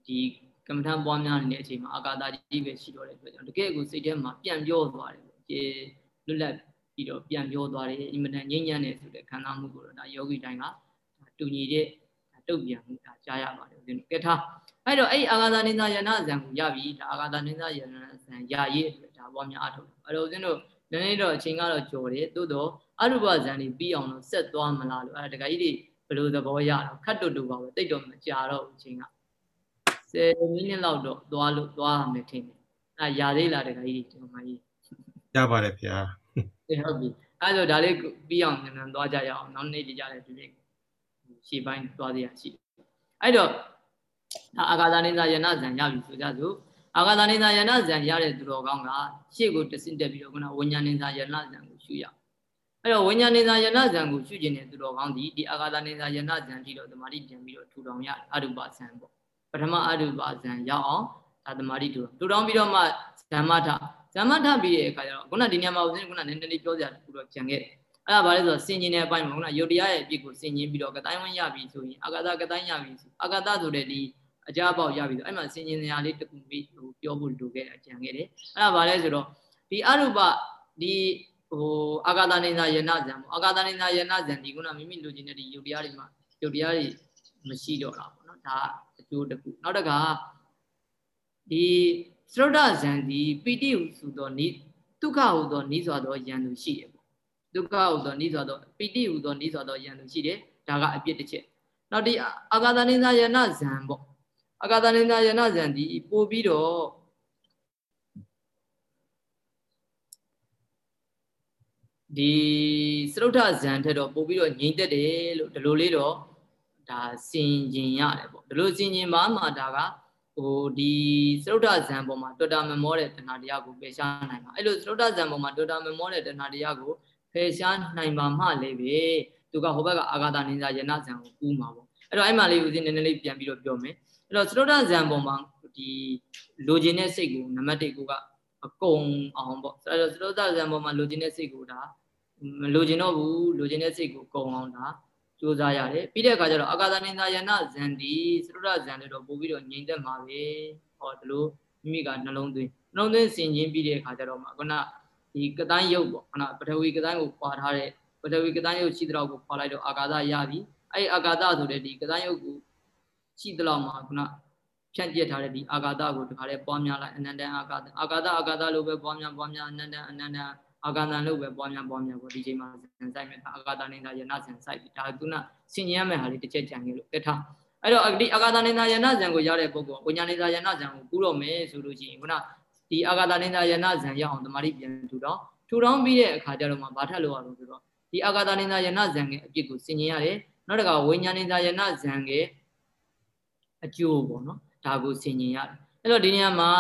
ဒီကမ္မထံပွားများနေတဲ့အချိန်မှာအာကာသကြီးပဲရှိတော့တဲ့အတွက်ကြောင့်တကယ်ကိုစိတ်ထဲမှာပြန်ပြောသွားတယ်ပေါ့ကျေလွတ်လပ် ပြီးတော့ပြန်ပြောသွားတယ်အင်မတန်ငြိမ်းချမ်းတယ်ဆိုတဲ့ခံစားမှုကိုတော့ဒါယောဂီတိုင်းကတူညီတဲ့တုတ်ပြန်မှုဒါကြားရပါတယ်ဦးဇင်းတို့ကဲထားအဲ့တော့အဲ့အာဂါသနိသယနာဇံကိုရပြီဒါအာဂါသနိသယနာဇံရရေးအတွက်ဒါပွားများအထုတ်အဲ့တော့ဦးဇင်းတို့နည်းနည်းတော့အချိန်ကတော့ကြော်တယ်သို့တော့အရူပဇံนี่ပြီးအောင်လို့ဆက်သွားမလားလို့အဲ့ဒါတခါကြီးတွေဘယ်လိုသဘောရတော့ခတ်တူတူပါပဲတိတ်တော့မကြာတော့ဘူးအချိန်က10မိနစ်လောက်တော့သွားလို့သွားမယ်ထင်တယ်အဲရာသေးလားတခါကြီးဒီမှာကြီးရပါတယ်ဗျာ ဟုတ်ပြီအဲဆိုဒါလေးပြီးအောင်နည်းနည်းသွားကြရအောင်နောက်နေ့ကြကြတယ်ဒီနေ့ရှေ့ပိုင်းသွားသေးရရှိအဲ့တော့အာဂါသနိသယနာဇံရပြီဆိုကြစို့အာဂါသနိသယနာဇံရတဲ့သူတော်ကောင်းကရှေ့ကိုတဆင့်တက်ပြီးတော့ခုနဝိညာဉ်နိသယနာဇံကိုရှုရအဲ့တော့ဝိညာဉ်နိသယနာဇံကိုရှုခြင်းတဲ့သူတော်ကောင်းဒီဒီအာဂါသနိသယနာဇံကြည့်တော့တမာတိပြန်ပြီးတော့ထူထောင်ရအရူပဇံပေါ့ပထမအရူပဇံရောက်အောင်ဒါတမာတိထူထူထောင်ပြီးတော့မှဇမ္မထ ဇမ္မထပြီးတဲ့အခါကျတော့ခုနဒီနေရာမှာဦးဇင်းခုနနည်းနည်းလေးပြောကြတယ်ခုတော့ကြံခဲ့တယ်အဲ့ဒါဘာလဲဆိုတော့စင်ကျင်တဲ့အပိုင်းမှာခုနယုတ်တရားရဲ့အပြစ်ကိုစင်ကျင်ပြီးတော့ကတိုင်းဝန်းရပြီဆိုရင်အာဂတကတိုင်းရပြီအာဂတဆိုတဲ့ဒီအကြပေါက်ရပြီဆိုအဲ့မှာစင်ကျင်နေရာလေးတခုပြီးဟိုပြောဖို့လိုခဲ့အကြံခဲ့တယ်အဲ့ဒါဘာလဲဆိုတော့ဒီအရူပဒီဟိုအာဂတနိနာယနာဇံပေါ့အာဂတနိနာယနာဇံဒီခုနမိမိလိုချင်တဲ့ဒီယုတ်တရားတွေမှာယုတ်တရားတွေမရှိတော့တာပေါ့နော်ဒါအကျိုးတစ်ခုနောက်တစ်ခါဒီ သရုဒ္ဓဇံဒီပိတိဟုဆိုသောနိဒုက္ခဟုသောနိစွာသောယံသူရှိတယ်ဒုက္ခဟူသောနိသောသောပိဋိဟူသောနိသောသောယံလို့ရှိတယ်ဒါကအပြစ်တစ်ချက်နောက်ဒီအာဂါသနိသယနာဇံပေါ့အာဂါသနိသယနာဇံဒီပို့ပြီးတော့ဒီစရုဒ္ဓဇံထက်တော့ပို့ပြီးတော့ငြိမ့်သက်တယ်လို့ဒီလိုလေးတော့ဒါစင်ကျင်ရတယ်ပေါ့ဒီလိုစင်ကျင်ပါမှဒါက ဟိုဒီစရုဒ္ဓဇံပေါ်မှာတော်တာမမောတဲ့တဏှာတရားကိုပယ်ရှားနိုင်ပါအဲ့လိုစရုဒ္ဓဇံပေါ်မှာတော်တာမမောတဲ့တဏှာတရားကိုဖယ်ရှားနိုင်ပါမှလည်းပဲသူကဟိုဘက်ကအာဂါတနိဇာယနာဇံကိုကူးမှာပေါ့အဲ့တော့အဲ့မှာလေးဦးစင်းနည်းနည်းလေးပြန်ပြီးတော့ပြောမယ်အဲ့တော့သရုဒ္ဓဇံပေါ်မှာဒီလိုချင်တဲ့စိတ်ကိုနံပါတ်1ကိုကအကုန်အောင်ပေါ့အဲ့တော့သရုဒ္ဓဇံပေါ်မှာလိုချင်တဲ့စိတ်ကိုဒါမလိုချင်တော့ဘူးလိုချင်တဲ့စိတ်ကိုကုန်အောင်ဒါ စူးစမ်းရတယ်ပြီးတဲ့အခါကျတော့အာဂါတနိဇာယနာဇံဒီသရုဒ္ဓဇံတွေတော့ပို့ပြီးတော့ငြိမ်သက်မှာပဲဟောဒီလိုမိမိကနှလုံးသွင်းနှလုံးသွင်းဆင်ခြင်ပြီးတဲ့အခါကျတော့မှခုနဒီကတိုင်းရုပ်ပေါ့ခဏပထဝီကတိုင်းကိုခွာထားတဲ့ပထဝီကတိုင်းရုပ်ရှိတဲ့လောက်ကိုခွာလိုက်တော့အာကာသရပြီအဲ့အာကာသဆိုတဲ့ဒီကတိုင်းရုပ်ကိုရှိတဲ့လောက်မှာခုနဖြန့်ကျက်ထားတဲ့ဒီအာကာသကိုတခါလဲပွားများလိုက်အနန္တအာကာသအာကာသအာကာသလို့ပဲပွားများပွားများအနန္တအနန္တ အာကာသလို့ပဲပွားများပွားများပေါ့ဒီချိန်မှာဇန်ဆိုင်မဲ့အာကာသနေတာယနာဇန်ဆိုင်ပြီဒါကခုနဆင်ញရမယ့်ဟာလေးတစ်ချက်ကြံခဲ့လို့တက်ထားအဲ့တော့ဒီအာကာသနေတာယနာဇန်ကိုရတဲ့ပုဂ္ဂိုလ်ဝိညာဉ်နေတာယနာဇန်ကိုကူးတော့မယ်ဆိုလို့ရှိရင်ခုနဒီအာဂါတနိဒာယနာဇံရအောင်တမာတိပြန်ထူထောင်ထူထောင်ပြီးတဲ့အခါကျတော့မှဘာထက်လို့ရလို့ဆိုတော့ဒီအာဂါတနိဒာယနာဇံရဲ့အပြစ်ကိုဆင်ញင်ရတယ်နောက်တစ်ခါဝိညာဉ်နိဒာယနာဇံရဲ့ အကျိုးပေါ့နော်ဒါကိုဆင်ញင်ရတယ်အဲ့တော့ဒီနေရာမှာ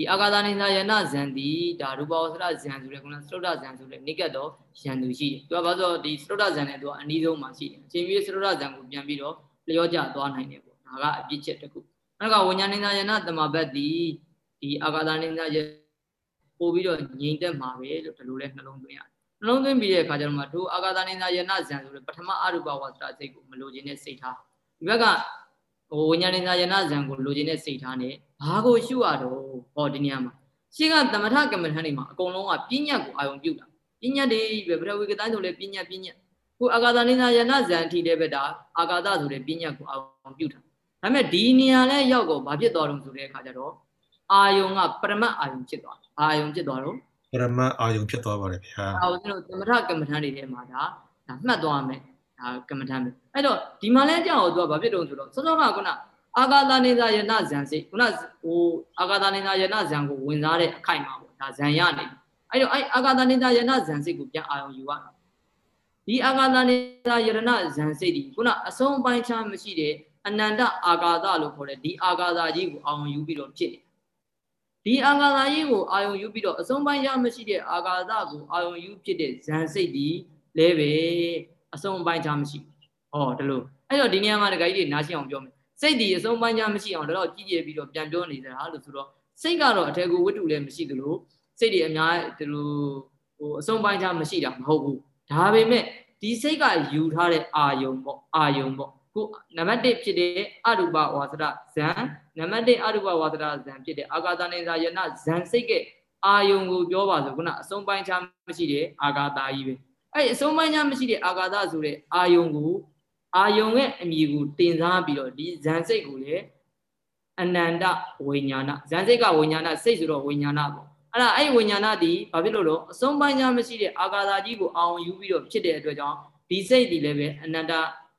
ဒီအာဂါသနိသယနာဇံဒီဒါရူပဝဆရဇံဆိုတဲ့ခုနစရုဒ္ဒဇံဆိုတဲ့နိကတ်တော့ယံသူရှိတယ်သူကဘာလို့ဒီစရုဒ္ဒဇံနဲ့သူကအနည်းဆုံးမှာရှိတယ်အချိန်ပြည့်စရုဒ္ဒဇံကိုပြန်ပြီးတော့လျော့ကျသွားနိုင်တယ်ပေါ့ဒါကအပြစ်ချက်တစ်ခုနောက်ကဝိညာဏိသယနာတမဘတ်ဒီဒီအာဂါသနိသယပို့ပြီးတော့ငြိမ်သက်မှာပဲလို့ဒီလိုလဲနှလုံးသွင်းရတယ်နှလုံးသွင်းပြီးတဲ့အခါကျတော့မှတို့အာဂါသနိသယနာဇံဆိုတဲ့ပထမအရူပဝဆရစိတ်ကိုမလိုချင်တဲ့စိတ်ထားဒီဘက်ကဟိုဝိညာဏိသယနာဇံကိုလိုချင်တဲ့စိတ်ထားနဲ့ ဘာကိုရှုရတော့ဟောဒီနေရာမှာရှင်းကသမထကမ္မထန်တွေမှာအကုန်လုံးကပြဉ္ညတ်ကိုအာယုံပြုတာပြဉ္ညတ်တွေပဲဗရဝေကတိုင်းဆိုလဲပြဉ္ညတ်ပြဉ္ညတ်ခုအာဂါသနိသယနာဇံအထိတဲ့ဘက်တာအာဂါသဆိုတဲ့ပြဉ္ညတ်ကိုအာယုံပြုတာဒါပေမဲ့ဒီနေရာလဲရောက်တော့ဘာဖြစ်သွားတော့ဆိုတဲ့အခါကျတော့အာယုံကပရမတ်အာယုံဖြစ်သွားအာယုံဖြစ်သွားတော့ပရမတ်အာယုံဖြစ်သွားပါတယ်ဗျာအာဦးတို့သမထကမ္မထန်တွေထဲမှာဒါဒါမှတ်သွားမယ်ဒါကမ္မထန်ပဲအဲ့တော့ဒီမှာလဲကြောက်တော့သူကဘာဖြစ်တော့ဆိုတော့စောစောကခုန အာဂါသနေသာယနာဇံစိခုနဟိုအာဂါသနေသာယနာဇံကိုဝင်စားတဲ့အခိုက်မှာပေါ့ဒါဇံရနေအဲ့တော့အဲ့အာဂါသနေသာယနာဇံစိကိုပြန်အာရုံယူရတာဒီအာဂါသနေသာယရဏဇံစိဒီခုနအဆုံးပိုင်းချမရှိတဲ့အနန္တအာဂါသလို့ခေါ်တဲ့ဒီအာဂါသကြီးကိုအာရုံယူပြီးတော့ဖြစ်နေဒီအာဂါသကြီးကိုအာယုံယူပြီးတော့အဆုံးပိုင်းရမရှိတဲ့အာဂါသကိုအာယုံယူဖြစ်တဲ့ဇန်စိတ်ဒီလဲပဲအဆုံးပိုင်းချမရှိဟောဒီလိုအဲ့တော့ဒီနေရာမှာတခါကြီးတွေနားရှင်းအောင်ပြောမယ် စိတ်ဒီအဆုံးပိုင်းချမရှိအောင်တော့ကြည့်ကြပြီးတော့ပြန်ပြောနေကြတာလို့ဆိုတော့စိတ်ကတော့အထက်ကိုဝတ္ထုလည်းမရှိသလိုစိတ်ဒီအများဒီလိုဟိုအဆုံးပိုင်းချမရှိတာမဟုတ်ဘူးဒါပေမဲ့ဒီစိတ်ကယူထားတဲ့အာယုံပေါ့အာယုံပေါ့ခုနံပါတ်1ဖြစ်တဲ့အရူပဝါစရဇံနံပါတ်1အရူပဝါစရဇံဖြစ်တဲ့အာဂါတနေဇာယနာဇံစိတ်ကအာယုံကိုပြောပါဆိုခုနအဆုံးပိုင်းချမရှိတဲ့အာဂါတာကြီးပဲအဲ့အဆုံးပိုင်းချမရှိတဲ့အာဂါတဆိုတဲ့အာယုံကို အာယုံရဲ့အမည်ကိုတင်စားပြီးတော့ဒီဇံစိတ်ကိုလည်းအနန္တဝိညာဏဇံစိတ်ကဝိညာဏစိတ်ဆိုတော့ဝိညာဏပေါ့အဲ့ဒါအဲ့ဝိညာဏဒီဘာဖြစ်လို့လို့အဆုံးပိုင်းချမရှိတဲ့အာဂါတာကြီးကိုအာယုံယူပြီးတော့ဖြစ်တဲ့အတွက်ကြောင့်ဒီစိတ်ဒီလည်းပဲအနန္တ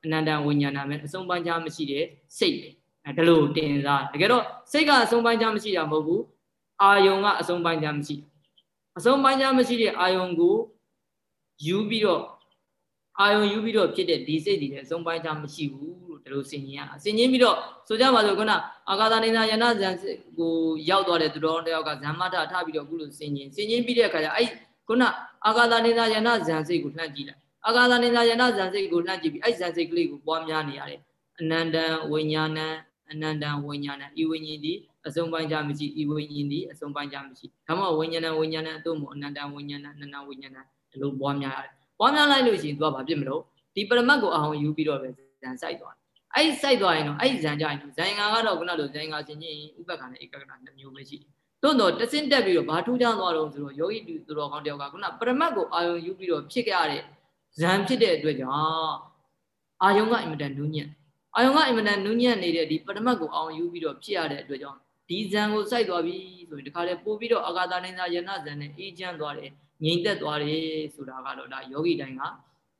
အနန္တဝိညာဏမဲ့အဆုံးပိုင်းခြားမရှိတဲ့စိတ်ပဲအဲဒါလို့တင်စားတကယ်တော့စိတ်ကအဆုံးပိုင်းခြားမရှိတာမဟုတ်ဘူးအာယုံကအဆုံးပိုင်းခြားမရှိအဆုံးပိုင်းခြားမရှိတဲ့အာယုံကိုယူပြီးတော့ အာယုံယူပြီးတော့ဖြစ်တဲ့ဒီစိတ်တွေလည်းအဆုံးပိုင်းခြားမရှိဘူးလို့ဒါလို့ဆင်ញင်ရဆင်ញင်ပြီးတော့ဆိုကြပါစို့ခုနအာဂါသနေသာယနာဇန်ကိုရောက်သွားတဲ့သူတော်တယောက်ကဇမ္မထထပြီးတော့အခုလိုဆင်ញင်ဆင်ញင်ပြီးတဲ့အခါကျအဲ့ခုနအာဂါသနေသာယနာဇန်စိတ်ကိုလှမ်းကြည့်လိုက်အာဂါသနိသာယနာဇန်စိတ်ကိုလှမ်းကြည့်ပြီးအဲ့ဇန်စိတ်ကလေးကိုပွားများနေရတယ်အနန္တံဝိညာဏံအနန္တံဝိညာဏံဤဝိညာဉ်ဒီအဆုံးပိုင်းကြမရှိဤဝိညာဉ်ဒီအဆုံးပိုင်းကြမရှိဒါမှဝိညာဏံဝိညာဏံအတုမို့အနန္တံဝိညာဏံအနန္တဝိညာဏံဒီလိုပွားများရတယ် ပွားများလိုက်လို့ရှိရင်သူကဘာဖြစ်မလို့ဒီပရမတ်ကိုအအောင်ယူပြီးတော့ပဲဇန်ဆိုင်သွားအဲ့စိုက်သွားရင်တော့အဲ့ဇန်ကြရင်တော့ဇန်ငါကတော့ခုနလိုဇန်ငါရှင်ချင်းဥပက္ခနဲ့ဧကကတာနှစ်မျိုးပဲရှိတယ်တွန်းတော့တစင်းတက်ပြီးတော့ဘာထူးခြားသွားတော့ဆိုတော့ယောဂီသူတော်ကောင်းတယောက်ကခုနပရမတ်ကိုအာယုံယူပြီးတော့ဖြစ်ကြရတဲ့ဇံဖြစ်တဲ့အတွက်ကြောင့်အာယုံကအင်မတန်နူးညံ့အာယုံကအင်မတန်နူးညံ့နေတဲ့ဒီပရမတ်ကိုအောင်ယူပြီးတော့ဖြစ်ရတဲ့အတွက်ကြောင့်ဒီဇံကိုစိုက်သွားပြီဆိုရင်ဒီခါလေပို့ပြီးတော့အာဂါတာနိသာယနာဇံနဲ့အေးချမ်းသွားတယ် ငြိမ်သက်သွားတယ်ဆိုတာကတော့ဒါယောဂီတိုင်းက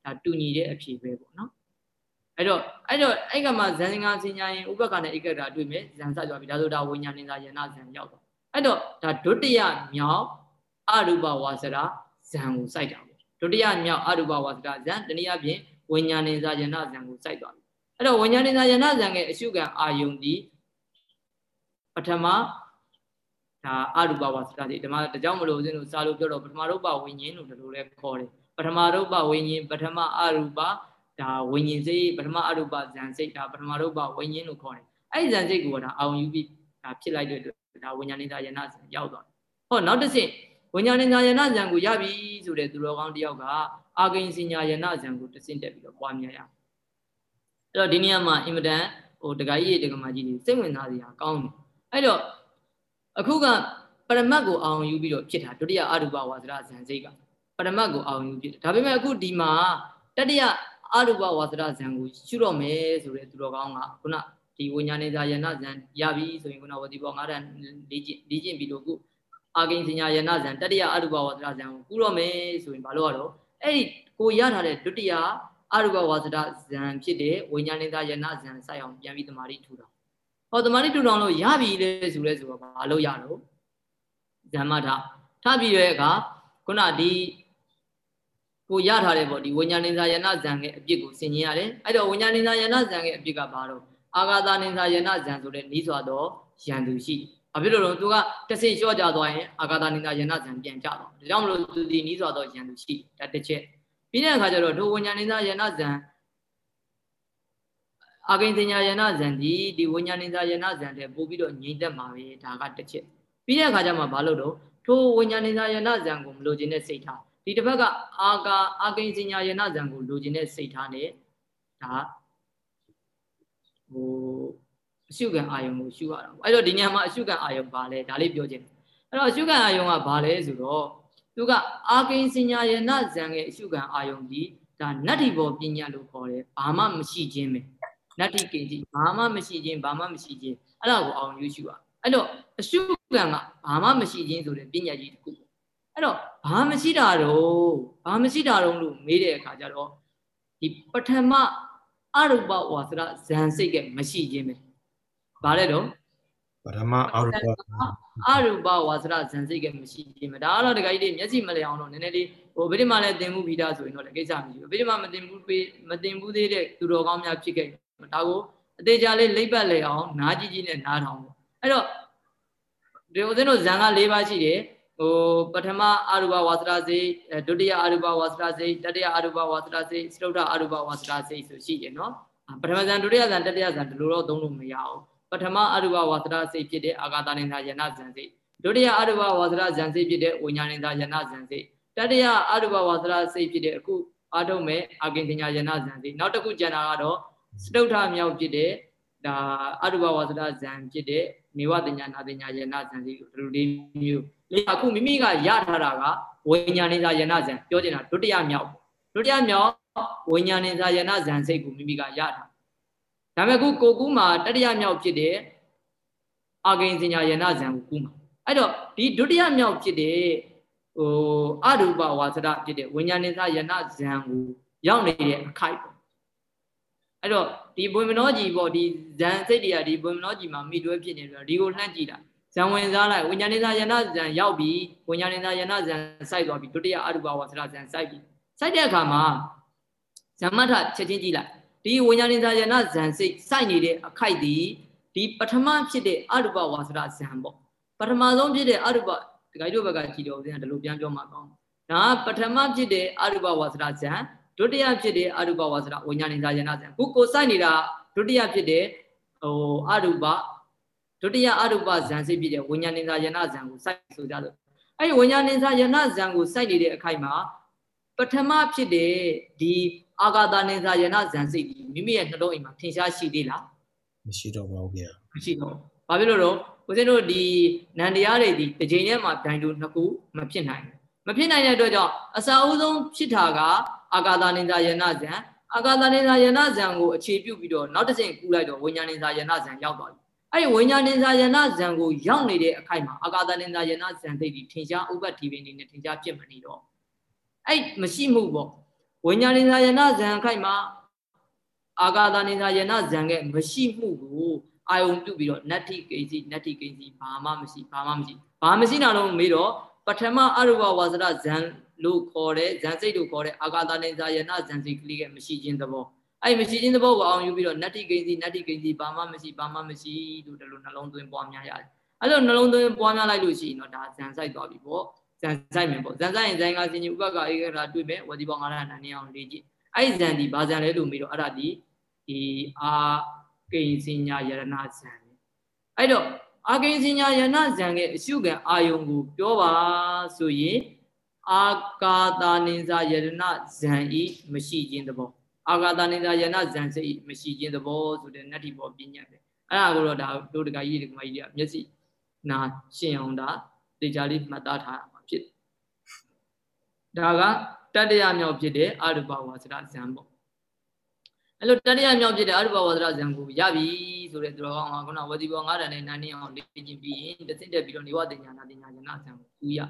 ဒါတူညီတဲ့အဖြေပဲပေါ့နော်အဲ့တော့အဲ့တော့အဲ့ကမှဇန်ငါစင်ညာရင်ဥပက္ခနဲ့ဧကတာတွေ့မယ်ဇန်ဆက်သွားပြီဒါဆိုဒါဝိညာဉ်နေတာယနာဇန်ရောက်သွားအဲ့တော့ဒါဒုတိယမြောက်အရူပဝါစရာဇန်ကိုစိုက်တာဒုတိယမြောက်အရူပဝါစကဇံတနည်းအားဖြင့်ဝိညာဉ်နေစာယနာဇံကိုစိုက်သွားပြီအဲ့တော့ဝိညာဉ်နေစာယနာဇံရဲ့အရှုခံအာယုန်ဒီပထမ ဒါအရူပဝါစကဒီဓမ္မတကြောင်မလို့ဦးဇင်းတို့စာလို့ပြောတော့ပထမရုပ်ပဝိညာဉ်လို့ဒီလိုလဲခေါ်တယ်ပထမရုပ်ပဝိညာဉ်ပထမအရူပဒါဝိညာဉ်စိတ်ပထမအရူပဇံစိတ်ဒါပထမရုပ်ပဝိညာဉ်လို့ခေါ်တယ်အဲ့ဒီဇံစိတ်ကိုဒါအာယုန်ယူပြီးဒါဖြစ်လိုက်တဲ့အတွက်ဒါဝိညာဉ်နေတာယနာဇံရောက်သွားတယ်ဟောနောက်တစ်ဆင့်ဝိညာဉ်ဉာဏ်ယနာဇံကိုရပြီဆိုတဲ့သူတော်ကောင်းတယောက်ကအာဂိဉ္စညာယနာဇံကိုတဆင့်တက်ပြီးတော့ပွားများရအဲ့တော့ဒီနေရာမှာအင်မတန်ဟိုတခါကြီးတကမာကြီးတွေစိတ်ဝင်စားစရာကောင်းတယ်အဲ့တော့ အခုကပရမတ်ကိုအောင်ယူပြီးတော့ဖြစ်တာဒုတိယအရူပဝါစရဇံစိတ်ကပရမတ်ကိုအောင်ယူဖြစ်ဒါပေမဲ့အခုဒီမှာတတိယအရူပဝါစရဇံကိုရှုတော့မယ်ဆိုတဲ့သူတော်ကောင်းကခုနဒီဝိညာဉ်ဉာဏ်ယနာဇံရပြီဆိုရင်ခုနဝတိဘောငါးတန်လေ့ကျင့်လေ့ကျင့်ပြီးတော့ခုအာဂိဉ္စညာယနာဇံတတိယအရူပဝါဒရာဇံကိုကူတော့မယ်ဆိုရင်ဘာလို့ရတော့အဲ့ဒီကိုရထားတဲ့ဒုတိယအရူပဝါဒရာဇံဖြစ်တဲ့ဝိညာဉ်နေတာယနာဇံစိုက်အောင်ပြန်ပြီးတမာတိထူတာ ဟောတမာတိထူတောင်လို့ရပြီလေဆိုလဲဆိုတော့ဘာလို့ရတော့ဇမ္မထထပြီးရဲ့အခါခုနဒီကိုရထားတဲ့ပေါ့ဒီဝိညာဉ်နေတာယနာဇံရဲ့အပြစ်ကိုဆင်ញင်ရတယ်အဲ့တော့ဝိညာဉ်နေတာယနာဇံရဲ့အပြစ်ကဘာတော့အာဂါတာနိသယနာဇံဆိုတဲ့နီးစွာသောယံသူရှိဘာဖြစ်လို့လဲသူကတစ်စိတ်လျှော့ကြသွားရင်အာဂါတာနိသယနာဇံပြန်ကြသွားဒါကြောင့်မလို့သူဒီနီးစွာသောယံသူရှိဒါတစ်ချက်ပြီးတဲ့အခါကျတော့ဒုဝိညာဏိသယနာဇံ အာဂိဉ္စညာယနာဇံဒီဒီဝိညာဏိသယနာဇံတဲ့ပို့ပြီးတော့ငြိမ့်သက်မှာပဲဒါကတစ်ချက်ပြီးတဲ့အခါကျမှဘာလို့တော့ထိုဝိညာဏိသယနာဇံကိုမလိုချင်တဲ့စိတ်ထားဒီတစ်ဖက်ကအာကာအာဂိဉ္စညာယနာဇံကိုလိုချင်တဲ့စိတ်ထားနဲ့ဒါဟိုအရှုခံအာယုံကိုရှုရတာပေါ့အဲ့တော့ဒီညမှာအရှုခံအာယုံပါလဲဒါလေးပြောချင်တယ်အဲ့တော့အရှုခံအာယုံကဘာလဲဆိုတော့သူကအာကိဉ္စညာယနာဇံရဲ့အရှုခံအာယုံဒီဒါနတ္တိဘောပညာလို့ခေါ်တယ်ဘာမှမရှိခြင်းပဲ နတ္တိကိဉ္စီဘာမှမရှိခြင်းဘာမှမရှိခြင်းအဲ့ဒါကိုအောင်ယူရှုရအဲ့တော့အရှုခံကဘာမှမရှိခြင်းဆိုတဲ့ပညာကြီးတစ်ခုအဲ့တော့ဘာမရှိတာတော့ဘာမရှိတာတော့လို့မေးတဲ့အခါကျတော့ဒီပထမအရူပဝါစရဇန်စိတ်ကမရှိခြင်းပဲ။ဘာလဲတော့ပထမအရူပအရူပဝါစရဇန်စိတ်ကမရှိခြင်းပဲ။ဒါကတော့တခါကြီးမျက်စိမလဲအောင်တော့နည်းနည်းလေးဟိုဗိဓမာလည်းတင်မှုပြီးသားဆိုရင်တော့လည်းကိစ္စမရှိဘူး။ဗိဓမာမတင်ဘူးပေးမတင်ဘူးသေးတဲ့သူတော်ကောင်းများဖြစ်ခဲ့ ဒါကိုအသေးချာလေးလိပ်ပတ်လေအောင်နားကြီးကြီးနဲ့နားထောင်ပေါ့။အဲ့တော့ဒီဦးဇင်းတို့ဇန်က၄ပါးရှိတယ်။ဟိုပထမအရူပဝါစရာစိတ်ဒုတိယအရူပဝါစရာစိတ်တတိယအရူပဝါစရာစိတ်စတုထအရူပဝါစရာစိတ်ဆိုရှိတယ်နော်ပထမဇန်ဒုတိယဇန်တတိယဇန်ဒီလိုတော့သုံးလို့မရအောင်ပထမအရူပဝါစရာစိတ်ဖြစ်တဲ့အာဂါတနိသာယနာဇန်စိတ်ဒုတိယအရူပဝါစရာဇန်စိတ်ဖြစ်တဲ့ဝိညာဏိသာယနာဇန်စိတ်တတိယအရူပဝါစရာစိတ်ဖြစ်တဲ့အခုအာထုံးမဲ့အာကင်တင်ညာယနာဇန်စိတ်နောက်တစ်ခုကျန်တာကတော့ စတုထမြောက်ဖြစ်တဲ့ဒါအရူပဝါစရာဇန်ဖြစ်တဲ့နေဝတင်ညာနာတင်ညာယနာဇန်စိတ်ဒီလိုလေးမျိုးလေအခုမိမိကရထားတာကဝိညာဏိသာယနာဇံပြောချင်တာဒုတိယမြောက်ဒုတိယမြောက်ဝိညာဏိသာယနာဇံစိတ်ကိုမိမိကရထားဒါပေမဲ့ခုကိုကူးမှာတတိယမြောက်ဖြစ်တဲ့အာဂိဉ္စညာယနာဇံကိုကူးမှာအဲ့တော့ဒီဒုတိယမြောက်ဖြစ်တဲ့ဟိုအရူပဝါစရဖြစ်တဲ့ဝိညာဏိသာယနာဇံကိုရောက်နေတဲ့အခိုက်ပေါ့ အဲ့တော့ဒီဘွေမနောကြီးပေါ့ဒီဇန်စိတ်တွေကဒီဘွေမနောကြီးမှာမိတွဲဖြစ်နေတယ်ဒီကိုလှမ်းကြည့်တာဇံဝင်စားလိုက်ဝိညာဏိသာယနာဇံရောက်ပြီဝိညာဏိသာယနာဇံစိုက်သွားပြီဒုတိယအရူပဝါစရဇံစိုက်ပြီစိုက်တဲ့အခါမှာဇမ္မထချက်ချင်းကြည့်လိုက်ဒီဝိညာဏိသာယနာဇံစိတ်စိုက်နေတဲ့အခိုက်ဒီဒီပထမဖြစ်တဲ့အရူပဝါစရဇံပေါ့ပထမဆုံးဖြစ်တဲ့အရူပဒီကိတို့ဘက်ကကြည့်တော့ဦးဇင်းကဒီလိုပြန်ပြောမှာကောင်းဒါပထမဖြစ်တဲ့အရူပဝါစရဇံ ဒုတိယဖြစ်တဲ့အရူပဝါစရဝိညာဏိသာယနာဇံခုကိုစိုက်နေတာဒုတိယဖြစ်တဲ့ဟိုအရူပဒုတိယအရူပဇံစိတ်ဖြစ်တဲ့ဝိညာဉ်ဉာဏ်ယနာဇံကိုစိုက်ဆိုကြလို့အဲ့ဒီဝိညာဉ်ဉာဏ်ယနာဇံကိုစိုက်နေတဲ့အခိုက်မှာပထမဖြစ်တဲ့ဒီအာဂါတဉာဏ်ယနာဇံစိတ်ဒီမိမိရဲ့နှလုံးအိမ်မှာထင်ရှားရှိသေးလားမရှိတော့ပါဘူးဗျာမရှိတော့ဘာဖြစ်လို့တော့ဦးဇင်းတို့ဒီနန္တရားတွေဒီတစ်ချိန်ထဲမှာဒိုင်တူနှစ်ခုမဖြစ်နိုင်ဘူးမဖြစ်နိုင်တဲ့အတွက်ကြောင့်အစာအုပ်ဆုံးဖြစ်တာက အာဂါတဉာဏ်ယနာဇံအာဂါတဉာဏ်ယနာဇံကိုအခြေပြုပြီးတော့နောက်တစ်ချိန်ကူးလိုက်တော့ဝိညာဉ်ဉာဏ်ယနာဇံရောက်သွားပြီအဲ့ဒီဝိညာဉ်ဉာဏ်ယနာဇံကိုရောက်နေတဲ့အခိုက်မှာအာဂါတဉာဏ်ယနာဇံသိတိထင်ရှားဥပ္ပတ္တိပင်နေနဲ့ထင်ရှားဖြစ်မနေတော့အဲ့မရှိမှုပေါ့ဝိညာဉ်ဉာဏ်ယနာဇံအခိုက်မှာအာဂါတဉာဏ်ယနာဇံကမရှိမှုကိုအာယုံပြုပြီးတော့နတ္ထိကိစီနတ္ထိကိစီဘာမှမရှိဘာမှမရှိဘာမရှိတာတော့မေးတော့ပထမအရူပဝါစရဇံ လို့ခေါ်တဲ့ဇန်စိတ်လို့ခေါ်တဲ့အာဂါတဉာဏ်ယနာဇံစိတ်ကလေးကမရှိခြင်းသဘောအဲ့မရှိခြင်းသဘောကိုအောင်ယူပြီးတော့နတ္တိကိစီနတ္တိကိစီဘာမှမရှိဘာမှမရှိလို့ဒီလိုနှလုံးသွင်းပွားများရတယ်အဲ့လိုနှလုံးသွင်းပွားများလိုက်လို့ရှိရင်တော့ဒါဇန်ဆိုင်သွားပြီပေါ့ဇန်ဆိုင်မယ်ပေါ့ဇန်ဆိုင်ရင်ဇန်ကစင်ကြီးဥပက္ခဧကရာတွေ့မယ်ဝတိပေါင်း900နာနေအောင်လေ့ကြည့်အဲ့ဇန်ဒီဘာဇန်လဲလို့ပြီးတော့အဲ့ဒါဒီဒီအာကိဉ္စညာယရဏဇန်အဲ့တော့အာကိဉ္စညာယရဏဇန်ရဲ့အရှုခံအာယုံကိုပြောပါဆိုရင် အာကာတာနိဇာယရဏဇန်ဤမရှိခြင်းသဘောအာဂါတနိဒာယနာဇန်စိတ်မရှိခြင်းသဘောဆိုတဲ့နတ္တိဘောပညာပဲအဲ့ဒါကိုတော့ဒါတို့တကကြီးဒီကမကြီးကမျက်စိနာရှင်းအောင်ဒါတေချာလေးမှတ်သားထားမှာဖြစ်ဒါကတတ္တရမြောက်ဖြစ်တဲ့အရူပဝါစရဇံပေါ့အဲ့လိုတတ္တရမြောက်ဖြစ်တဲ့အရူပဝါစရဇံကိုရပြီဆိုတဲ့သူတော်ကောင်းကခုနဝတိဘောငါးတန်နဲ့နာနေအောင်လေ့ကျင့်ပြီးရင်တစ်စင့်တက်ပြီးတော့နေဝတင်ညာနာတင်ညာယနာဇံကိုကူရ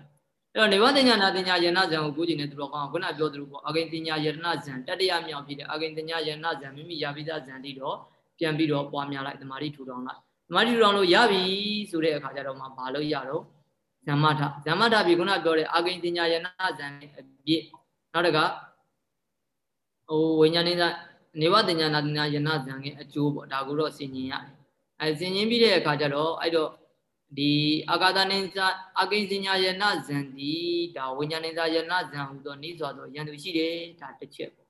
အဲ့တော့နေဝတင်ညာနာတင်ညာယနာဇံကိုကိုကြည့်နေသူတော်ကောင်းကခုနပြောသလိုပေါ့အဂိန်တင်ညာယနာဇံတတရမြောက်ဖြစ်တဲ့အဂိန်တင်ညာယနာဇံမိမိရပြီးသားဇံတိတော့ပြန်ပြီးတော့ပွားများလိုက်တမာတိထူထောင်လိုက်တမာတိထူထောင်လို့ရပြီဆိုတဲ့အခါကျတော့မှဘာလို့ရတော့ဇမ္မထဇမ္မထပြီခုနပြောတဲ့အဂိန်တင်ညာယနာဇံအပြည့်နောက်တကဟိုဝိညာဉ်နေတာနေဝတင်ညာနာတင်ညာယနာဇံရဲ့အကျိုးပေါ့ဒါကိုတော့ဆင်ញင်ရတယ်အဲဆင်ញင်ပြီးတဲ့အခါကျတော့အဲ့တော့ ဒီအာဂါသနိဇာအကိဉ္စညာယနာဇံဒီဒါဝိညာဏိဇာယနာဇံဟူသောနိစွာသောယန္တုရှိတယ်ဒါတစ်ချက်ပေါ့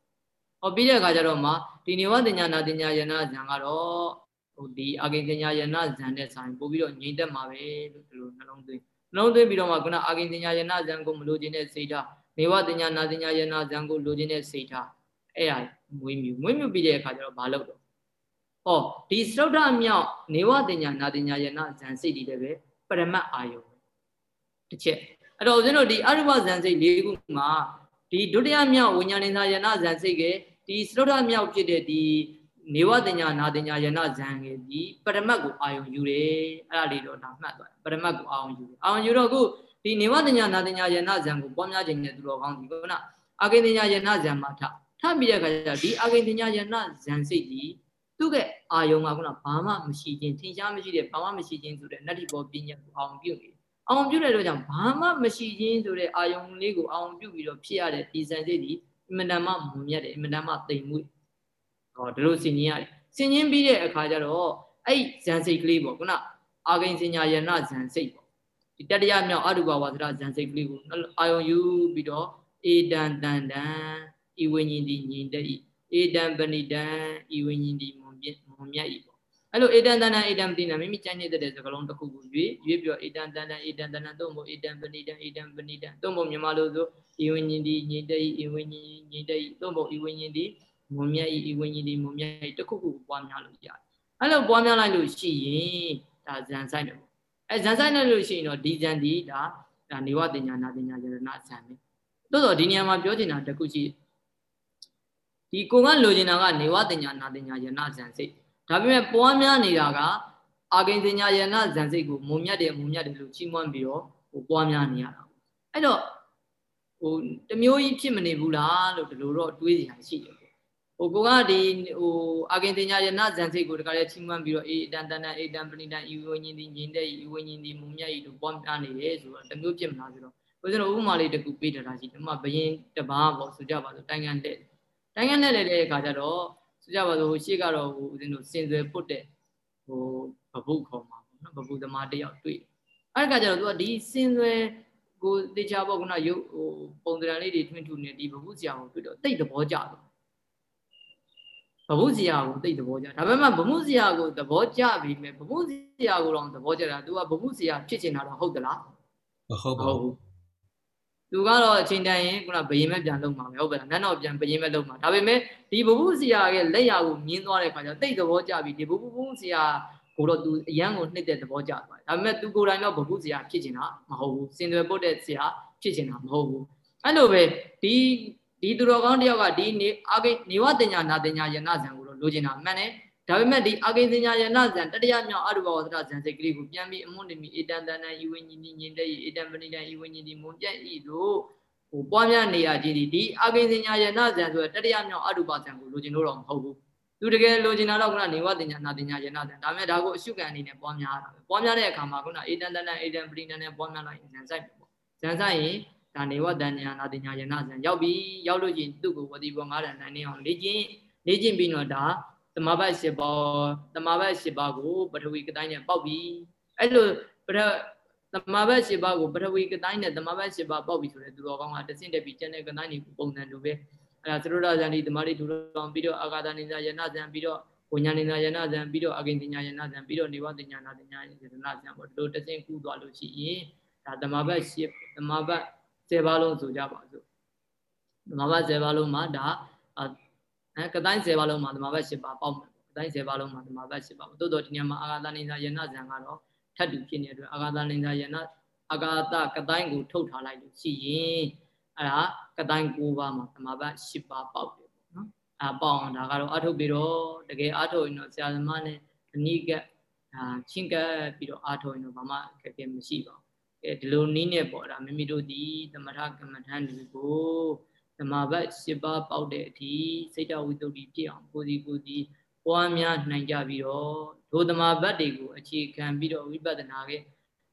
ဟောပြီးတဲ့အခါကျတော့မှဒီနေဝတင်ညာနာတင်ညာယနာဇံကတော့ဟိုဒီအကိဉ္စညာယနာဇံတဲ့ဆိုင်ပို့ပြီးတော့ငြိမ့်သက်မှာပဲလို့ဒီလိုနှလုံးသွင်းနှလုံးသွင်းပြီးတော့မှခုနအာကိဉ္စညာယနာဇံကိုမလိုချင်တဲ့စိတ်ထားနေဝတင်ညာနာတင်ညာယနာဇံကိုလိုချင်တဲ့စိတ်ထားအဲ့ဒါမွေးမြူမွေးမြူပြီးတဲ့အခါကျတော့မလုပ်တော့ ဟောဒီစရုဒ္ဓမြောက်နေဝတင်ညာနာတင်ညာယနာဇံစိတ်ဒီလည်းပဲပရမတ်အာယုံတစ်ချက်အဲ့တော့ဦးဇင်းတို့ဒီအရုပဇံစိတ်၄ခုမှာဒီဒုတိယမြောက်ဝိညာဉ်ဉာဏ်ယနာဇံစိတ်ကဒီစရုဒ္ဓမြောက်ဖြစ်တဲ့ဒီနေဝတင်ညာနာတင်ညာယနာဇံကဒီပရမတ်ကိုအာယုံယူတယ်အဲ့ဒါလေးတော့ဒါမှတ်သွားပရမတ်ကိုအာယုံယူတယ်အာယုံယူတော့ခုဒီနေဝတင်ညာနာတင်ညာယနာဇံကိုပွားများခြင်းနဲ့သူတော်ကောင်းဒီကနအာကိတင်ညာယနာဇံမှာထထပြီးတဲ့အခါကျတော့ဒီအာကိတင်ညာယနာဇံစိတ်ကြီး သူ့ရဲ့အာယုံကခုနဘာမှမရှိခြင်းထင်ရှားမရှိတဲ့ဘာမှမရှိခြင်းဆိုတဲ့နတ္တိဘောပညာကိုအောင်ပြုနေအောင်ပြုတဲ့တော့ကြောင့်ဘာမှမရှိခြင်းဆိုတဲ့အာယုံလေးကိုအောင်ပြုပြီးတော့ဖြစ်ရတဲ့ဒီဇန်စိတ်ဒီအင်မတန်မှမွန်မြတ်တယ်အင်မတန်မှတိမ်မွေ့ဟောဒီလိုဆင်ញင်ရတယ်ဆင်ញင်ပြီးတဲ့အခါကျတော့အဲ့ဇန်စိတ်ကလေးပေါ့ခုနအာဂိန်စညာယနာဇန်စိတ်ပေါ့ဒီတတရမြောက်အတုပါဝါစရဇန်စိတ်ကလေးကိုအာယုံယူပြီးတော့အေတန်တန်တန်ဤဝိညာဉ်ဒီညီတဲ့ဤ အေတံပဏိတံဤဝိညာဉ်ဒီမွန်ပြမွန်မြတ်ဤပေါ့အဲ့လိုအေတံတန်တန်အေတံပဏိတံမိမိကြိုက်နေတဲ့စကားလုံးတစ်ခုကိုရွေးရွေးပြီးတော့အေတံတန်တန်အေတံတန်တန်သို့မဟုတ်အေတံပဏိတံအေတံပဏိတံသို့မဟုတ်မြန်မာလိုဆိုဤဝိညာဉ်ဒီညီတဲ့ဤဝိညာဉ်ညီတဲ့ဤသို့မဟုတ်ဤဝိညာဉ်ဒီမွန်မြတ်ဤဤဝိညာဉ်ဒီမွန်မြတ်ဤတစ်ခုခုပွားများလို့ရတယ်အဲ့လိုပွားများလိုက်လို့ရှိရင်ဒါဇန်ဆိုင်တယ်ပေါ့အဲဇန်ဆိုင်လိုက်လို့ရှိရင်တော့ဒီဇန်ဒီဒါဒါနေဝတင်ညာနာတင်ညာယရဏဇန်ပဲသို့တော့ဒီနေရာမှာပြောချင်တာတစ်ခုရှိ ဒီကိုကလိုချင်တာကနေဝတင်ညာနာတင်ညာယနာဇန်စိတ်ဒါပေမဲ့ပွားများနေတာကအာဂိန်တင်ညာယနာဇန်စိတ်ကိုမုံမြတ်တယ်မုံမြတ်တယ်လို့ချီးမွမ်းပြီးတော့ဟိုပွားများနေရတာအဲ့တော့ဟိုတမျိုးကြီးဖြစ်မနေဘူးလားလို့ဒီလိုတော့တွေးစီရရှိတယ်ဟိုကိုကဒီဟိုအာဂိန်တင်ညာယနာဇန်စိတ်ကိုတခါလေချီးမွမ်းပြီးတော့အေးတန်တန်တန်အေးတန်ပဏိတန်ဤဝိညာဉ်ဒီညင်တဲ့ဤဝိညာဉ်ဒီမုံမြတ်ဤလို့ပွားများနေတယ်ဆိုတော့တမျိုးဖြစ်မလားဆိုတော့ဦးဇင်းတို့ဥပမာလေးတစ်ခုပေးထားတာရှိတယ်။ဥပမာဘယင်းတပားပေါ့ဆိုကြပါစို့တိုင်းကန်တဲ့ တိုင်းကန်တဲ့တဲ့အခါကျတော့ဆိုကြပါစို့ဟိုရှေ့ကတော့ဟိုဦးဇင်းတို့စင်သွယ်ပုတ်တဲ့ဟိုဘဘုခေါ်မှာပေါ့နော်ဘဘုသမားတယောက်တွေ့အဲ့ဒီကကျတော့သူကဒီစင်သွယ်ကိုတေချာပေါ့ခုနရုပ်ဟိုပုံစံလေးတွေထွင်းထူနေဒီဘဘုဆရာကိုတွေ့တော့တိတ်သဘောကျတော့ဘဘုဆရာကိုတိတ်သဘောကျဒါပေမဲ့ဘဘုဆရာကိုသဘောကျပြီမဲ့ဘဘုဆရာကိုတော့သဘောကျတာ तू ကဘဘုဆရာဖြစ်ချင်တာတော့ဟုတ်သလားမဟုတ်ပါဘူး သူကတော့အချိန်တန်ရင်ခုနဘယင်မဲ့ပြန်လုံးမှာပဲဟုတ်ပါလားနတ်တော့ပြန်ဘယင်မဲ့လုံးမှာဒါပေမဲ့ဒီဘဘုဆရာရဲ့လက်ရာကိုမြင်သွားတဲ့အခါကျတော့တိတ်သဘောကျပြီဒီဘဘုဆရာကိုတော့သူအရန်ကိုနှိမ့်တဲ့သဘောကျသွားတယ်ဒါပေမဲ့သူကိုယ်တိုင်တော့ဘဘုဆရာဖြစ်ချင်တာမဟုတ်ဘူးစင်သွယ်ပုတ်တဲ့ဆရာဖြစ်ချင်တာမဟုတ်ဘူးအဲ့လိုပဲဒီဒီသူတော်ကောင်းတယောက်ကဒီနေအာဂိနေဝတင်ညာနာတင်ညာယနာဇံကိုတော့လိုချင်တာမှန်တယ် ဒါပေမဲ့ဒီအာဂိတင်ညာယနာဇံတတရမြောက်အရုပဝသရဇံစိတ်ကလေးကိုပြန်ပြီးအမွန်းတင်ပြီးအေတန်တန်တန်ဤဝိညာဉ်ဒီညင်တဲ့ဤအေတန်ပဏိတန်ဤဝိညာဉ်ဒီမွန်ပြတ်ဤတို့ဟိုပွားများနေရခြင်းဒီဒီအာဂိတင်ညာယနာဇံဆိုတဲ့တတရမြောက်အရုပဇံကိုလိုချင်လို့တော့မဟုတ်ဘူးသူတကယ်လိုချင်တာတော့ခုနနေဝတင်ညာနာတင်ညာယနာဇံဒါပေမဲ့ဒါကိုအရှုခံအနေနဲ့ပွားများတာပဲပွားများတဲ့အခါမှာခုနအေတန်တန်တန်အေတန်ပဏိတန်နဲ့ပွားများလိုက်ဇံဆိုင်ပဲပေါ့ဇံဆိုင်ရင်ဒါနေဝတန်ညာနာတင်ညာယနာဇံရောက်ပြီရောက်လို့ချင်းသူ့ကိုဝတိဘောငါးတန်နိုင်နေအောင်လေ့ကျင့်လေ့ကျင့်ပြီးတော့ဒါ တမဘတ်၈ပါးတမဘတ်၈ပါးကိုပထဝီကတိုင်းနဲ့ပေါက်ပြီအဲ့လိုပထတမဘတ်၈ပါးကိုပထဝီကတိုင်းနဲ့တမဘတ်၈ပါးပေါက်ပြီဆိုတဲ့သူတော်ကောင်းကတဆင့်တက်ပြီးကျန်တဲ့ကတိုင်းတွေကိုပုံစံလိုပဲအဲ့ဒါသရုဒ္ဒဇန်ဒီတမာတိဒုလောင်ပြီးတော့အာဂါဒနိဇာယနာဇံပြီးတော့ဝိညာဉ်နိဇာယနာဇံပြီးတော့အဂိဉ္ညာယနာဇံပြီးတော့နေဝတညာနာတညာယနာဇံပေါ့ဒီလိုတဆင့်ကူးသွားလို့ရှိရင်ဒါတမဘတ်၈တမဘတ်10ပါးလုံးဆိုကြပါစို့တမဘတ်10ပါးလုံးမှာဒါ အဲကတိုင်း10ပါးလုံးမှာတမဘတ်10ပါးပေါက်မယ်ကတိုင်း10ပါးလုံးမှာတမဘတ်10ပါးတိုးတော့ဒီနေရာမှာအာဂါသနိဇာယနာဇံကတော့ထပ်တူဖြစ်နေတဲ့အတွက်အာဂါသနိဇာယနာအာဂါတကတိုင်းကိုထုတ်ထားလိုက်လို့ရှိရင်အဲ့ဒါကတိုင်း9ပါးမှာတမဘတ်10ပါးပေါက်တယ်ပေါ့နော်အဲပေါက်အောင်ဒါကတော့အထုတ်ပြီးတော့တကယ်အထုတ်ရင်တော့ဆရာသမားနဲ့အနိကအာချင်းကပ်ပြီးတော့အထုတ်ရင်တော့ဘာမှအခက်အခဲမရှိပါဘူးအဲဒီလိုနည်းနဲ့ပေါ့ဒါမိမိတို့ဒီသမထကမ္မထန်တွေကို သမာဘတ်၈ပါးပေါက်တဲ့အထိစိတ်တဝိတ္တုဖြစ်အောင်ကိုစီကိုစီပွားများနိုင်ကြပြီးတော့ဒုသမာဘတ်တွေကိုအခြေခံပြီးတော့ဝိပဿနာရဲ့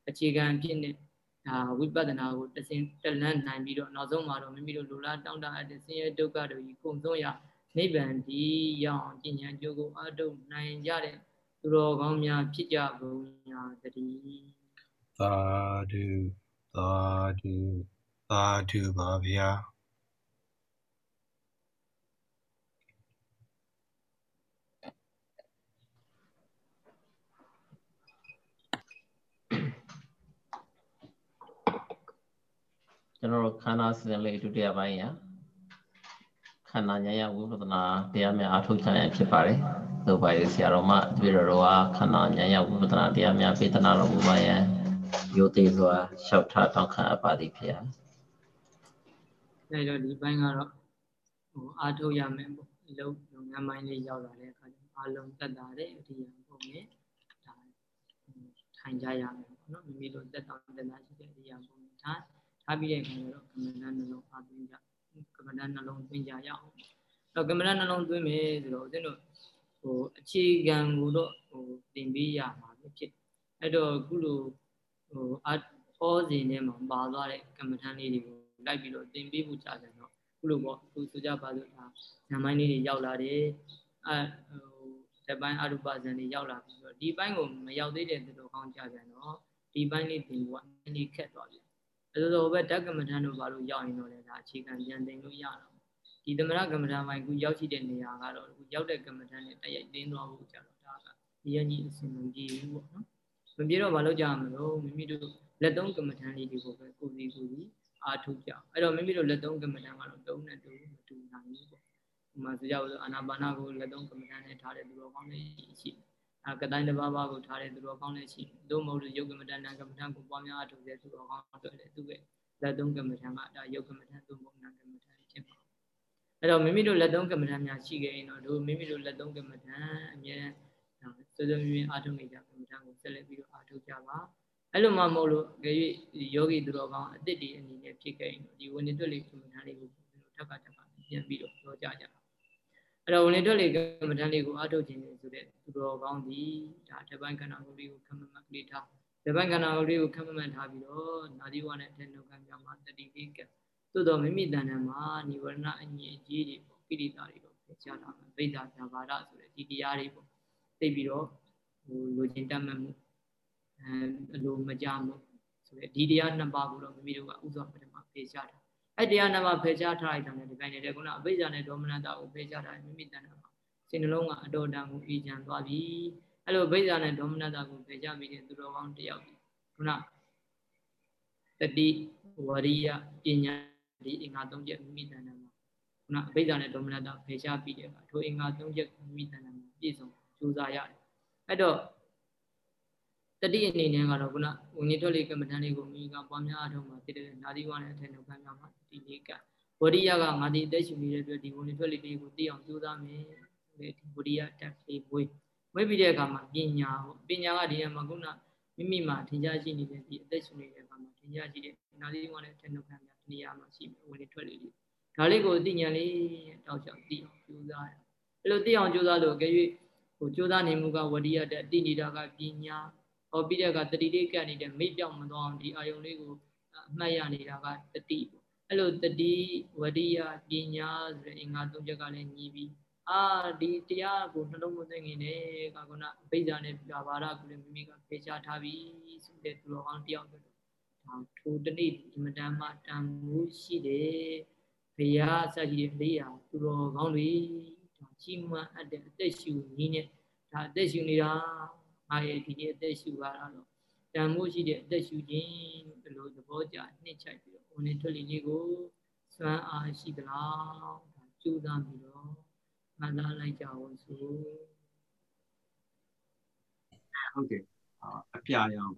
အခြေခံဖြစ်နေဒါဝိပဿနာကိုတစင်တက်လန်းနိုင်ပြီးတော့နောက်ဆုံးမှာတော့မိမိတို့လူလားတောင်းတအပ်တဲ့ဆင်းရဲဒုက္ခတို့ကြီးကုန်ဆုံးရနိဗ္ဗာန်ဒီရောက်အောင်ကျင့်ကြံကြိုးကိုအထုတ်နိုင်ကြတဲ့သူတော်ကောင်းများဖြစ်ကြကုန်ရာတည်းသာဓုသာဓုသာဓုပါဗျာ ကျွန်တော်တို့ခန္ဓာစဉ်စဉ်လေးဒုတိယပိုင်းရခန္ဓာဉာဏ်ရဝိပဿနာတရားများအထောက်ချရဖြစ်ပါတယ်။သို့ပါရေးဆရာတော်မတပည့်တော်တို့ဟာခန္ဓာဉာဏ်ရဝိပဿနာတရားများပေးသနာတော်မူပါယံယုတ်သေးစွာလျှောက်ထားတောင်းခံအပ်ပါသည်ဖေ။အဲတော့ဒီပိုင်းကတော့ဟိုအားထုတ်ရမယ်ပေါ့အလုံးလုပ်ငန်းပိုင်းလေးရောက်လာတဲ့အခါကျတော့အလုံးတက်တာတဲ့အထီးရပုံနဲ့ဒါထိုင်ကြရမယ်ပေါ့နော်မိမိတို့တက်တောင်တက်တာရှိတဲ့အထီးရပုံနဲ့ထိုင် ထားပြီးတဲ့အခါကျတော့ကမ္မဋ္ဌာန်းနှလုံးအားသွင်းကြကမ္မဋ္ဌာန်းနှလုံးသွင်းကြရအောင်တော့ကမ္မဋ္ဌာန်းနှလုံးသွင်းမယ်ဆိုတော့ဦးဇင်းတို့ဟိုအခြေခံကိုတော့ဟိုသင်ပေးရမှာပဲဖြစ်အဲ့တော့ခုလိုဟိုအဟောစဉ်ထဲမှာပါသွားတဲ့ကမ္မဋ္ဌာန်းလေးတွေကိုလိုက်ပြီးတော့သင်ပေးဖို့ကြာတယ်တော့ခုလိုပေါ့သူဆိုကြပါစို့ဒါဇံမိုင်းလေးတွေရောက်လာတယ်အဲဟိုဇပိုင်းအရူပဇံတွေရောက်လာပြီးတော့ဒီပိုင်းကိုမရောက်သေးတဲ့သူတော်ကောင်းကြာပြန်တော့ဒီပိုင်းလေးသင်ဖို့ကအနည်းခက်သွားပြီ အဲလိုပဲဓကမ္မထန်တို့ဘာလို့ရောက်ရင်တော့လဲဒါအခြေခံပြန်သင်လို့ရတာဒီသမရကမ္မထန်ပိုင်းခုရောက်ရှိတဲ့နေရာကတော့ခုရောက်တဲ့ကမ္မထန်နဲ့တိုက်ရိုက်သင်သွားဖို့ကြတော့ဒါကဒီရကြီးအစဉ်မပြေဘူးပေါ့နော်မပြေတော့ဘာလို့ကြာမလို့မိမိတို့လက်သုံးကမ္မထန်လေးတွေကိုပဲကိုစီကိုစီအားထုတ်ကြအဲ့တော့မိမိတို့လက်သုံးကမ္မထန်ကတော့တုံးနဲ့တူမတူနိုင်ဘူးပေါ့ဥမာဆိုကြလို့အာနာပါနာကိုလက်သုံးကမ္မထန်နဲ့ထားတဲ့သူတော်ကောင်းလေးရှိတယ်အဲ ကတိုင်းတစ်ပါးပါးကိုထားတဲ့သူတော်ကောင်းလည်းရှိတယ်တို့မဟုတ်လို့ယုတ်ကမ္မဋ္ဌာန်းကမ္မဋ္ဌာန်းကိုပွားများအထုတ်တဲ့သူတော်ကောင်းတွေလည်းသူ့ရဲ့လက်သုံးကမ္မဋ္ဌာန်းကဒါယုတ်ကမ္မဋ္ဌာန်းသို့မဟုတ်နာကမ္မဋ္ဌာန်းဖြစ်မှာအဲ့တော့မိမိတို့လက်သုံးကမ္မဋ္ဌာန်းများရှိခဲ့ရင်တော့တို့မိမိတို့လက်သုံးကမ္မဋ္ဌာန်းအမြဲတမ်းစိုးစိုးမြင်းအားထုတ်နေကြကမ္မဋ္ဌာန်းကိုဆက်လက်ပြီးတော့အားထုတ်ကြပါအဲ့လိုမှမဟုတ်လို့ကြည့်ယောဂီသူတော်ကောင်းအစ်စ်ဒီအနေနဲ့ဖြစ်ခဲ့ရင်ဒီဝိနည်းတွက်လေးကမ္မဋ္ဌာန်းလေးကိုထပ်ကထပ်ကပြန်ပြီးတော့ပြောကြကြတာ အဲ့တော့ဝင်လေထွက်လေကမ္မဋ္ဌာန်းလေးကိုအားထုတ်ခြင်းဆိုတဲ့သူတော်ကောင်းဒီဒါတပိုင်းခန္ဓာကိုယ်လေးကိုခမမကလေးထားတပိုင်းခန္ဓာကိုယ်လေးကိုခမမထားပြီးတော့နာသီဝနဲ့တဲ့နှုတ်ကံပြမှာတတိလေးကသို့တော်မိမိတဏ္ဍာမှာនិဝရဏအငြိအကြီးတွေပေါ့ကိရိတာတွေပေါ့ပြချတာဗိဒ္ဓဇာဘာဒဆိုတဲ့ဒီတရားတွေပေါ့သိပြီးတော့ဟိုလိုချင်တတ်မှတ်မှုအဲအလိုမကြမှုဆိုတဲ့ဒီတရားနှစ်ပါးကိုတော့မိမိတို့ကဥစွာပထမဖေချတာ အဲ့တရားနှစ်ပါးဖေချထားလိုက်တယ်ဒီပိုင်းနေတဲ့ခုနအဘိဇာနဲ့ဒေါမနတာကိုဖေချတာမိမိတဏ္ဍာမှာစိတ်နှလုံးကအတော်တန်ကိုအေးချမ်းသွားပြီအဲ့လိုအဘိဇာနဲ့ဒေါမနတာကိုဖေချပြီးတဲ့သူတော်ကောင်းတယောက်ဒီခုနတတိဝရိယပညာဒီအင်္ဂါ၃ချက်မိမိတဏ္ဍာမှာခုနအဘိဇာနဲ့ဒေါမနတာဖေချပြီးတဲ့အခါထိုအင်္ဂါ၃ချက်မိမိတဏ္ဍာမှာပြည့်စုံကြိုးစားရတယ်အဲ့တော့ တတိအနေနဲ့ကတော့ခုနဝိနည်းထွက်လေးကမ္မဋ္ဌာန်းလေးကိုမိကပွားများအထောက်မှာဖြစ်တဲ့နာသီဝနဲ့အထက်နှုတ်ခမ်းများမှာဒီလေးကဝရိယကငါဒီအသက်ရှင်နေတဲ့အတွက်ဒီဝိနည်းထွက်လေးလေးကိုသိအောင်ကြိုးစားမယ်ဒီဝရိယတက်လေးဝေးဝေးပြီးတဲ့အခါမှာပညာပေါ့ပညာကဒီနေရာမှာခုနမိမိမှာထင်ရှားရှိနေတဲ့ဒီအသက်ရှင်နေတဲ့အခါမှာထင်ရှားရှိတဲ့နာသီဝနဲ့အထက်နှုတ်ခမ်းများဒီနေရာမှာရှိမယ်ဝိနည်းထွက်လေးလေးဒါလေးကိုသိဉာဏ်လေးတောက်ချောက်သိအောင်ကြိုးစားရအဲ့လိုသိအောင်ကြိုးစားလို့ကြွေဟိုကြိုးစားနေမှုကဝရိယတက်သိနေတာကပညာ ဟောပြီးတဲ့အခါတတိလေးကပ်နေတဲ့မိတ်ပြောင်းမသွားအောင်ဒီအာယုံလေးကိုအမှတ်ရနေတာကတတိပေါ့အဲ့လိုတတိဝရိယပညာဆိုတဲ့အင်္ဂါ၃ချက်ကလည်းညီပြီးအာဒီတရားကိုနှလုံးမသွင်းခင်နဲ့ကကုဏဗိဇာနဲ့ပြဘာရကိုလည်းမိမိကဖေချထားပြီးဆိုတဲ့သူတော်ကောင်းတယောက်တော့ဒါထိုတနေ့ဒီမတန်မှတန်မှုရှိတယ်ဘုရားစကြီးလေးရာသူတော်ကောင်းတွေဒါကြီးမွန်းအပ်တဲ့အသက်ရှူနည်းနဲ့ဒါအသက်ရှူနေတာ ငါရဲ့ဒီနေ့အသက်ရှူရတာတော့တန်မိုးရှိတဲ့အသက်ရှူခြင်းဘယ်လိုသဘောကျနှစ်ချိုက်ပြီးတော့ဝင်ထွက်လေးလေးကိုစွမ်းအားရှိသလားဒါကြိုးစားပြီးတော့မှတ်သားလိုက်ကြအောင်ဆိုဟုတ်ကဲ့အပြာရောင်